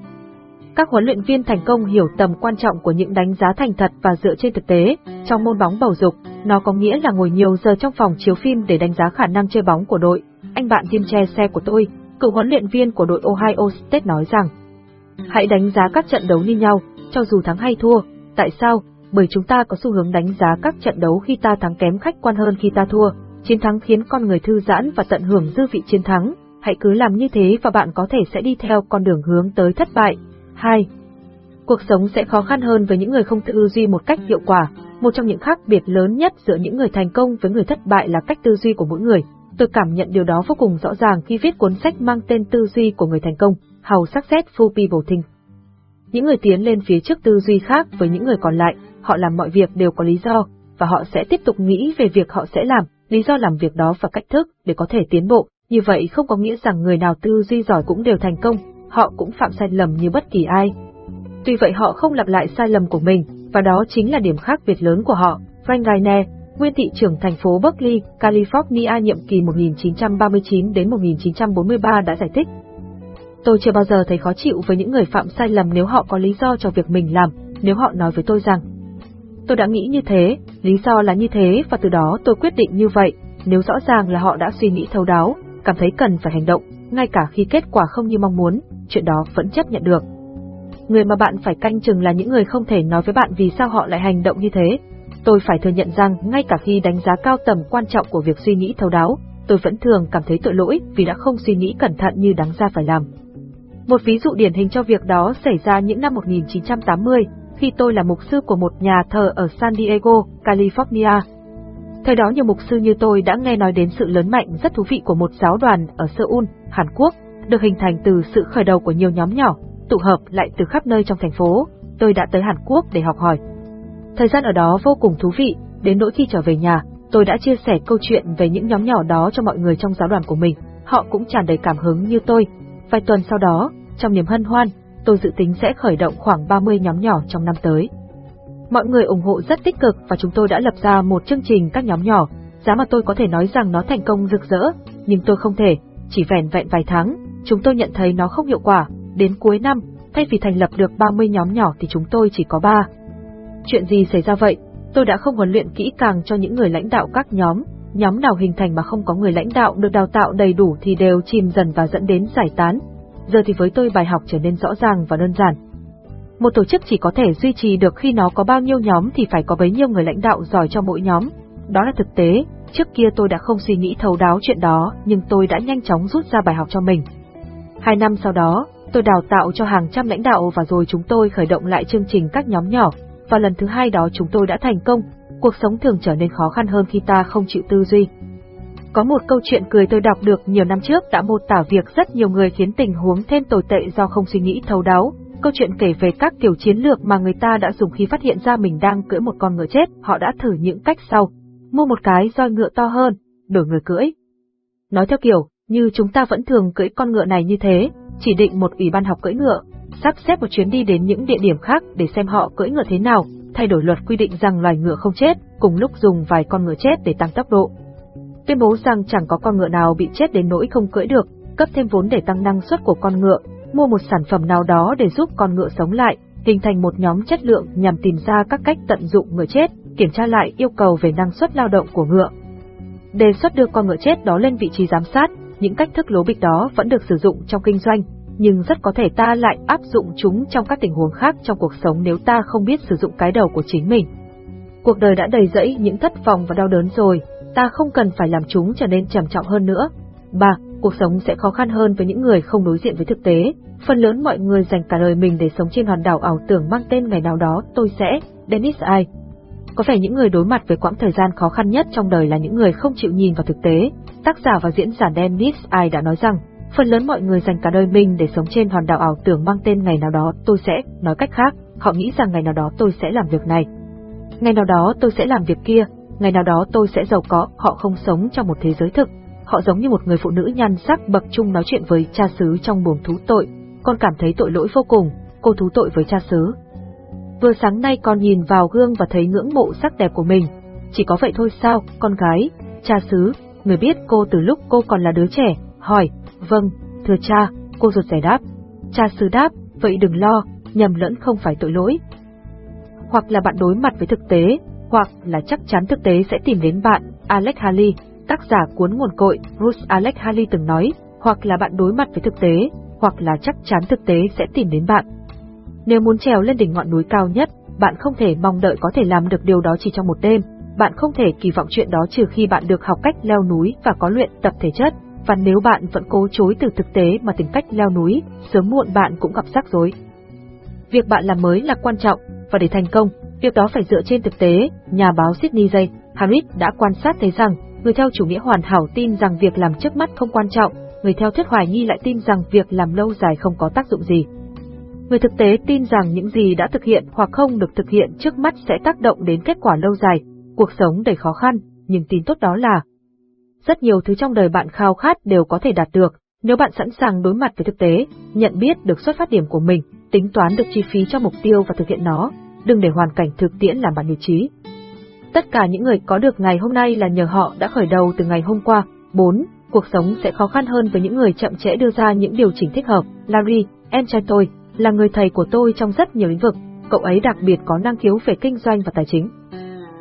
Các huấn luyện viên thành công hiểu tầm quan trọng của những đánh giá thành thật và dựa trên thực tế. Trong môn bóng bầu dục, nó có nghĩa là ngồi nhiều giờ trong phòng chiếu phim để đánh giá khả năng chơi bóng của đội. Anh bạn Jim Che của tôi, cựu huấn luyện viên của đội Ohio State nói rằng, hãy đánh giá các trận đấu như nhau, cho dù thắng hay thua. Tại sao? Bởi chúng ta có xu hướng đánh giá các trận đấu khi ta thắng kém khách quan hơn khi ta thua. Chiến thắng khiến con người thư giãn và tận hưởng dư vị chiến thắng. Hãy cứ làm như thế và bạn có thể sẽ đi theo con đường hướng tới thất bại. 2. Cuộc sống sẽ khó khăn hơn với những người không tư duy một cách hiệu quả. Một trong những khác biệt lớn nhất giữa những người thành công với người thất bại là cách tư duy của mỗi người. Tôi cảm nhận điều đó vô cùng rõ ràng khi viết cuốn sách mang tên Tư duy của người thành công, How Successful People Think. Những người tiến lên phía trước tư duy khác với những người còn lại, họ làm mọi việc đều có lý do, và họ sẽ tiếp tục nghĩ về việc họ sẽ làm, lý do làm việc đó và cách thức để có thể tiến bộ. Như vậy không có nghĩa rằng người nào tư duy giỏi cũng đều thành công, họ cũng phạm sai lầm như bất kỳ ai. Tuy vậy họ không lặp lại sai lầm của mình, và đó chính là điểm khác biệt lớn của họ. Frank Gaine, nguyên thị trưởng thành phố Berkeley, California nhiệm kỳ 1939 đến 1943 đã giải thích. Tôi chưa bao giờ thấy khó chịu với những người phạm sai lầm nếu họ có lý do cho việc mình làm, nếu họ nói với tôi rằng Tôi đã nghĩ như thế, lý do là như thế và từ đó tôi quyết định như vậy, nếu rõ ràng là họ đã suy nghĩ thấu đáo, cảm thấy cần phải hành động, ngay cả khi kết quả không như mong muốn, chuyện đó vẫn chấp nhận được. Người mà bạn phải canh chừng là những người không thể nói với bạn vì sao họ lại hành động như thế. Tôi phải thừa nhận rằng ngay cả khi đánh giá cao tầm quan trọng của việc suy nghĩ thấu đáo, tôi vẫn thường cảm thấy tội lỗi vì đã không suy nghĩ cẩn thận như đáng ra phải làm. Một ví dụ điển hình cho việc đó xảy ra những năm 1980, khi tôi là mục sư của một nhà thờ ở San Diego, California. Thời đó nhiều mục sư như tôi đã nghe nói đến sự lớn mạnh rất thú vị của một giáo đoàn ở Seoul, Hàn Quốc, được hình thành từ sự khởi đầu của nhiều nhóm nhỏ, tụ hợp lại từ khắp nơi trong thành phố. Tôi đã tới Hàn Quốc để học hỏi. Thời gian ở đó vô cùng thú vị, đến nỗi khi trở về nhà, tôi đã chia sẻ câu chuyện về những nhóm nhỏ đó cho mọi người trong giáo đoàn của mình. Họ cũng tràn đầy cảm hứng như tôi. Vài tuần sau đó, trong niềm hân hoan, tôi dự tính sẽ khởi động khoảng 30 nhóm nhỏ trong năm tới. Mọi người ủng hộ rất tích cực và chúng tôi đã lập ra một chương trình các nhóm nhỏ, giá mà tôi có thể nói rằng nó thành công rực rỡ, nhưng tôi không thể, chỉ vẻn vẹn vài tháng, chúng tôi nhận thấy nó không hiệu quả, đến cuối năm, thay vì thành lập được 30 nhóm nhỏ thì chúng tôi chỉ có 3. Chuyện gì xảy ra vậy? Tôi đã không huấn luyện kỹ càng cho những người lãnh đạo các nhóm, nhóm nào hình thành mà không có người lãnh đạo được đào tạo đầy đủ thì đều chìm dần và dẫn đến giải tán. Giờ thì với tôi bài học trở nên rõ ràng và đơn giản. Một tổ chức chỉ có thể duy trì được khi nó có bao nhiêu nhóm thì phải có bấy nhiêu người lãnh đạo giỏi cho mỗi nhóm. Đó là thực tế, trước kia tôi đã không suy nghĩ thấu đáo chuyện đó, nhưng tôi đã nhanh chóng rút ra bài học cho mình. Hai năm sau đó, tôi đào tạo cho hàng trăm lãnh đạo và rồi chúng tôi khởi động lại chương trình các nhóm nhỏ, và lần thứ hai đó chúng tôi đã thành công, cuộc sống thường trở nên khó khăn hơn khi ta không chịu tư duy. Có một câu chuyện cười tôi đọc được nhiều năm trước đã mô tả việc rất nhiều người khiến tình huống thêm tồi tệ do không suy nghĩ thấu đáo. Câu chuyện kể về các kiểu chiến lược mà người ta đã dùng khi phát hiện ra mình đang cưỡi một con ngựa chết, họ đã thử những cách sau. Mua một cái roi ngựa to hơn, đổi người cưỡi. Nói theo kiểu, như chúng ta vẫn thường cưỡi con ngựa này như thế, chỉ định một ủy ban học cưỡi ngựa, sắp xếp một chuyến đi đến những địa điểm khác để xem họ cưỡi ngựa thế nào, thay đổi luật quy định rằng loài ngựa không chết, cùng lúc dùng vài con ngựa chết để tăng tốc độ. Tuyên bố rằng chẳng có con ngựa nào bị chết đến nỗi không cưỡi được, cấp thêm vốn để tăng năng suất của con ngựa, mua một sản phẩm nào đó để giúp con ngựa sống lại, hình thành một nhóm chất lượng nhằm tìm ra các cách tận dụng ngựa chết, kiểm tra lại yêu cầu về năng suất lao động của ngựa. Đề xuất đưa con ngựa chết đó lên vị trí giám sát, những cách thức lố bịch đó vẫn được sử dụng trong kinh doanh, nhưng rất có thể ta lại áp dụng chúng trong các tình huống khác trong cuộc sống nếu ta không biết sử dụng cái đầu của chính mình. Cuộc đời đã đầy rẫy những thất vọng và đau đớn rồi, ta không cần phải làm chúng trở nên trầm trọng hơn nữa. 3. Cuộc sống sẽ khó khăn hơn với những người không đối diện với thực tế. Phần lớn mọi người dành cả đời mình để sống trên hòn đảo ảo tưởng mang tên ngày nào đó tôi sẽ, Dennis I. Có vẻ những người đối mặt với quãng thời gian khó khăn nhất trong đời là những người không chịu nhìn vào thực tế. Tác giả và diễn giả Dennis Ai đã nói rằng, phần lớn mọi người dành cả đời mình để sống trên hòn đảo ảo tưởng mang tên ngày nào đó tôi sẽ, nói cách khác, họ nghĩ rằng ngày nào đó tôi sẽ làm việc này. Ngày nào đó tôi sẽ làm việc kia, ngày nào đó tôi sẽ giàu có, họ không sống trong một thế giới thực. Họ giống như một người phụ nữ nhan sắc bậc trung nói chuyện với cha xứ trong buồng thú tội. Con cảm thấy tội lỗi vô cùng, cô thú tội với cha xứ. Vừa sáng nay con nhìn vào gương và thấy ngưỡng mộ sắc đẹp của mình. Chỉ có vậy thôi sao, con gái, cha xứ, người biết cô từ lúc cô còn là đứa trẻ, hỏi, vâng, thưa cha, cô ruột giải đáp. Cha xứ đáp, vậy đừng lo, nhầm lẫn không phải tội lỗi. Hoặc là bạn đối mặt với thực tế, hoặc là chắc chắn thực tế sẽ tìm đến bạn, Alex Haley, tác giả cuốn nguồn cội, Bruce Alex Haley từng nói, hoặc là bạn đối mặt với thực tế, hoặc là chắc chắn thực tế sẽ tìm đến bạn. Nếu muốn trèo lên đỉnh ngọn núi cao nhất, bạn không thể mong đợi có thể làm được điều đó chỉ trong một đêm, bạn không thể kỳ vọng chuyện đó trừ khi bạn được học cách leo núi và có luyện tập thể chất, và nếu bạn vẫn cố chối từ thực tế mà tìm cách leo núi, sớm muộn bạn cũng gặp rắc rối. Việc bạn làm mới là quan trọng, và để thành công, việc đó phải dựa trên thực tế, nhà báo Sydney J. Harris đã quan sát thấy rằng, người theo chủ nghĩa hoàn hảo tin rằng việc làm trước mắt không quan trọng, người theo thuyết hoài nghi lại tin rằng việc làm lâu dài không có tác dụng gì. Người thực tế tin rằng những gì đã thực hiện hoặc không được thực hiện trước mắt sẽ tác động đến kết quả lâu dài, cuộc sống đầy khó khăn, nhưng tin tốt đó là rất nhiều thứ trong đời bạn khao khát đều có thể đạt được, nếu bạn sẵn sàng đối mặt với thực tế, nhận biết được xuất phát điểm của mình, tính toán được chi phí cho mục tiêu và thực hiện nó, đừng để hoàn cảnh thực tiễn làm bạn nhụt trí. Tất cả những người có được ngày hôm nay là nhờ họ đã khởi đầu từ ngày hôm qua. 4. Cuộc sống sẽ khó khăn hơn với những người chậm trễ đưa ra những điều chỉnh thích hợp. Larry, em trai tôi, là người thầy của tôi trong rất nhiều lĩnh vực, cậu ấy đặc biệt có năng khiếu về kinh doanh và tài chính.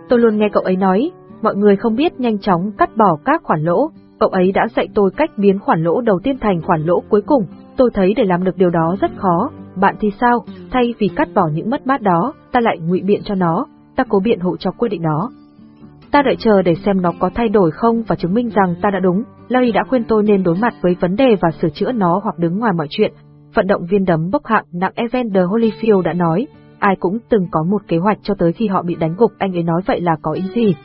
Tôi luôn nghe cậu ấy nói, mọi người không biết nhanh chóng cắt bỏ các khoản lỗ, cậu ấy đã dạy tôi cách biến khoản lỗ đầu tiên thành khoản lỗ cuối cùng, tôi thấy để làm được điều đó rất khó, bạn thì sao, thay vì cắt bỏ những mất mát đó, ta lại ngụy biện cho nó, ta cố biện hộ cho quyết định đó. Ta đợi chờ để xem nó có thay đổi không và chứng minh rằng ta đã đúng, Larry đã khuyên tôi nên đối mặt với vấn đề và sửa chữa nó hoặc đứng ngoài mọi chuyện, vận động viên đấm bốc hạng nặng Evander Holyfield đã nói, ai cũng từng có một kế hoạch cho tới khi họ bị đánh gục anh ấy nói vậy là có ý gì.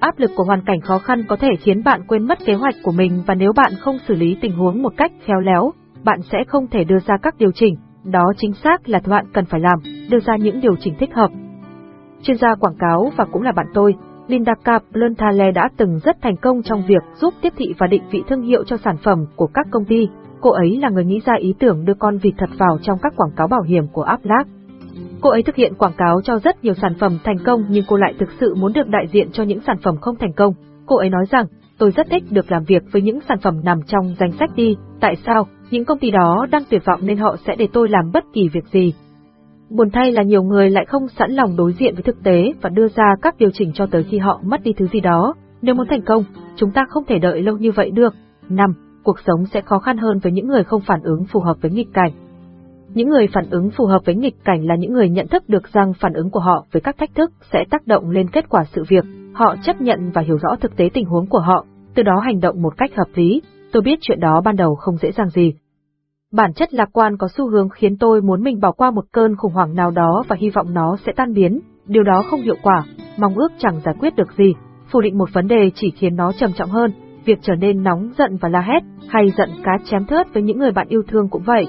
Áp lực của hoàn cảnh khó khăn có thể khiến bạn quên mất kế hoạch của mình và nếu bạn không xử lý tình huống một cách khéo léo, bạn sẽ không thể đưa ra các điều chỉnh, đó chính xác là bạn cần phải làm, đưa ra những điều chỉnh thích hợp. Chuyên gia quảng cáo và cũng là bạn tôi, Linda Kaplan-Thale đã từng rất thành công trong việc giúp tiếp thị và định vị thương hiệu cho sản phẩm của các công ty, cô ấy là người nghĩ ra ý tưởng đưa con vịt thật vào trong các quảng cáo bảo hiểm của Aflac. Cô ấy thực hiện quảng cáo cho rất nhiều sản phẩm thành công nhưng cô lại thực sự muốn được đại diện cho những sản phẩm không thành công. Cô ấy nói rằng, tôi rất thích được làm việc với những sản phẩm nằm trong danh sách đi, tại sao? Những công ty đó đang tuyệt vọng nên họ sẽ để tôi làm bất kỳ việc gì. Buồn thay là nhiều người lại không sẵn lòng đối diện với thực tế và đưa ra các điều chỉnh cho tới khi họ mất đi thứ gì đó. Nếu muốn thành công, chúng ta không thể đợi lâu như vậy được. 5 cuộc sống sẽ khó khăn hơn với những người không phản ứng phù hợp với nghịch cảnh. Những người phản ứng phù hợp với nghịch cảnh là những người nhận thức được rằng phản ứng của họ với các thách thức sẽ tác động lên kết quả sự việc, họ chấp nhận và hiểu rõ thực tế tình huống của họ, từ đó hành động một cách hợp lý. Tôi biết chuyện đó ban đầu không dễ dàng gì. Bản chất lạc quan có xu hướng khiến tôi muốn mình bỏ qua một cơn khủng hoảng nào đó và hy vọng nó sẽ tan biến, điều đó không hiệu quả, mong ước chẳng giải quyết được gì, phủ định một vấn đề chỉ khiến nó trầm trọng hơn, việc trở nên nóng giận và la hét, hay giận cá chém thớt với những người bạn yêu thương cũng vậy.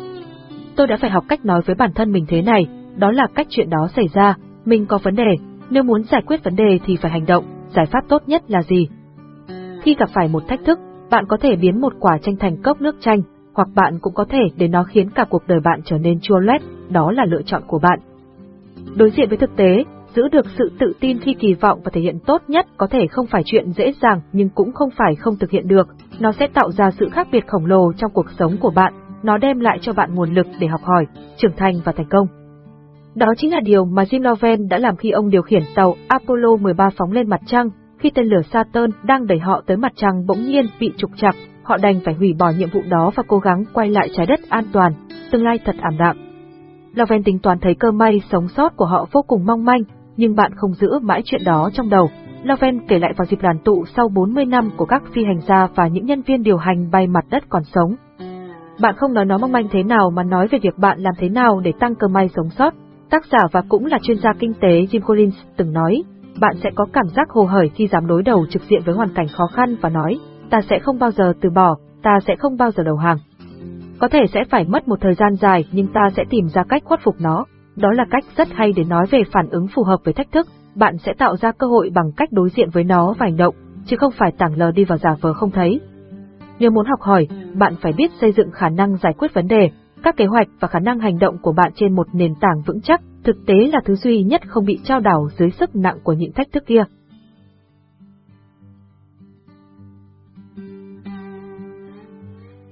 Tôi đã phải học cách nói với bản thân mình thế này, đó là cách chuyện đó xảy ra, mình có vấn đề, nếu muốn giải quyết vấn đề thì phải hành động, giải pháp tốt nhất là gì? Khi gặp phải một thách thức, bạn có thể biến một quả chanh thành cốc nước chanh, hoặc bạn cũng có thể để nó khiến cả cuộc đời bạn trở nên chua loét, đó là lựa chọn của bạn. Đối diện với thực tế, giữ được sự tự tin khi kỳ vọng và thể hiện tốt nhất có thể không phải chuyện dễ dàng nhưng cũng không phải không thực hiện được, nó sẽ tạo ra sự khác biệt khổng lồ trong cuộc sống của bạn, nó đem lại cho bạn nguồn lực để học hỏi, trưởng thành và thành công. Đó chính là điều mà Jim Lovell đã làm khi ông điều khiển tàu Apollo 13 phóng lên mặt trăng, khi tên lửa Saturn đang đẩy họ tới mặt trăng bỗng nhiên bị trục chặt họ đành phải hủy bỏ nhiệm vụ đó và cố gắng quay lại trái đất an toàn, tương lai thật ảm đạm. Loven tính toán thấy cơ may sống sót của họ vô cùng mong manh, nhưng bạn không giữ mãi chuyện đó trong đầu. Loven kể lại vào dịp đoàn tụ sau 40 năm của các phi hành gia và những nhân viên điều hành bay mặt đất còn sống. Bạn không nói nó mong manh thế nào mà nói về việc bạn làm thế nào để tăng cơ may sống sót. Tác giả và cũng là chuyên gia kinh tế Jim Collins từng nói, bạn sẽ có cảm giác hồ hởi khi dám đối đầu trực diện với hoàn cảnh khó khăn và nói, ta sẽ không bao giờ từ bỏ, ta sẽ không bao giờ đầu hàng. Có thể sẽ phải mất một thời gian dài nhưng ta sẽ tìm ra cách khuất phục nó. Đó là cách rất hay để nói về phản ứng phù hợp với thách thức, bạn sẽ tạo ra cơ hội bằng cách đối diện với nó và hành động, chứ không phải tảng lờ đi vào giả vờ không thấy. Nếu muốn học hỏi, bạn phải biết xây dựng khả năng giải quyết vấn đề, các kế hoạch và khả năng hành động của bạn trên một nền tảng vững chắc, thực tế là thứ duy nhất không bị trao đảo dưới sức nặng của những thách thức kia.